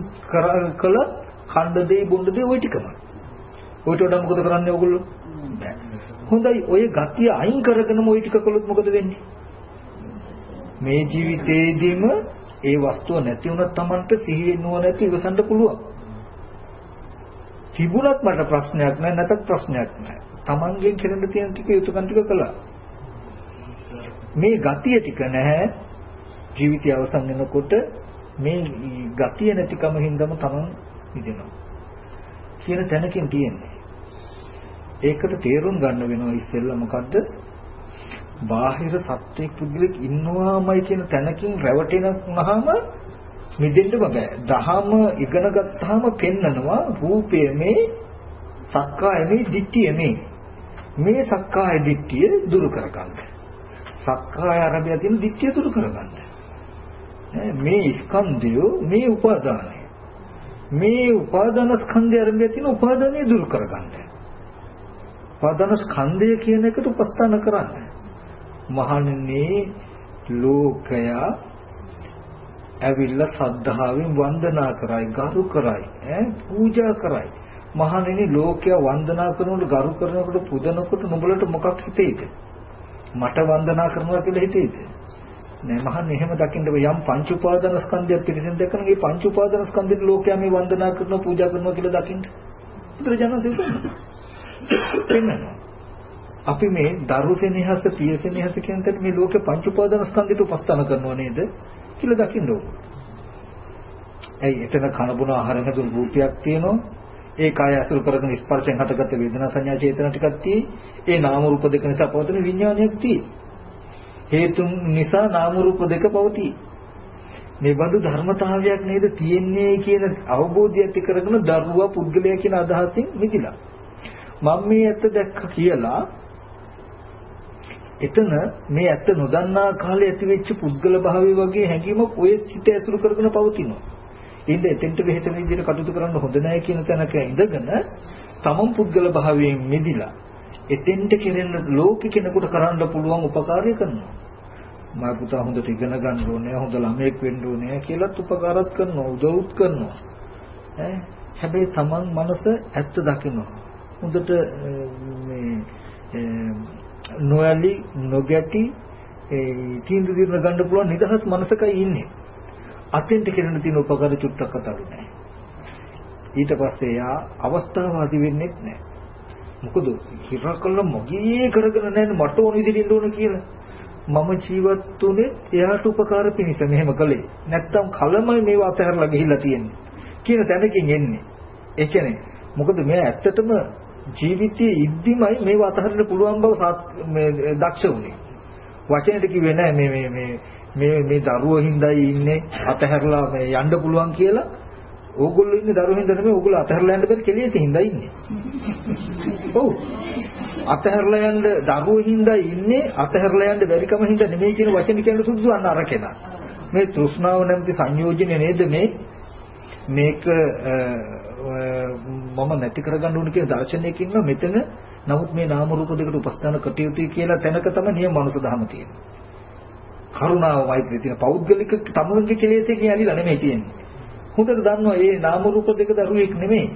A: කළ ඛණ්ඩ දෙයි බොණ්ඩ දෙයි ওই ටිකම. ඔයිට වඩා මොකද කරන්නේ ඔයගොල්ලෝ? හොඳයි ඔය ගතිය අයින් කරගෙනම ওই ටික කළොත් මොකද වෙන්නේ? මේ ජීවිතේදීම ඒ වස්තුව නැති වුණත් Tamanට සිහියෙන් නුවණැති ඉවසන්න පුළුවන්. තිබුණත් මට ප්‍රශ්නයක් නැහැ නැතත් ප්‍රශ්නයක් නැහැ. Tamanගෙන් කෙරෙන්න තියෙන ටික යුතුයකම් ටික කළා. මේ ගතිය ටික නැහැ ජීවිතය අවසන් වෙනකොට මේ ගතිය නැතිකම හින්දාම Taman මිදෙනවා. කියන තැනකින් තියෙන්නේ. ඒකට තේරුම් ගන්න වෙනවා ඉස්සෙල්ලා මොකද්ද? බාහිර සත්‍යයක් පුද්ගලෙක් ඉන්නවාමයි කියන තැනකින් රැවටෙනවහම මිදෙන්න බෑ. දහම ඉගෙන ගත්තාම පෙන්නනවා රූපය මේ සක්කාය මේ දිට්ඨිය මේ. මේ සක්කාය දිට්ඨිය දුරු කරගන්න. සක්කාය අරබය තියෙන දිට්ඨිය දුරු කරගන්න. මේ ස්කන්ධය මේ උපාදානය. මේ උපාදාන ස්කන්ධය අරබය තියෙන උපාදානය දුරු කරගන්න. උපාදාන ස්කන්ධය කියන එකට උපස්ථාන කරන්නේ. මහණෙනි ලෝකයා ඇවිල්ලා සද්ධාවෙන් වන්දනා කරයි, ගරු කරයි, ඈ පූජා කරයි. මහණෙනි ලෝකයා වන්දනා කරනකොට ගරු කරනකොට පුදනකොට නුඹලට මොකක් හිතෙයිද? මට වන්දනා කරනවා කියලා හිතෙයිද? නෑ මහන්නේ එහෙම දකින්න යම් පංච උපාදාන ස්කන්ධයක් පිළිසෙන් දැකන මේ පංච උපාදාන ස්කන්ධෙට ලෝකයා මේ වන්දනා කරනවා පූජා කරනවා කියලා දකින්න. බුදුරජාණන් වහන්සේ අපි මේ දරු සෙනෙහස පිය සෙනෙහස කියන තැන මේ ලෝකේ පංච උපාදාන ස්කන්ධයට උපස්ථාන කරනවා නේද කියලා දකින්න ඕන. ඇයි එතන කන බොන ආහාර නැතුව රූපයක් තියෙනවා ඒ කාය අසුර කරගෙන ස්පර්ශයෙන් හටගත්ත වේදනා සංඥා චේතන ටිකක් තියෙයි. ඒ නාම රූප දෙක නිසා පවතින විඥානයක් තියෙයි. හේතුන් නිසා නාම රූප දෙක පවතී. මේ බඳු ධර්මතාවයක් නේද තියෙන්නේ කියන අවබෝධය ඇති කරගෙන දරුවා පුද්ගලයා කියන අදහසින් මිදිලා. මම මේ ඇත්ත දැක්ක කියලා එතන මේ ඇත්ත නොදන්නා කාලේ ඇතිවෙච්ච පුද්ගල භාවය වගේ හැඟීමක් ඔය සිත ඇසුරු කරගෙන පවතිනවා. ඉතින් එතෙන්ට වෙහෙතන විදිහට කටයුතු කරන්න හොඳ නැහැ කියන තැනක ඉඳගෙන තමන් පුද්ගල භාවයෙන් මිදිලා එතෙන්ට කෙරෙන ලෝක කෙනෙකුට කරන්න පුළුවන් උපකාරය කරනවා. මා පුතා හොඳට ඉගෙන ගන්න ඕනේ, හොඳ ළමයෙක් වෙන්න ඕනේ කියලාත් උපකාරත් කරනවා, උදව්ත් කරනවා. ඈ හැබැයි තමන් මනස ඇත්ත දකිනවා. හොඳට මේ නොයලි නොගැටි ඒ තීන්දුව දිරන ගන්න පුළුවන් නිදහස් මනසකයි ඉන්නේ. අතෙන්ට කෙරෙන තියෙන උපකාර චුට්ටක් අතරු නැහැ. ඊට පස්සේ යා අවස්ථාවාදී වෙන්නේ නැහැ. මොකද හිරකල්ල මොගී කරගෙන නැහැ මට ඕන විදිහට ඉන්න ඕන කියලා. මම ජීවත් වුනේ එයාට උපකාර පිණිස මෙහෙම කළේ. නැත්තම් කලමයි මේව අතහැරලා ගිහිල්ලා තියෙන්නේ. කියන තැනකින් එන්නේ. ඒ කියන්නේ මොකද මේ ඇත්තටම ජීවිතයේ ඉද්දිමයි මේව අතහරින්න පුළුවන් බව මේ දක්ෂ වුනේ. වචනෙට කිව්වේ නෑ මේ මේ මේ මේ මේ දරුවෝ හින්දායි ඉන්නේ අතහැරලා මේ යන්න පුළුවන් කියලා. ඕගොල්ලෝ ඉන්නේ දරුවෝ හින්දා නෙමෙයි ඕගොල්ලෝ අතහැරලා යන්න බැරි කෙලෙස් හින්දා ඉන්නේ. ඔව්. අතහැරලා යන්න දරුවෝ හින්දා ඉන්නේ අතහැරලා යන්න බැරිකම හින්දා නෙමෙයි කියන වචන කියන සුදුසු අන්න අර කෙනා. මේ තෘෂ්ණාව නැමැති සංයෝජනේ නේද මේ මේක මම නැති කරගන්න ඕන කියන දර්ශනයකින් ඉන්න මෙතන නමුත් මේ නාම රූප දෙකට උපස්ථාන කටයුතුයි කියලා තැනක තමයි නියම මනුෂ්‍ය ධර්ම තියෙන්නේ. කරුණාව මෛත්‍රිය තියෙන පෞද්ගලික තමන්ගේ කෙලෙසකින් ඇලිලා නෙමෙයි තියෙන්නේ. හොඳට දන්නවා මේ නාම රූප දෙක දරුවෙක් නෙමෙයි.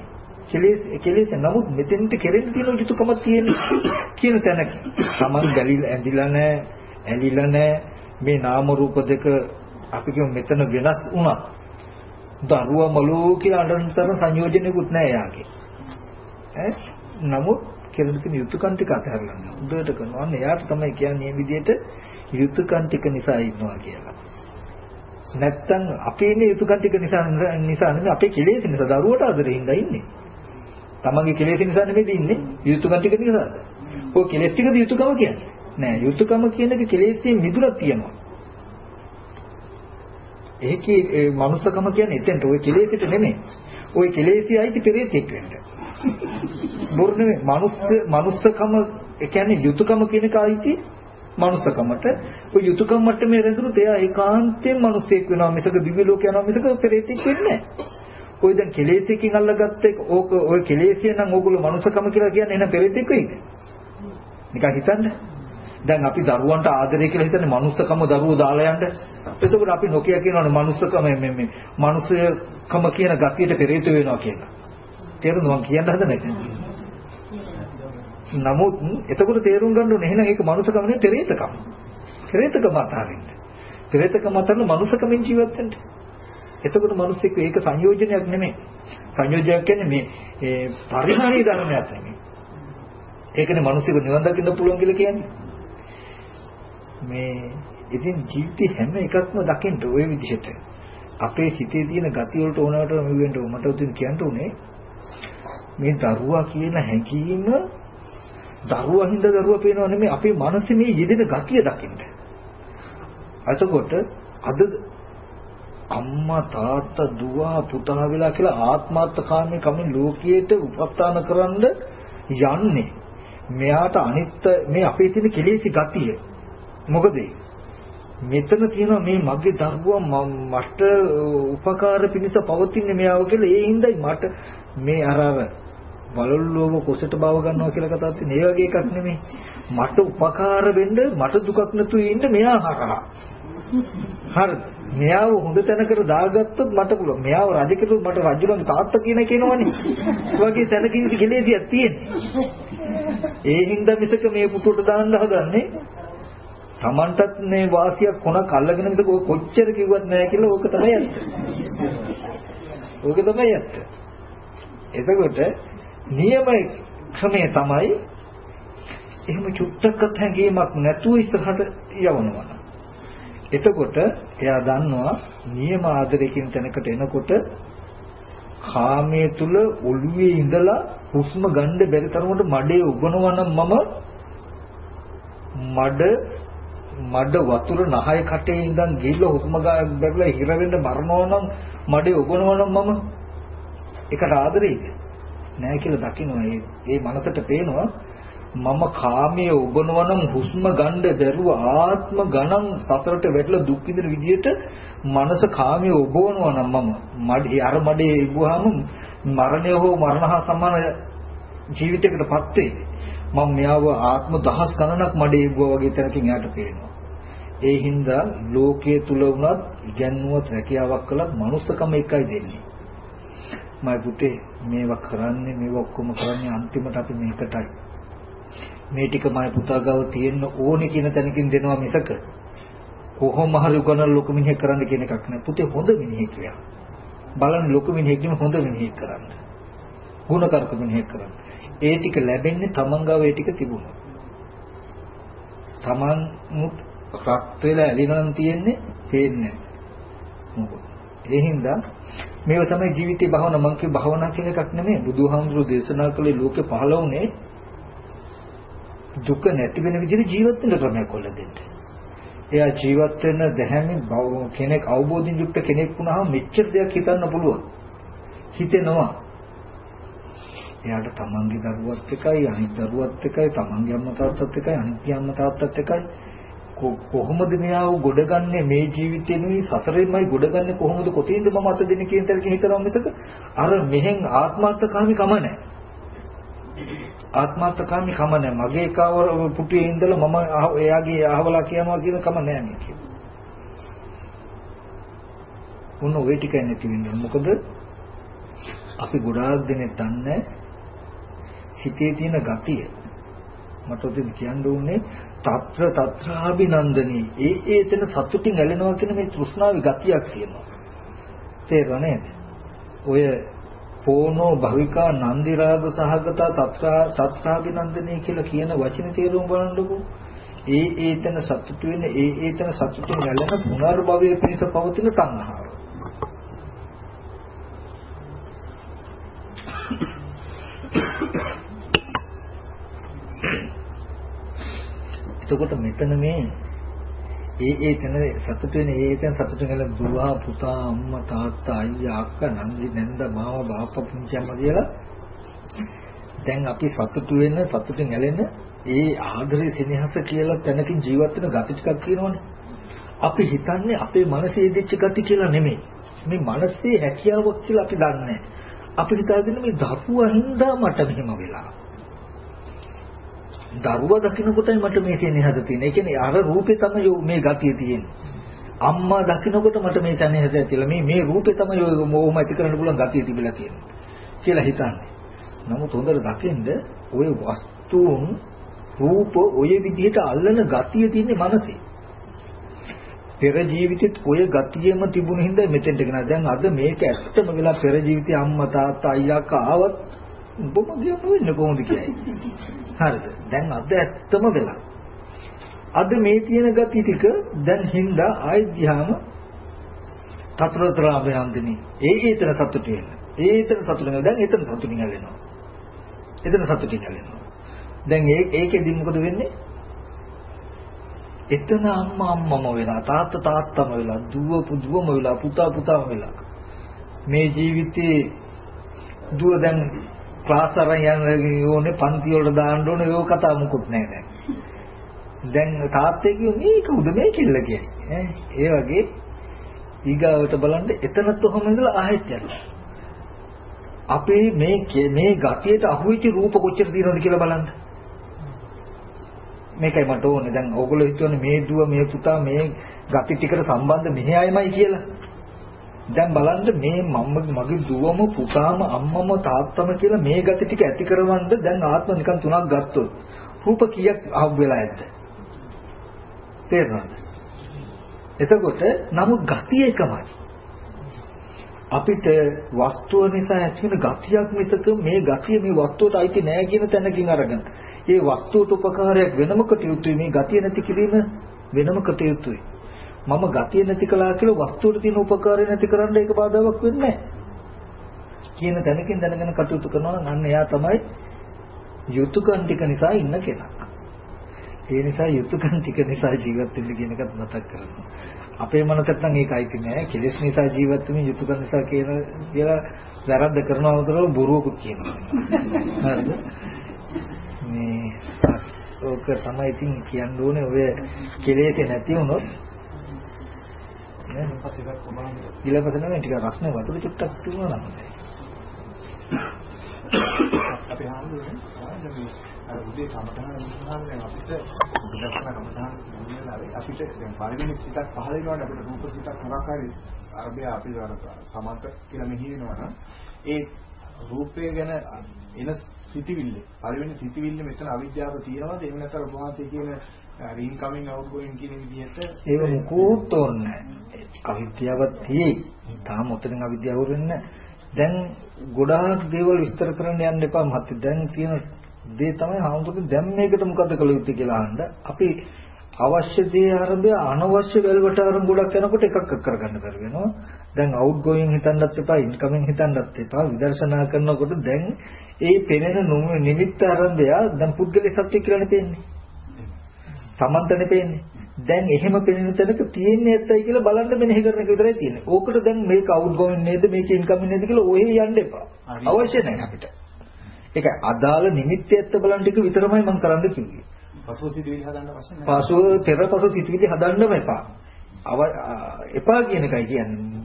A: කෙලෙස් කෙලෙස් නමුත් මෙතෙන්ට කෙරෙන්න තියෙන යුතුයකමක් තියෙන කියන තැනක තමන් ගැලිලා ඇඳිලා නැහැ, ඇලිලා නැහැ. මේ නාම රූප දෙක අපි කියමු මෙතන වෙනස් වුණා. දරුවා මලෝ කියලා අඬන තරම් සංයෝජනෙකුත් නැහැ යාගේ. ඈ නමුත් කෙරෙන තියෙන යුතුයකම් ටික අතහැරලා යනවා. උඩට කරනවා. අන්න එයාට තමයි කියන්නේ මේ විදිහට යුතුයකම් ටික නිසා ඉන්නවා කියලා. නැත්තම් අපේ ඉන්නේ යුතුයකම් ටික නිසා නිසා නෙමෙයි අපේ කෙලෙස් නිසා දරුවට ආදරෙින්ද ඉන්නේ. තමන්ගේ කෙලෙස් නිසා නෙමෙයි ඉන්නේ යුතුයකම් ටික නිසාද. ඔය කෙලෙස් ටිකද යුතුයකම කියන්නේ. නෑ යුතුයකම කියන එක කෙලෙස්යෙන් මිදුණක් තියෙනවා. ඒකේ මනුස්සකම කියන්නේ එතෙන්ට ওই කෙලෙසිට නෙමෙයි. ওই කෙලෙසිය අයිති පෙරේතෙක් වෙන්න. බොරු නෙමෙයි. මනුස්ස මනුස්සකම ඒ කියන්නේ යුතුයකම කියන එක අයිති මනුස්සකමට. ওই යුතුයකම මට්ටමේ රැඳුණොත් එයා ඒකාන්තයෙන් මිනිසෙක් වෙනවා. මිසක දිව්‍ය ලෝක යනවා මිසක පෙරේතෙක් වෙන්නේ නැහැ. ඔය දැන් කෙලෙසියකින් අල්ලගත්ත එක ඕක ඔය කෙලෙසිය නම් ඕගොල්ලෝ මනුස්සකම කියලා කියන්නේ එන පෙරේතෙක් වෙයිද? නිකන් හිතන්න. දැන් අපි දරුවන්ට ආදරය කියලා හිතන්නේ මනුස්සකම දරුවෝ දාලා යන්න. එතකොට අපි නොකිය කියනවනේ මනුස්සකම මේ මේ මනුස්සකම කියන ගතියට පෙරේත වෙනවා කියලා. තේරුණා මම කියන්න හදන එක. නමුත් එතකොට තේරුම් ගන්න ඕනේ එහෙනම් ඒක මනුස්සකම නෙවෙයි පෙරේතකම. පෙරේතකම අතහරින්න. පෙරේතකම අතහරින්න මනුස්සකමෙන් ජීවත් වෙන්න. එතකොට මිනිස්සෙක් ඒක සංයෝජනයක් නෙමෙයි. සංයෝජනයක් කියන්නේ මේ ඒ පරිහානිය ධර්මයක් නෙමෙයි. ඒකනේ මිනිස්සුන්ට නිවන් දකින්න පුළුවන් කියලා කියන්නේ. මේ ඉතින් ජීවිතේ හැම එකක්ම දකින්න ওই විදිහට අපේ සිතේ තියෙන ගති වලට ඕනකට මෙවෙන්න මට උදින් කියන්න උනේ මේ දරුවා කියන හැඟීම දරුවා හින්දා දරුවා පේනව නෙමෙයි අපේ මනසේ මේ යෙදෙන ගතිය දකින්න. එතකොට අද අම්මා තාත්තා දුව පුතා වෙලා කියලා ආත්මාර්ථකාමී කමින් ලෝකයට උපස්ථාන කරන්න යන්නේ. මෙයාට අනිත් මේ අපේ තියෙන කෙලෙසි ගතිය මොකද මෙතන තියෙනවා මේ මගේ දරුවා මට උපකාර පිණිස පවතින්නේ මෙයාව කියලා ඒ හින්දායි මට මේ අර අර බලල්ලෝව කොසට බව ගන්නවා කියලා කතාවක් තියෙන. ඒ වගේ එකක් නෙමෙයි. මට උපකාර වෙන්න මට දුකක් නැතුව ඉන්න මෙයා හරහා. හරිද? මෙයාව හොඳ තැනකට දාගත්තොත් මට පුළුවන්. මෙයාව රජ කෙරුවොත් මට රජුලන්ගේ තාත්තා කියන කෙනවනේ. ඒ වගේ තැනකින් කෙලෙසියක් තියෙන්නේ. ඒ හින්දා මිසක මේ පුතුට දාන්න හදන්නේ Tamanටත් මේ වාසියක් කොනක් අල්ලගෙන මිසක කොච්චර කිව්වත් නෑ කියලා ඕක තමයි ඇත්ත. ඕක තමයි ඇත්ත. එතකොට නියම ක්‍රමය තමයි එහෙම චුට්ටක්වත් හැඟීමක් නැතුව ඉස්සරහට යවනවා. එතකොට එයා දන්නවා නියම ආදරයෙන් තැනකට එනකොට කාමයේ තුල ඔළුවේ ඉඳලා හුස්ම ගන්න බැරි තරමට මඩේ උගනවා නම් මම මඩ මඩ වතුර නහය කටේ ඉඳන් ගිහිල්ලා හුස්ම ගන්න බැරිලා හිර වෙන්න මරනවා නම් මඩේ උගනවා නම් මම? ඒකට ආදරෙයිද නෑ කියලා දකින්න ඒ ඒ මනසට පේනවා මම කාමයේ උගනවා නම් හුස්ම ගන්න බැරුව ආත්ම ගණන් සසරට වැටලා දුක් විඳින විදියට මනස කාමයේ උගවනවා නම් මම. මඩේ අර මඩේ ඉබුවාම මරණය හෝ මරණ හා සමාන ජීවිතයකටපත් වෙයි. මම මෙයාව ආත්ම දහස් ගණනක් මඩේ ඉබුවා වගේ තැනකින් යාට පේනවා. ඒ හින්දා ලෝකයේ තුල වුණත් ඉගැන්නුවත් රැකියාවක් කළත් මනුස්සකම එකයි දෙන්නේ මයි පුතේ මේවා කරන්නේ මේවා ඔක්කොම කරන්නේ අන්තිමට අපි මේකටයි මේ ටික මම පුතා ගාව තියෙන්න ඕනේ කියන තැනකින් දෙනවා මිසක කොහොම හරි උගනන ලොකු මිනිහෙක් කරන්න කියන එකක් නෑ. පුතේ හොඳ මිනිහෙක් වෙනවා. බලන්න ලොකු මිනිහෙක් නෙමෙයි හොඳ මිනිහෙක් කරන්න. ගුණකරක මිනිහෙක් කරන්න. ඒ ටික ලැබෙන්නේ තමන් ගාව ඒ ටික තිබුණා. තමන් මුත් රත් වෙලා ඇලිනනම් තියෙන්නේ පේන්නේ මොකද? ඒ හින්දා මේව තමයි ජීවිතේ භවන මං කිය භවනා කියන එකක් නෙමෙයි. බුදුහාමුදුරුවෝ දේශනා කළේ ලෝකේ පහළ වුණේ දුක නැති වෙන විදිහට ජීවත් වෙන්න ක්‍රමයක් හොයලා දෙන්න. එයා ජීවත් වෙන දැහැමි කෙනෙක් අවබෝධින් යුක්ත කෙනෙක් වුණාම මෙච්චර දෙයක් හිතන්න පුළුවන්. හිතෙනවා. එයාට තමන්ගේ දරුවත් එකයි අනිත් දරුවත් එකයි තමන්ගේ අම්මා තාත්තත් එකයි අනිත් අම්මා තාත්තත් එකයි කොහොමද මෙයාව ගොඩගන්නේ මේ ජීවිතේ නෙවෙයි සසරෙමයි ගොඩගන්නේ කොහොමද කොතෙන්ද මම අත දෙන්නේ කියන තරකින් හිතනවා මිසක අර මෙහෙන් ආත්මාර්ථකාමී කම නැහැ. ආත්මාර්ථකාමී කම නැහැ. මගේ කවර පුටුවේ ඉඳලා මම එයාගේ අහවලා කියනවා කියන කම නැහැ මේ කියන්නේ. මොන ඔය ටිකයි නැති වෙන්නේ. මොකද අපි ගොඩාක් දෙනෙක් දන්නේ හිතේ තියෙන ගතිය. මට උදේ කියන්න ඕනේ తත්‍ර తත්‍රාභිනන්දනී. ඒ ඒ එතන සතුටින් ඇලෙනවා කියන මේ තෘෂ්ණාවේ ගතියක් තියෙනවා. තේරුණා නේද? ඔය පෝනෝ භවිකා නන්දි රාග සහගත තත්‍රා තත්‍රාභිනන්දනී කියලා කියන වචනේ තේරුම් බලන්නකෝ. ඒ ඒතන සතුට වෙන ඒ ඒතන සතුටින් ගැලෙන පුනර්භවයේ පිණිස පවතින තණ්හාව. එතකොට මෙතන මේ ඒ ඒ තැන සතුට වෙන ඒ තැන සතුට වෙන දුව පුතා අම්මා තාත්තා අයියා අක්කා නංගි නැන්ද මාව බාප්පා පුංචිම්ම කියලා දැන් අපි සතුට වෙන සතුටින් ඇලෙන ඒ ආදරේ සෙනෙහස කියලා තැනකින් ජීවත් වෙන gati ටිකක් කියනවනේ අපි හිතන්නේ අපේ මනසේ දෙච්ච gati කියලා නෙමෙයි. මේ මනසේ හැකියාවක් කියලා අපි දන්නේ අපි හිතාගෙන මේ දරුවා හින්දා මට මෙහෙම වෙලා. දරුවා දකින්නකොටයි මට මේ සෙනෙහස තියෙන්නේ. ඒ කියන්නේ අර රූපේ තමයි මේ ගතිය තියෙන්නේ. අම්මා දකින්නකොට මට මේ සෙනෙහස ඇතිලා මේ මේ රූපේ තමයි ඔය මොහොම ඇති කරන්න පුළුවන් ගතිය තිබිලා තියෙන්නේ කියලා හිතන්නේ. නමුත් හොඳට දකින්ද ওই වස්තුන් රූප ඔය විදිහට අල්ලන ගතිය තියෙන්නේ මනසේ. පෙර ජීවිතෙත් ඔය ගතියෙම තිබුණ හින්දා මෙතෙන්ට ගෙන. දැන් අද මේක ඇත්තම වෙලා පෙර ජීවිතේ අම්මා තාත්තා අයියා අක්කා ආවත් උඹම ගියම වෙන්නේ කොහොමද කියයි. හරිද? දැන් අද ඇත්තම වෙලා. අද මේ තියෙන gati ටික දැන් හින්දා ආයි ධ්‍යාන තතරතර අභයන්දිනී. ඒ ඒතර සතුට වෙන. ඒ ඒතර සතුට වෙන. දැන් ඒතර සතුටින් ඇලෙනවා. එතන සතුටින් ඇලෙනවා. දැන් ඒ ඒකෙදි මොකද වෙන්නේ? එතන අම්මා අම්මම වෙලා තාත්තා තාත්තම වෙලා දුව දුවම වෙලා පුතා පුතාම වෙලා මේ ජීවිතේ දුව දැන් ක්ලාස් අරන් යන ඕනේ පන්ති වලට දාන්න ඕනේ ඒක කතා මොකුත් නැහැ දැන්. දැන් තාත්තේ කිව්ව මේ කවුද මේ කෙල්ල කියන්නේ ඒ වගේ ඊගාවට බලන්න එතනත් ඔහම ඉඳලා ආයෙත් යනවා. අපේ මේ මේ ගතියට අහුවෙච්ච රූප කොච්චර තියෙනවද කියලා බලන්න. මේකයි මට ඕනේ. දැන් ඕගොල්ලෝ හිතන්නේ මේ දුව මේ පුතා මේ ගති ටිකට සම්බන්ධ මෙහි අයමයි කියලා. දැන් බලන්න මේ මම මගේ දුවම පුතාම අම්මම තාත්තම කියලා මේ ගති ටික ඇති කරවන්න දැන් ආත්ම නිකන් තුනක් ගත්තොත් රූප කීයක් අහු වෙලා ඇද්ද? තේරෙනවද? එතකොට නමුත් ගතිය එකමයි. අපිට වස්තුව නිසා ඇති වෙන ගතියක් මිසක මේ ගතිය මේ වස්තුවට අයිති නෑ කියන තැනකින් අරගෙන ඒ වස්තුවට උපකාරයක් වෙනම කටයුතුයි මේ ගතිය නැති කිරීම වෙනම කටයුතුයි. මම ගතිය නැති කළා කියලා වස්තුවට තියෙන උපකාරය නැති කරන්න ඒක බාධාවක් වෙන්නේ කියන තැනකින් දැනගෙන කටයුතු කරනවා නම් අන්න එයා තමයි යුතුයකම් ටික නිසා ඉන්න කෙනා. ඒ නිසා යුතුයකම් ටික නිසා ජීවත් වෙන්න කියන එකත් මතක් කරගන්න. අපේ මනසට නම් ඒක අයිති නෑ. කෙලෙස් නිසා ජීවත් වෙමින් යුතුයකම් නිසා කියන කියලා වැරද්ද කරනවා වුණාම බොරුවකුත් කියනවා. හරිද? මේ ඕක තමයි ඉතින් කියන්න ඕනේ ඔය කෙලෙස් නැති වුණොත් ඊළඟට නෙමෙයි ටික රස්නේ වතුර චුට්ටක් තිබුණා නම්.
C: අපි හාමුදුරනේ අර උදේ කමතහන නිසාම අපිට විදර්ශනා කමතහන කියන්නේ අපිට දැන් පරිවෙන සිතක් පහළ වෙනවනේ අපිට රූප සිතක් මොකක් හරි අරබය අපි අර සමන්ත කියලා මෙහි වෙනවා නම් ඒ රූපය ගැන එන සිතිවිල්ල පරිවෙන සිතිවිල්ල මෙතන අවිද්‍යාව තියෙනවද? එහෙම නැත්නම් ඔබ කියන රීන් කමින් අවුට් ගෝයින් කියන විදිහට
A: ඒක මුකුත් ඕනේ අවිද්‍යාවක් තියෙයි. තාම උතරින් අවිද්‍යාව වෙන්නේ දැන් ගොඩාක් දේවල් විස්තර කරන්න යන්න එපා මහත්තයා. දැන් තියෙන දේ තමයි හාමුදුරුවෝ දැන් මේකට මොකද කළ යුත්තේ කියලා අහන්න. අපි අවශ්‍ය දේ ආරම්භය අනවශ්‍ය වැල්වට ආරම්භ ගොඩක් යනකොට එකක් කරගන්න බැරි වෙනවා. දැන් අවුට් ගෝයින් හිතන්නත් එපා, ඉන්කමින් හිතන්නත් එපා. විදර්ශනා කරනකොට දැන් ඒ පෙනෙන නිමිත්ත ආරම්භය දැන් පුද්ගලික සත්‍ය කියලානේ පේන්නේ. සමන්තනේ පේන්නේ. දැන් එහෙම පෙනෙන තැනක තියෙන්නේ ඇත්තයි කියලා බලන්න මෙනෙහි කරන එක විතරයි තියෙන්නේ. ඕකට දැන් මේක අවුට් ගෝයින් නේද මේක ඉන්කමින් නේද කියලා ඔහේ යන්න එපා. අවශ්‍ය නැහැ අපිට. ඒක අදාළ නිමිත්ත ඇත්ත බලන් ටික විතරමයි මම කරන්න කිව්වේ.
C: පසුව සිතිවිලි හදන්න අවශ්‍ය නැහැ.
A: පසුව පෙර පසුව සිතිවිලි හදන්නම එපා. අව එපා කියන එකයි කියන්නේ.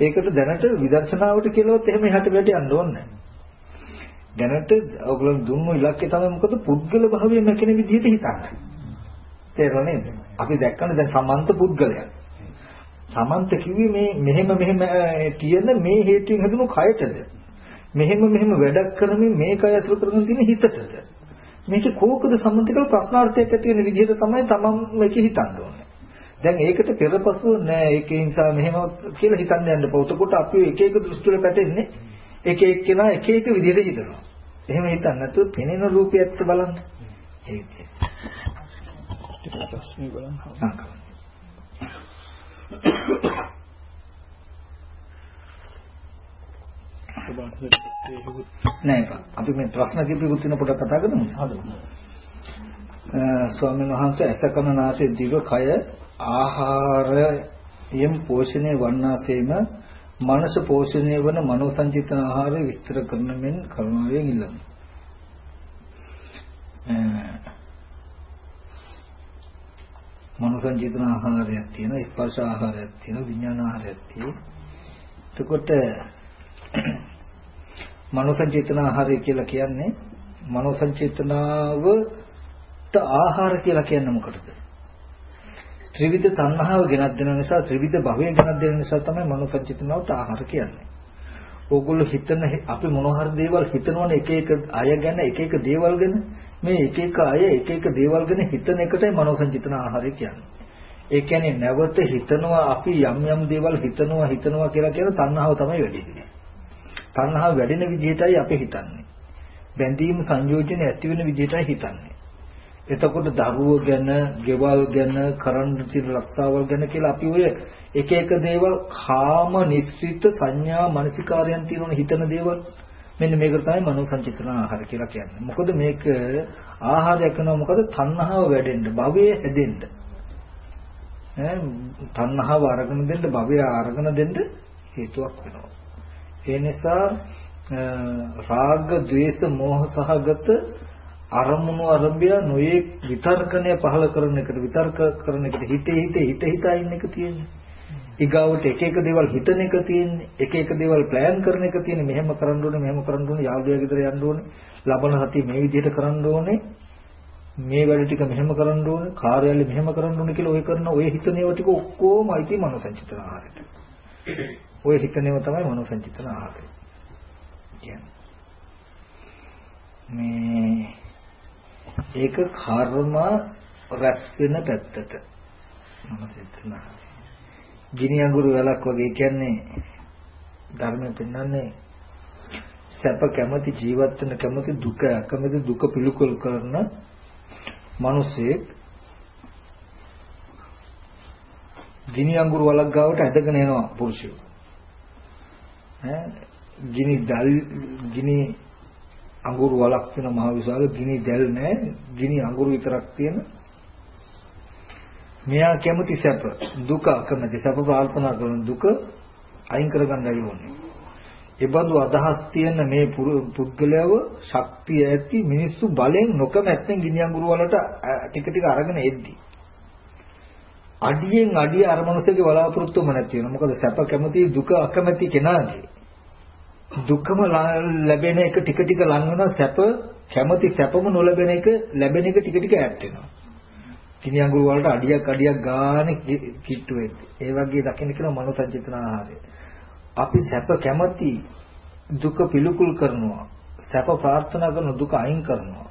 A: ඒකට දැනට විදර්ශනාවට කියලාවත් එහෙම එහාට වැඩ යන්න ඕනේ දැනට ඔයගොල්ලෝ දුන්නු ඉලක්කය තමයි මොකද පුද්ගල භාවය නැකෙන විදිහට හිතන්න. තේරුණා නේද? අපි දැක්කම දැන් සමන්ත පුද්ගලයා. සමන්ත කිව්වේ මේ මෙහෙම මෙහෙම තියෙන මේ හේතුවෙන් හැදුණු කයටද? මෙහෙම මෙහෙම වැඩක් කරමින් මේ කය අසුර කරගෙන තියෙන හිතටද? මේක කෝකද සම්මත කියලා ප්‍රශ්නාර්ථයක් ඇති වෙන විදිහට තමයි තමන් මේක හිතන්න ඕනේ. දැන් ඒකට පෙරපසු නෑ ඒකේ නිසා මෙහෙම කියලා හිතන්න යන්න පොතකොට අපි එක එක දෘෂ්ටි වල පැටෙන්නේ එක එක්කෙනා එක එක විදිහට හිතනවා. එහෙම හිතන්න නැතුව පෙනෙන රූපයත් බලන්න. ඒ ටිකක් ප්‍රශ්නේ බලන්න. නෑ අපි මේ ප්‍රශ්න කිපිකුත් වෙන පොඩක් කතා කරමු. ස්වාමීන් වහන්සේ ඇසකන නාසය දිව කය ආහාරයෙන් පෝෂණය වන්නාseම මනස පෝෂණය වන මනෝ සංචිතන ආහාරය විස්තර කරන මෙන් කරුණාවෙන් ඉල්ලමි. මනෝ සංචේතන ආහාරයක් තියෙනවා ස්පර්ශ ආහාරයක් තියෙනවා විඥාන ආහාරයක් තියෙනවා එතකොට මනෝ සංචේතන ආහාරය කියලා කියන්නේ මනෝ සංචේතනාවට ආහාර කියලා කියන්නේ මොකටද? ත්‍රිවිධ තණ්හාව ගෙනත් දෙන නිසා ත්‍රිවිධ භවය ගෙනත් දෙන නිසා තමයි මනෝ සංචේතනාවට ආහාර කියන්නේ. ඕගොල්ලෝ හිතන අපි මොන හරි දේවල් හිතනවනේ එක එක අය ගැන එක එක දේවල් ගැන මේ එක එක අය එක එක දේවල් ගැන හිතන එකටයි මනෝසංචිතන ආහාරය කියන්නේ. ඒ කියන්නේ නැවත හිතනවා අපි යම් යම් දේවල් හිතනවා හිතනවා කියලා කියන තණ්හාව තමයි වැඩි වෙන්නේ. තණ්හාව වැඩෙන විදිහටයි අපි හිතන්නේ. බැඳීම් සංයෝජන ඇති වෙන විදිහටයි හිතන්නේ. එතකොට දරුවෝ ගැන, ගෙවල් ගැන, කරන්න තියෙන රස්සාවල් ගැන කියලා අපි ඔය එක එක දේවල් කාම නිස්සිත සංඥා මානසිකාරයන් තියෙන හිතන දේවල් මෙන්න මේකට තමයි මනෝ සංචිතන ආහාර කියලා කියන්නේ. මොකද මේක ආහාරයක් කරනවා මොකද තණ්හාව වැඩෙන්න, භවයේ හැදෙන්න. ඈ තණ්හාව අරගෙන දෙන්න, භවය අරගෙන දෙන්න හේතුවක් වෙනවා. ඒ නිසා රාග, ద్వේෂ, මෝහ සහගත අරමුණු අරඹය නොයේ විතර්කණය පහල කරන එකට විතර්ක කරන එකට හිතේ හිතේ හිත හිතා ඉන්න එක තියෙන්නේ. ඊගාවට එක එක දේවල් හිතන එක තියෙන්නේ. එක එක දේවල් ප්ලෑන් කරන එක තියෙන්නේ. මෙහෙම කරන්න ඕනේ, මෙහෙම කරන්න ඕනේ, යාළුවා ගෙදර යන්න ඕනේ. ලබන සතිය මේ විදිහට කරන්න ඕනේ. මේ වැඩ ටික මෙහෙම කරන්න ඕනේ, කාර්යාලය මෙහෙම කරන්න ඕනේ කියලා ඔය කරන ඔය හිතන ඒවා ටික ඔක්කොම අයිති මනෝසංචිතන ආහාරයට. ඔය හිතන ඒවා තමයි මනෝසංචිතන ආහාරය. කියන්නේ. මේ ඒක කර්ම රැස් වෙන පැත්තට මනෝසංචිතන ආහාරය. ගිනි අඟුරු වැලක් වගේ කියන්නේ ධර්මයෙන් පෙන්වන්නේ සැප කැමති ජීවත් වෙන කැමති දුක කැමති දුක පිළිකුල් කරන මිනිසෙක් ගිනි අඟුරු වලක් ගාවට ඇදගෙන එනවා පුරුෂයෝ. ඈ ගිනි දල් ගිනි අඟුරු වලක් වෙන මහ විශාල ගිනි දැල් නැහැ ගිනි අඟුරු විතරක් තියෙන මෙයා කැමති සැප දුක කැමති සැප ප්‍රාර්ථනා කරන දුක අයින් කරගන්නයි ඕනේ. ඒ බඳු අදහස් තියෙන මේ පුද්ගලයව ශක්තිය ඇති මිනිස්සු බලෙන් නොකමැත්තෙන් ගිනි අඟුරු වලට ටික ටික අරගෙන එද්දි. අඩියෙන් අඩිය අර මනුස්සයගේ බලාපොරොත්තුම නැති වෙනවා. මොකද සැප කැමති දුක අකමැති කෙනාගේ දුකම ලැබෙන එක ටික ටික ලං වෙනවා සැප කැමති සැපම නොලැබෙන එක ලැබෙන එක ටික ටික ඈත් වෙනවා. කිනි අඟුරු වලට අඩියක් අඩියක් ගානේ කිට්ටු වෙද්දි. ඒ වගේ දකින්න කියන මනෝසංචිතන ආහාරය. අපි සැප කැමති දුක පිළිකුල් කරනවා. සැප ප්‍රාර්ථනා කරන දුක අයින් කරනවා.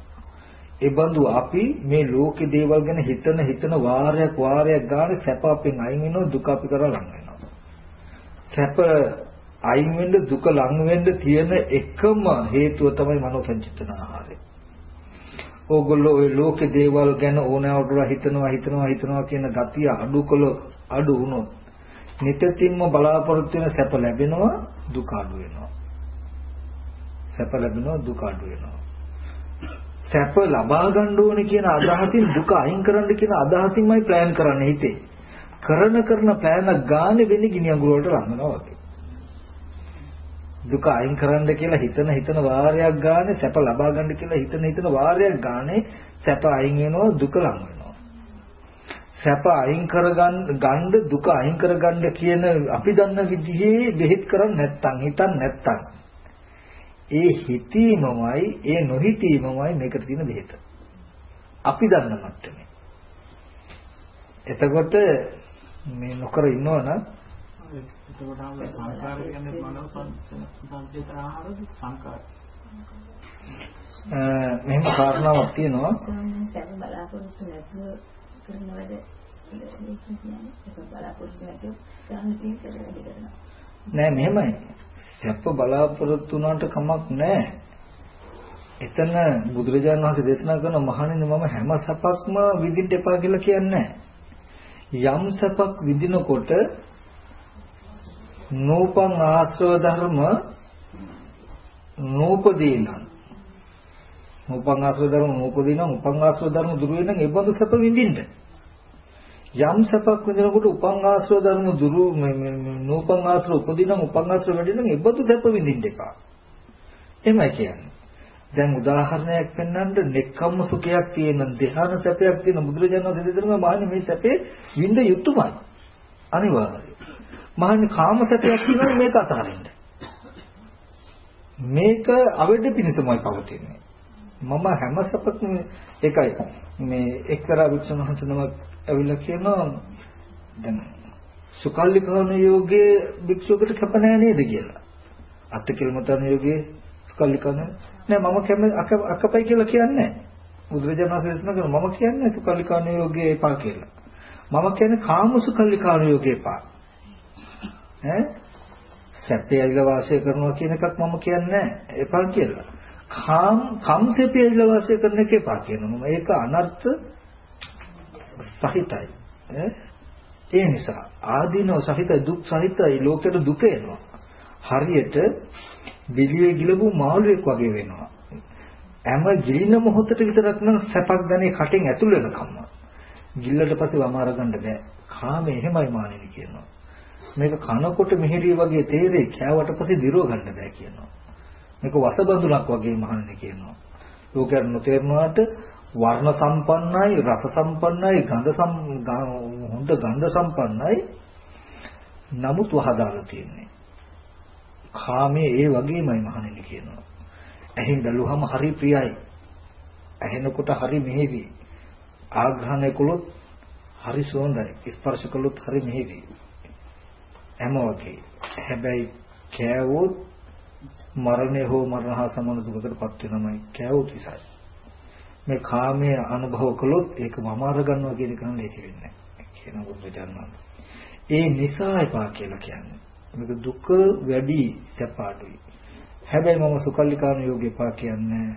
A: ඒ බඳු අපි මේ ලෝකේ දේවල් ගැන හිතන හිතන වාරයක් වාරයක් ගානේ සැප අපෙන් අයින් වෙනවා දුක අපි කරා ලං වෙනවා. සැප අයින් වෙන්න දුක ලං වෙන්න තියෙන එකම හේතුව තමයි මනෝසංචිතන ආහාරය. ඕගොල්ලෝ ওই ලෝකේ දේවල් ගැන ඕනෑවට හිතනවා හිතනවා හිතනවා කියන ගතිය අඩු කළ අඩු වුණොත් නිතින්ම බලාපොරොත්තු වෙන සැප ලැබෙනවා දුක අඩු වෙනවා. සැප ලැබෙනවා දුක අඩු වෙනවා. සැප ලබා ගන්න ඕනේ කියන අදහසින් දුක අයින් කරන්න කියන අදහසින්මයි ප්ලෑන් කරන්න හිතේ. කරන කරන ප්ලෑන ගානේ වෙන්නේ ගිනි අඟුරු වලට ලඟනවා වගේ. දුක අයින් කරන්න කියලා හිතන හිතන වාරයක් ගානේ සැප ලබා ගන්න කියලා හිතන හිතන වාරයක් ගානේ සැප අයින් වෙනවා දුක ලඟ වෙනවා. සැප අයින් කරගන්න ගන්න දුක අයින් කරගන්න කියන අපි දන්න විදිහේ බෙහෙත් කරන්නේ නැත්තම් හිතන් නැත්තම් ඒ හිතීමමයි ඒ නොහිතීමමයි මේකට තියෙන බෙහෙත. අපි දන්න මට්ටමේ. එතකොට මේ නොකර ඉන්නවනම්
B: එතකොට ආව සංකාර කියන්නේ මනෝ සංචේත ආහාරද සංකාර.
A: මෙහෙම කාරණාවක් තියෙනවා.
D: සැම බලාපොරොත්තු නැතුව කරන වැඩ බලාපොරොත්තු නැතුව ගන්න තියෙන වැඩ කරනවා.
A: නෑ මෙහෙමයි. සැප බලාපොරොත්තු වුණාට කමක් නෑ. එතන බුදුරජාණන් වහන්සේ දේශනා කරන මහණෙනි මම හැම සැපක්ම විඳින්න එපා කියලා කියන්නේ යම් සැපක් විඳිනකොට නූපං ආශ්‍රව ධර්ම නූපදීනං නූපං ආශ්‍රව ධර්ම නූපදීනං උපං ආශ්‍රව ධර්ම දුරු වෙනනම් ඒ බඳු සැප විඳින්න. යම් සැපක් විඳිනකොට උපං ආශ්‍රව ධර්ම දුරු නූපං ආශ්‍රව උපදීනං උපං ආශ්‍රව වැඩි නම් ඒ බඳු සැප විඳින්න එපා. එහෙමයි කියන්නේ. දැන් උදාහරණයක් පෙන්වන්න නෙක්ඛම්ම සුඛයක් තියෙන ධ්‍යාන සැපයක් තියෙන බුදුරජාණන් වහන්සේ දෙනවා මහන්නේ මේ සැපේ විඳ යුතුයමයි අනිවාර්යයි. මහන්නේ කාම සැපයක් කියනවා මේක අතහරින්න. මේක අවෙඩ පිණිසමයි පවතින්නේ. මම හැම සැපක්ම එකයි. මේ එක්තරා වික්ෂණ හසනමක් ඇවිල්ලා කියනවා දැන් සුකල්ලිකවන යෝගයේ භික්ෂුවකට කැප නැහැ නේද කියලා. අත්තිකිලමතන යෝගයේ සුකල්ලිකවන නෑ මම කැම අකපයි කියලා කියන්නේ බුදුරජාණන් වහන්සේ දේශනා කරන මම කියන්නේ සුකල්ලිකාන යෝගයේ එපා කියලා. මම කියන්නේ කාම සුකල්ලිකාන යෝගයේ එපා. ඈ සැපේ ඇවිල්ලා වාසය කරනවා කියන එකක් මම කියන්නේ එපා කියලා. කාම් කම්සෙපේ ඇවිල්ලා වාසය කරන එක එපා කියනවා. මම ඒක අනර්ථ සහිතයි. ඒ නිසා ආදීනෝ සහිත දුක් සහිතයි ලෝකෙට දුක එනවා. හරියට බිලියේ ගිලපු මාළුවෙක් වගේ වෙනවා. හැම ගිලින මොහොතට විතරක් නම් සැපක් දැනේ කටෙන් ඇතුල් වෙනකම්ම. ගිල්ලට පස්සේ වම අරගන්න බෑ. කාමේ එහෙමයි මානෙනි කියනවා. මේක කනකොට මිහිරිය වගේ තේරෙයි කෑවට පස්සේ දිරව ගන්න බෑ කියනවා. මේක වසබඳුනක් වගේ මහන්නේ කියනවා. ලෝකයට නොතේරනවාට වර්ණ සම්පන්නයි, රස සම්පන්නයි, ගන්ධ හොඳ ගන්ධ සම්පන්නයි. නමුත් වහදාලා තියෙන්නේ. කාමයේ ඒ වගේමයි මහණෙනි කියනවා. ඇහෙන් බැලුවම හරි ප්‍රියයි. ඇහෙනකොට හරි මිහිරි. ආග්‍රහණය කළොත් හරි සුවඳයි. ස්පර්ශ කළොත් හරි මිහිරි. හැම වගේ. හැබැයි කෑවොත් මරණය හෝ මරණ හා සමාන දුකකටපත් වෙනමයි කෑවොත් විසයි. මේ කාමයේ අනුභව කළොත් ඒක මම අර ගන්නවා කියන එක නම් ලේසි වෙන්නේ නැහැ. කියන බුදුජානක. ඒ නිසා එපා කියලා කියන්නේ. මේක දුක වැඩි සැප අඩුයි. හැබැයි මම සුකල්ලිකාන යෝගේ පා කියන්නේ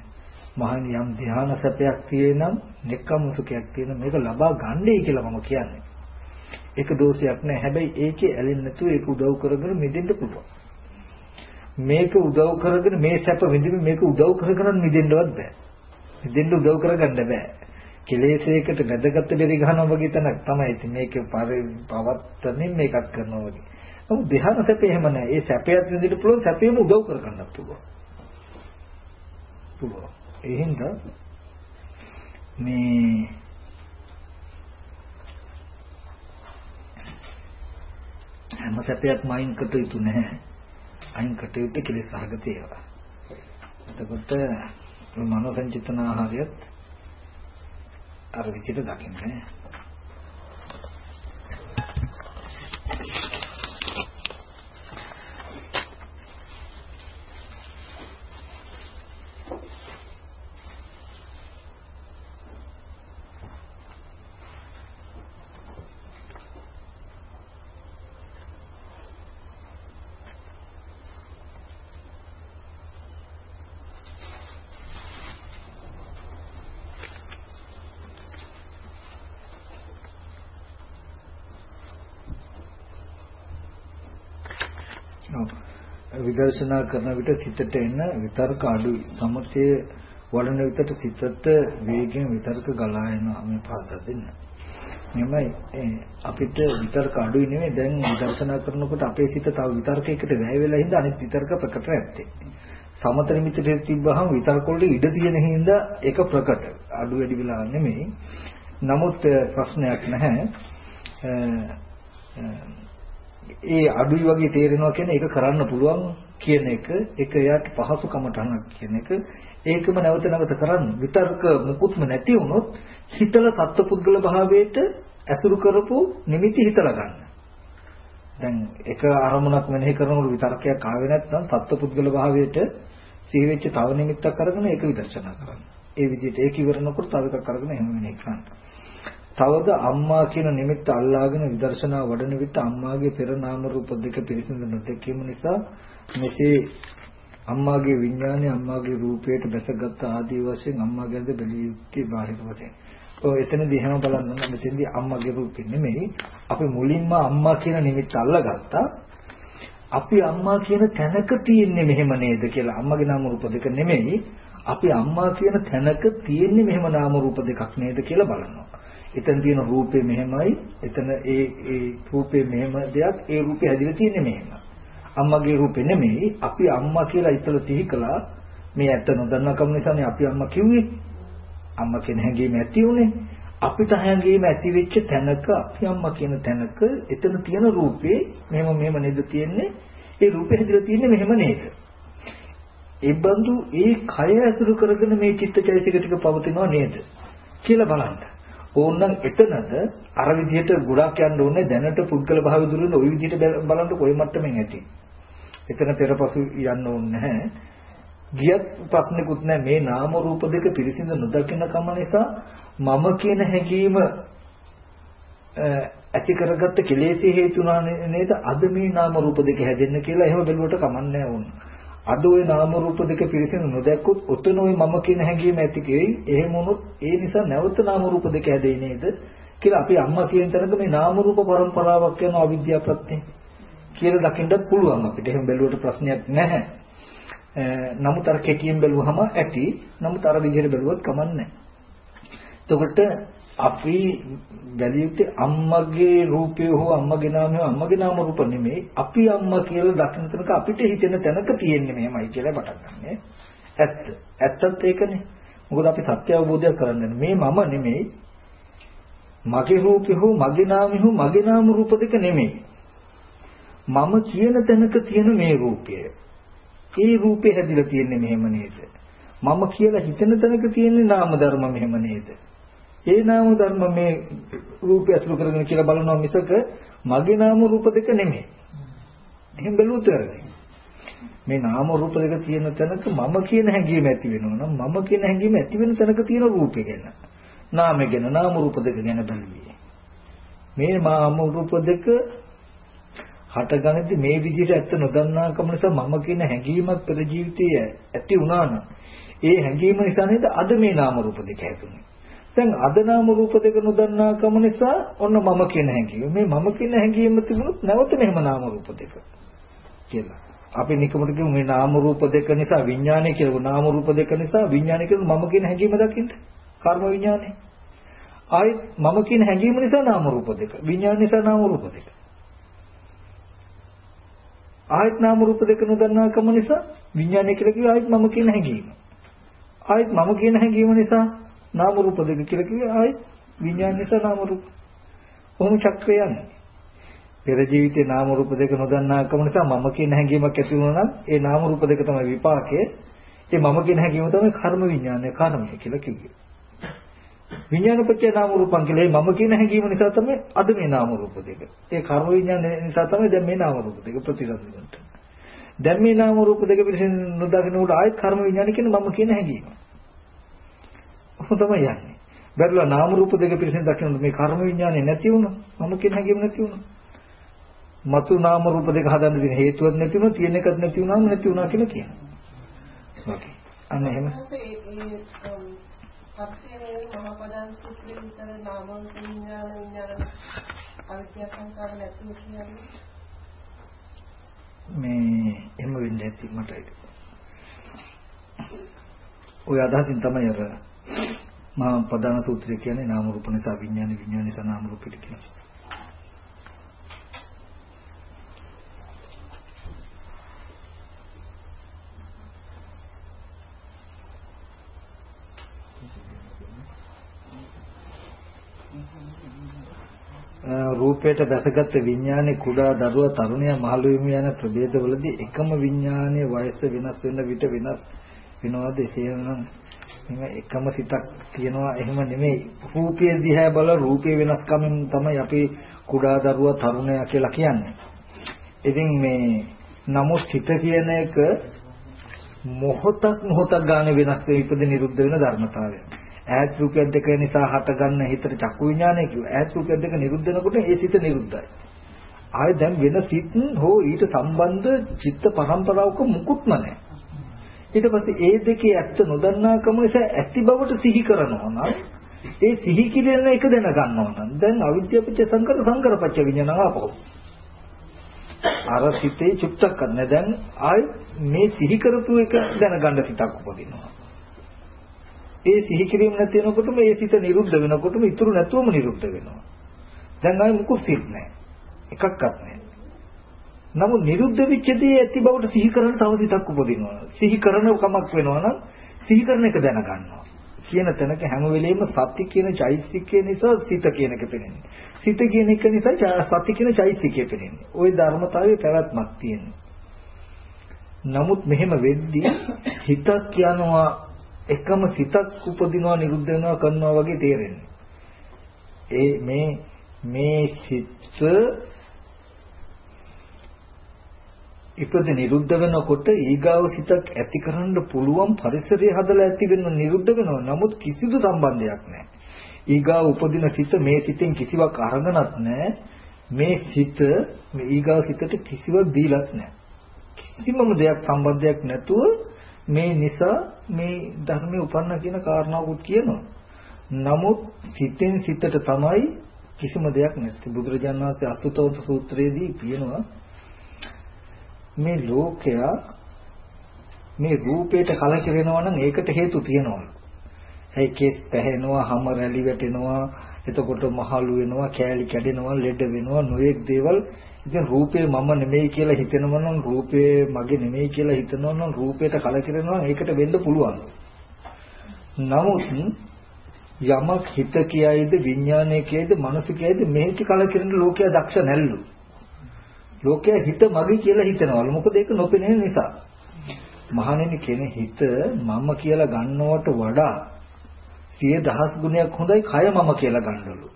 A: මහණි යම් ධ්‍යාන සැපයක් තියෙනම් නෙක්කම් සුඛයක් තියෙන මේක ලබා ගන්නයි කියලා මම කියන්නේ. ඒක දෝෂයක් නෑ. හැබැයි ඒකේ ඇලෙන්නේ නැතුව ඒක උදව් කරගෙන මිදෙන්න පුළුවන්. මේක උදව් කරගෙන මේ සැප විඳින්න මේක උදව් කරගෙන මිදෙන්නවත් බෑ. මිදෙන්න උදව් කරගන්න බෑ. කෙලෙසයකට වැදගත් දෙරි ගහනවා වගේ තැනක් තමයි. ඉතින් මේක පවත්තමින් මේකත් කරනවා වගේ. නමුත් ධ්‍යාන සැපේ එහෙම නැහැ. ඒ සැපයත් විඳින්න පුළුවන් සැපේම උදව් කරගන්නත් පුළුවන්. පුළුවන්. ඒ හින්දා මේ හැම සැපයක්ම අයින් කළ යුතු නැහැ. අයින් කටයුතු කෙලෙස් සහගත ඒවා. එතකොට මනෝ සංචිතන ආහාරයත් අර විදිහට දකින්නේ. විදර්ශනා කරන විට සිතට එන විතර්ක අඩුයි. සමතේ වඩන විටට සිතට වේගෙන් විතර්ක ගලා යනවා මේ පාදා දෙන්න. මෙමය අපිට විතර්ක අඩුයි නෙමෙයි දැන් විදර්ශනා කරනකොට අපේ සිත තව විතර්කයකට වැය වෙලා හින්දා අනිත් විතර්ක ප්‍රකට නැත්තේ. සමත නිමිත්තට තිබ්බහම විතර්ක වල ඉඩ තියෙන හින්දා ඒක ප්‍රකට. අඩු වැඩි වෙලා නෙමෙයි. නමුත් ප්‍රශ්නයක් නැහැ. ඒ අඩුයි වගේ තේරෙනවා කියන්නේ ඒක කරන්න පුළුවන් කියන එක ඒක එයාට පහසුකම තනක් කියන එක ඒකම නැවත නැවත කරන්න විතර්ක මුකුත්ම නැති වුණොත් හිතල සත්පුද්ගල භාවයට ඇසුරු කරපු නිමිති හිතලා ගන්න. දැන් එක අරමුණක් මෙනෙහි කරනකොට විතර්කයක් ආවේ නැත්නම් සත්පුද්ගල භාවයට සිහි වෙච්ච තව නිමිත්තක් අරගෙන ඒක විදර්ශනා කරන්න. ඒ විදිහට ඒක ඉවරනකොට තව එකක් අරගෙන එහෙම මෙනෙහි කරන්න. තවද අම්මා කියන නිමිත්ත අල්ලාගෙන විදර්ශනා වඩන විට අම්මාගේ පෙර නාම රූප දෙක පිරිසිදු නොදැකීම නිසා මෙසේ අම්මාගේ විඥානය අම්මාගේ රූපයට බැසගත් ආදී වශයෙන් අම්මාගේද බැලිය යුත්තේ බාහිර වශයෙන්. ඔය එතනදී එහෙම බලන්න නම් මෙතෙන්දී අම්මාගේ රූපෙ නෙමෙයි අපි මුලින්ම අම්මා කියන නිමිත්ත අල්ලගත්තා. අපි අම්මා කියන තැනක තියෙන්නේ මෙහෙම නේද කියලා අම්මගේ නාම රූප දෙක නෙමෙයි අපි අම්මා කියන තැනක තියෙන්නේ මෙහෙම නාම රූප දෙකක් නේද කියලා බලනවා. එතන තියෙන රූපේ මෙහෙමයි. එතන ඒ ඒ රූපේ මෙහෙම දෙයක් ඒ රූපේ හැදිලා තියෙන්නේ මෙහෙම. අම්මගේ රූපේ නෙමෙයි. අපි අම්මා කියලා ඉතල සිහි කළා. මේ ඇත්ත නොදන්නා කම නිසානේ අපි අම්මා කිව්වේ. අම්මා කියන හැඟීම ඇති උනේ අපිට හැඟීම ඇති වෙච්ච තැනක අපි අම්මා කියන තැනක එතන තියෙන රූපේ මෙහෙම මෙහෙම නේද තියෙන්නේ. ඒ රූපේ හැදිලා තියෙන්නේ මෙහෙම නේද? ඒ බඳු ඒ කය ඇසුරු කරගෙන මේ චිත්තචෛතසික ටික පවතිනව නේද? කියලා බලන්න. ඕනනම් එතනද අර විදිහට ගොඩක් යන්න ඕනේ දැනට පුද්ගල භාවය දුරින් ওই විදිහට බලන්න කොයි මට්ටමින් ඇති. එතන පෙරපසු යන්න ඕනේ නැහැ. ගියත් ප්‍රශ්නිකුත් නැහැ මේ නාම රූප දෙක පිරිසිඳ නොදකින කම නිසා මම කියන හැඟීම ඇති කරගත්ත කෙලෙසේ හේතුණා නේද අද මේ නාම රූප දෙක හැදෙන්න කියලා එහෙම බැලුවට කමන්නේ නැහැ වුණ. අද ওই නාම රූප දෙක පිරිසිදු නොදැක්කොත් උතන ওই මම කියන හැඟීම ඇති කෙරෙයි. එහෙම වුණොත් ඒ නිසා නැවත නාම රූප දෙක හැදෙයි නේද? කියලා අපි අම්මා කියන තරඟ මේ නාම රූප પરම්පරාවක් යන අවිද්‍යාව ප්‍රත්‍යයෙන් කියලා දකින්නත් පුළුවන් අපිට. එහෙම බැලුවට ප්‍රශ්නයක් නැහැ. නමුත් අර කෙටියෙන් බැලුවහම ඇති. නමුත් අර විදිහට බැලුවොත් කමන්නේ නැහැ. එතකොට අපි බැලිය යුත්තේ අම්මගේ රූපය හෝ අම්මගේ නාමය අම්මගේ නාම රූප නෙමෙයි අපි අම්මා කියලා දකින්න තැනක අපිට හිතෙන තැනක තියෙන්නේ මෙහෙමයි කියලා පටන් ගන්න. ඇත්ත. ඇත්තත් ඒකනේ. මොකද අපි සත්‍ය අවබෝධයක් කරන්නේ මේ මම නෙමෙයි මගේ රූපය හෝ මගේ නාමය හෝ මගේ නාම රූප දෙක නෙමෙයි. මම කියන තැනක තියෙන මේ රූපය. ඒ රූපේ හැදිලා තියෙන්නේ මෙහෙම නේද? මම කියලා හිතන තැනක තියෙන නාම ධර්ම මෙහෙම නේද? ඒ නාම ධර්ම මේ රූපය අසුර කරගෙන කියලා බලනවා මිසක මගේ නාම රූප දෙක නෙමෙයි. එහෙම බැලුවොත් වැරදි. මේ නාම රූප දෙක තියෙන තැනක මම කියන හැඟීම ඇති වෙනවා නම් මම කියන හැඟීම ඇති වෙන තැනක තියෙන රූපය ගැන. නාමය ගැන නාම රූප දෙක ගැන බැලුවේ. මේ නාම රූප දෙක හටගනදී මේ විදිහට ඇත්ත නොදන්නාකම නිසා මම කියන හැඟීමක් පෙර ජීවිතයේ ඇති වුණා නම් ඒ හැඟීම නිසා නේද අද මේ නාම රූප දෙක හැදුනේ. දැන් අද නාම රූප දෙක නොදන්නාකම නිසා ඔන්න මම කියන හැඟීම. මේ මම කියන හැඟීම තිබුණොත් නැවත මෙහෙම නාම රූප දෙක කියලා. අපි නිකමට කියමු මේ නාම රූප දෙක නිසා විඥානය කියලා නාම රූප දෙක නිසා විඥානය කියලා මම කියන හැඟීම දකින්න. කර්ම විඥානය. ආයි මම කියන හැඟීම නිසා නාම රූප දෙක. විඥාන නිසා නාම රූප දෙක. ආයත් නාම රූප දෙක නොදන්නාකම නිසා විඥානය කියලා කිව්වේ ආයත් මම කියන හැඟීම. ආයත් මම කියන හැඟීම නිසා නාම රූප දෙක කියලා කිව්වේ ආයත් විඥාන නිසා නාම රූප. කොහොම චක්‍රය යන්නේ? පෙර ජීවිතේ නාම රූප දෙක නොදන්නාකම නිසා මම කියන හැඟීමක් ඇති වුණා නම් ඒ නාම රූප දෙක තමයි විපාකය. ඒ මම කියන හැඟීම තමයි කර්ම විඥානය කර්මය කියලා කිව්වේ. විඥානපච්චය නාම රූපං කියලා මම කියන හැඟීම නිසා තමයි අද මේ නාම රූප දෙක. ඒ කර්ම විඥාන නිසා තමයි දැන් මේ නාම රූප දෙක ප්‍රතිසන්දිකට. දැන් මේ නාම රූප දෙක පිළිසින් නොදගෙන උඩ ආයෙත් කර්ම විඥාන කියන මම කියන හැඟීම. ඔහොම තමයි යන්නේ. බැලුවා නාම රූප දෙක පිළිසින් දකින්න මේ කර්ම විඥානේ නැති වුණා. මම කියන හැඟීම නැති වුණා. මතු නාම රූප දෙක හදන්න තියෙන හේතුවක් නැති වුණා තියෙන එකක් නැති වුණාම නැති වුණා කියලා කියනවා. ඕකේ. අන්න එහෙම.
E: පස්සේ මහපදන් සූත්‍රයේ විතර නාම විඥාන විඥාන අවිද්‍යා සංකාර නැති කියන්නේ
A: මේ එහෙම වෙන්නේ නැති මට ඒක. ඔය අදහසින් තමයි අර මහා ප්‍රධාන සූත්‍රය කියන්නේ නාම රූප නිසා විඥාන විඥාන නිසා නාම රූප පිට කියලා. රූපයට දැසගත් විඥානේ කුඩා දරුවා තරුණයා මහලු හිමි යන ප්‍රභේදවලදී එකම විඥානයේ වයස වෙනස් වෙන විට වෙනස් වෙනවාද එසේනම් මේ එකම සිතක් තියනවා එහෙම නෙමෙයි රූපයේ දිහා බල රූපේ වෙනස්කමින් තමයි අපි කුඩා දරුවා තරුණයා කියලා කියන්නේ. ඉතින් මේ නමුත් සිත කියන එක මොහොතක් මොහොතක් ගානේ වෙනස් වෙ ඉපද නිරුද්ධ වෙන ධර්මතාවයක්. ඈත් රූපයක් දෙක නිසා හටගන්න හිතට චක්කු විඥානය කිව්ව. ඈත් රූපයක් දෙක නිරුද්ධ වෙනකොට ඒ සිත නිරුද්ධයි. ආය දැන් වෙන සිත් හෝ ඊට සම්බන්ධ චිත්ත පරම්පරාවක මුකුත්ම නැහැ. ඊට පස්සේ ඒ දෙකේ ඇත්ත නොදන්නාකම නිසා ඇති බවට සිහි කරනවා නම් ඒ සිහි කිරෙන එක දැන ගන්නවා නම් දැන් අවිද්‍යාවපච්ච සංකර සංකරපච්ච විඥාන ආපහු. අර සිතේ චුට්ටක් කරන දැන් ආයි මේ සිහි කරපු එක දැනගන්න සිතක් උපදිනවා. ඒ සිහි කිරීම නැති වෙනකොටම ඒ සිත නිරුද්ධ වෙනකොටම ඉතුරු නැතුවම නිරුද්ධ වෙනවා. දැන් ආයෙ මුකුත් සිත් නැහැ. එකක්වත් නැහැ. නමුත් නිරුද්ධ වෙච්ච දේ ඇති බවට සිහි කරන තව සිතක් උපදිනවා. සිහි කරන කමක් වෙනවා නම් සිහි කරන එක දැනගන්නවා. කියන තැනක හැම වෙලෙම සත්‍ය කියන චෛතසිකය නිසා සිත කියන එක පෙනෙන්නේ. සිත කියන එක නිසා සත්‍ය කියන චෛතසිකය පෙනෙන්නේ. ওই ධර්මතාවයේ පැවැත්මක් තියෙනවා. නමුත් මෙහෙම වෙද්දී හිතක් යනවා එකම සිතක් උපදිනවා නිරුද්ධ වෙනවා කරනවා වගේ තේරෙන්නේ. ඒ මේ මේ සිත ඉපද නිරුද්ධ වෙනකොට ඊගාව සිතක් ඇති කරන්න පුළුවන් පරිසරය හදලා ඇති වෙන නිරුද්ධ වෙනවා. නමුත් කිසිදු සම්බන්ධයක් නැහැ. ඊගාව උපදින සිත මේ සිතෙන් කිසිවක් අරගෙනත් නැහැ. මේ සිත මේ ඊගාව සිතට කිසිවක් දීලත් නැහැ. කිසිමම දෙයක් සම්බන්ධයක් නැතුව මේ නිසා මේ ධර්මයේ උපන්න කියන කාරණාවකුත් කියනවා. නමුත් සිතෙන් සිතට තමයි කිසිම දෙයක් නැති. බුදුරජාණන් වහන්සේ අසුතවත සූත්‍රයේදී කියනවා මේ ලෝකයා මේ රූපයට කලකිරෙනවා නම් ඒකට හේතු තියෙනවා. ඒ කේස් පැහැෙනවා, හැම රැලි වැටෙනවා, එතකොට මහලු වෙනවා, කෑලි කැඩෙනවා, ලෙඩ වෙනවා, නොයෙක් දේවල් ඉතින් රූපේ මම නෙමෙයි කියලා හිතනවා නම් රූපේ මගේ නෙමෙයි කියලා හිතනවා නම් රූපයට කලකිරෙනවා ඒකට වෙන්න පුළුවන්. නමුත් යමක් හිත කියයිද විඥානය කියයිද මනස කියයිද මේක කලකිරෙන ලෝකයා දක්ෂ නැල්ලු. ලෝකයා හිත මගේ කියලා හිතනවලු. මොකද ඒක නොපෙනෙන නිසා. මහණෙනි කෙනෙක් හිත මම කියලා ගන්නවට වඩා සිය දහස් ගුණයක් හොඳයි කය මම කියලා ගන්නලු.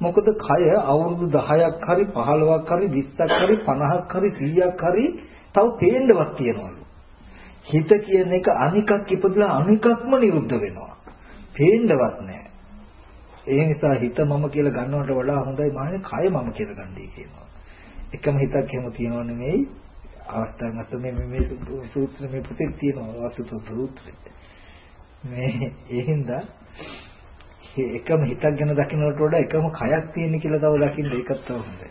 A: මොකද කය අවුරුදු 10ක් හරි 15ක් හරි 20ක් හරි 50ක් හරි 100ක් හරි තව පේන්නවත් තියනවලු. හිත කියන එක අනිකක් ඉපදලා අනිකක්ම නිරුද්ධ වෙනවා. පේන්නවත් නැහැ. ඒ නිසා හිත මම කියලා ගන්නවට වඩා හොඳයි මානේ කය මම කියලා ගන්නදී කියනවා. එකම හිතක් එහෙම තියනව නෙමෙයි අවස්ථාවක් නැත්නම් මේ මේ සූත්‍ර මේ පුතේ තියෙනවා වාසුත සූත්‍රය. මේ ඒ හින්දා එකම හිතක් ගැන දකින්නට වඩා එකම කයක් තියෙන කියලා තව දකින්න ඒකත් තව හොඳයි.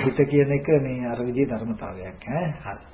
A: හිත කියන එක මේ අර විදිහේ ධර්මතාවයක් ඈ. හරි.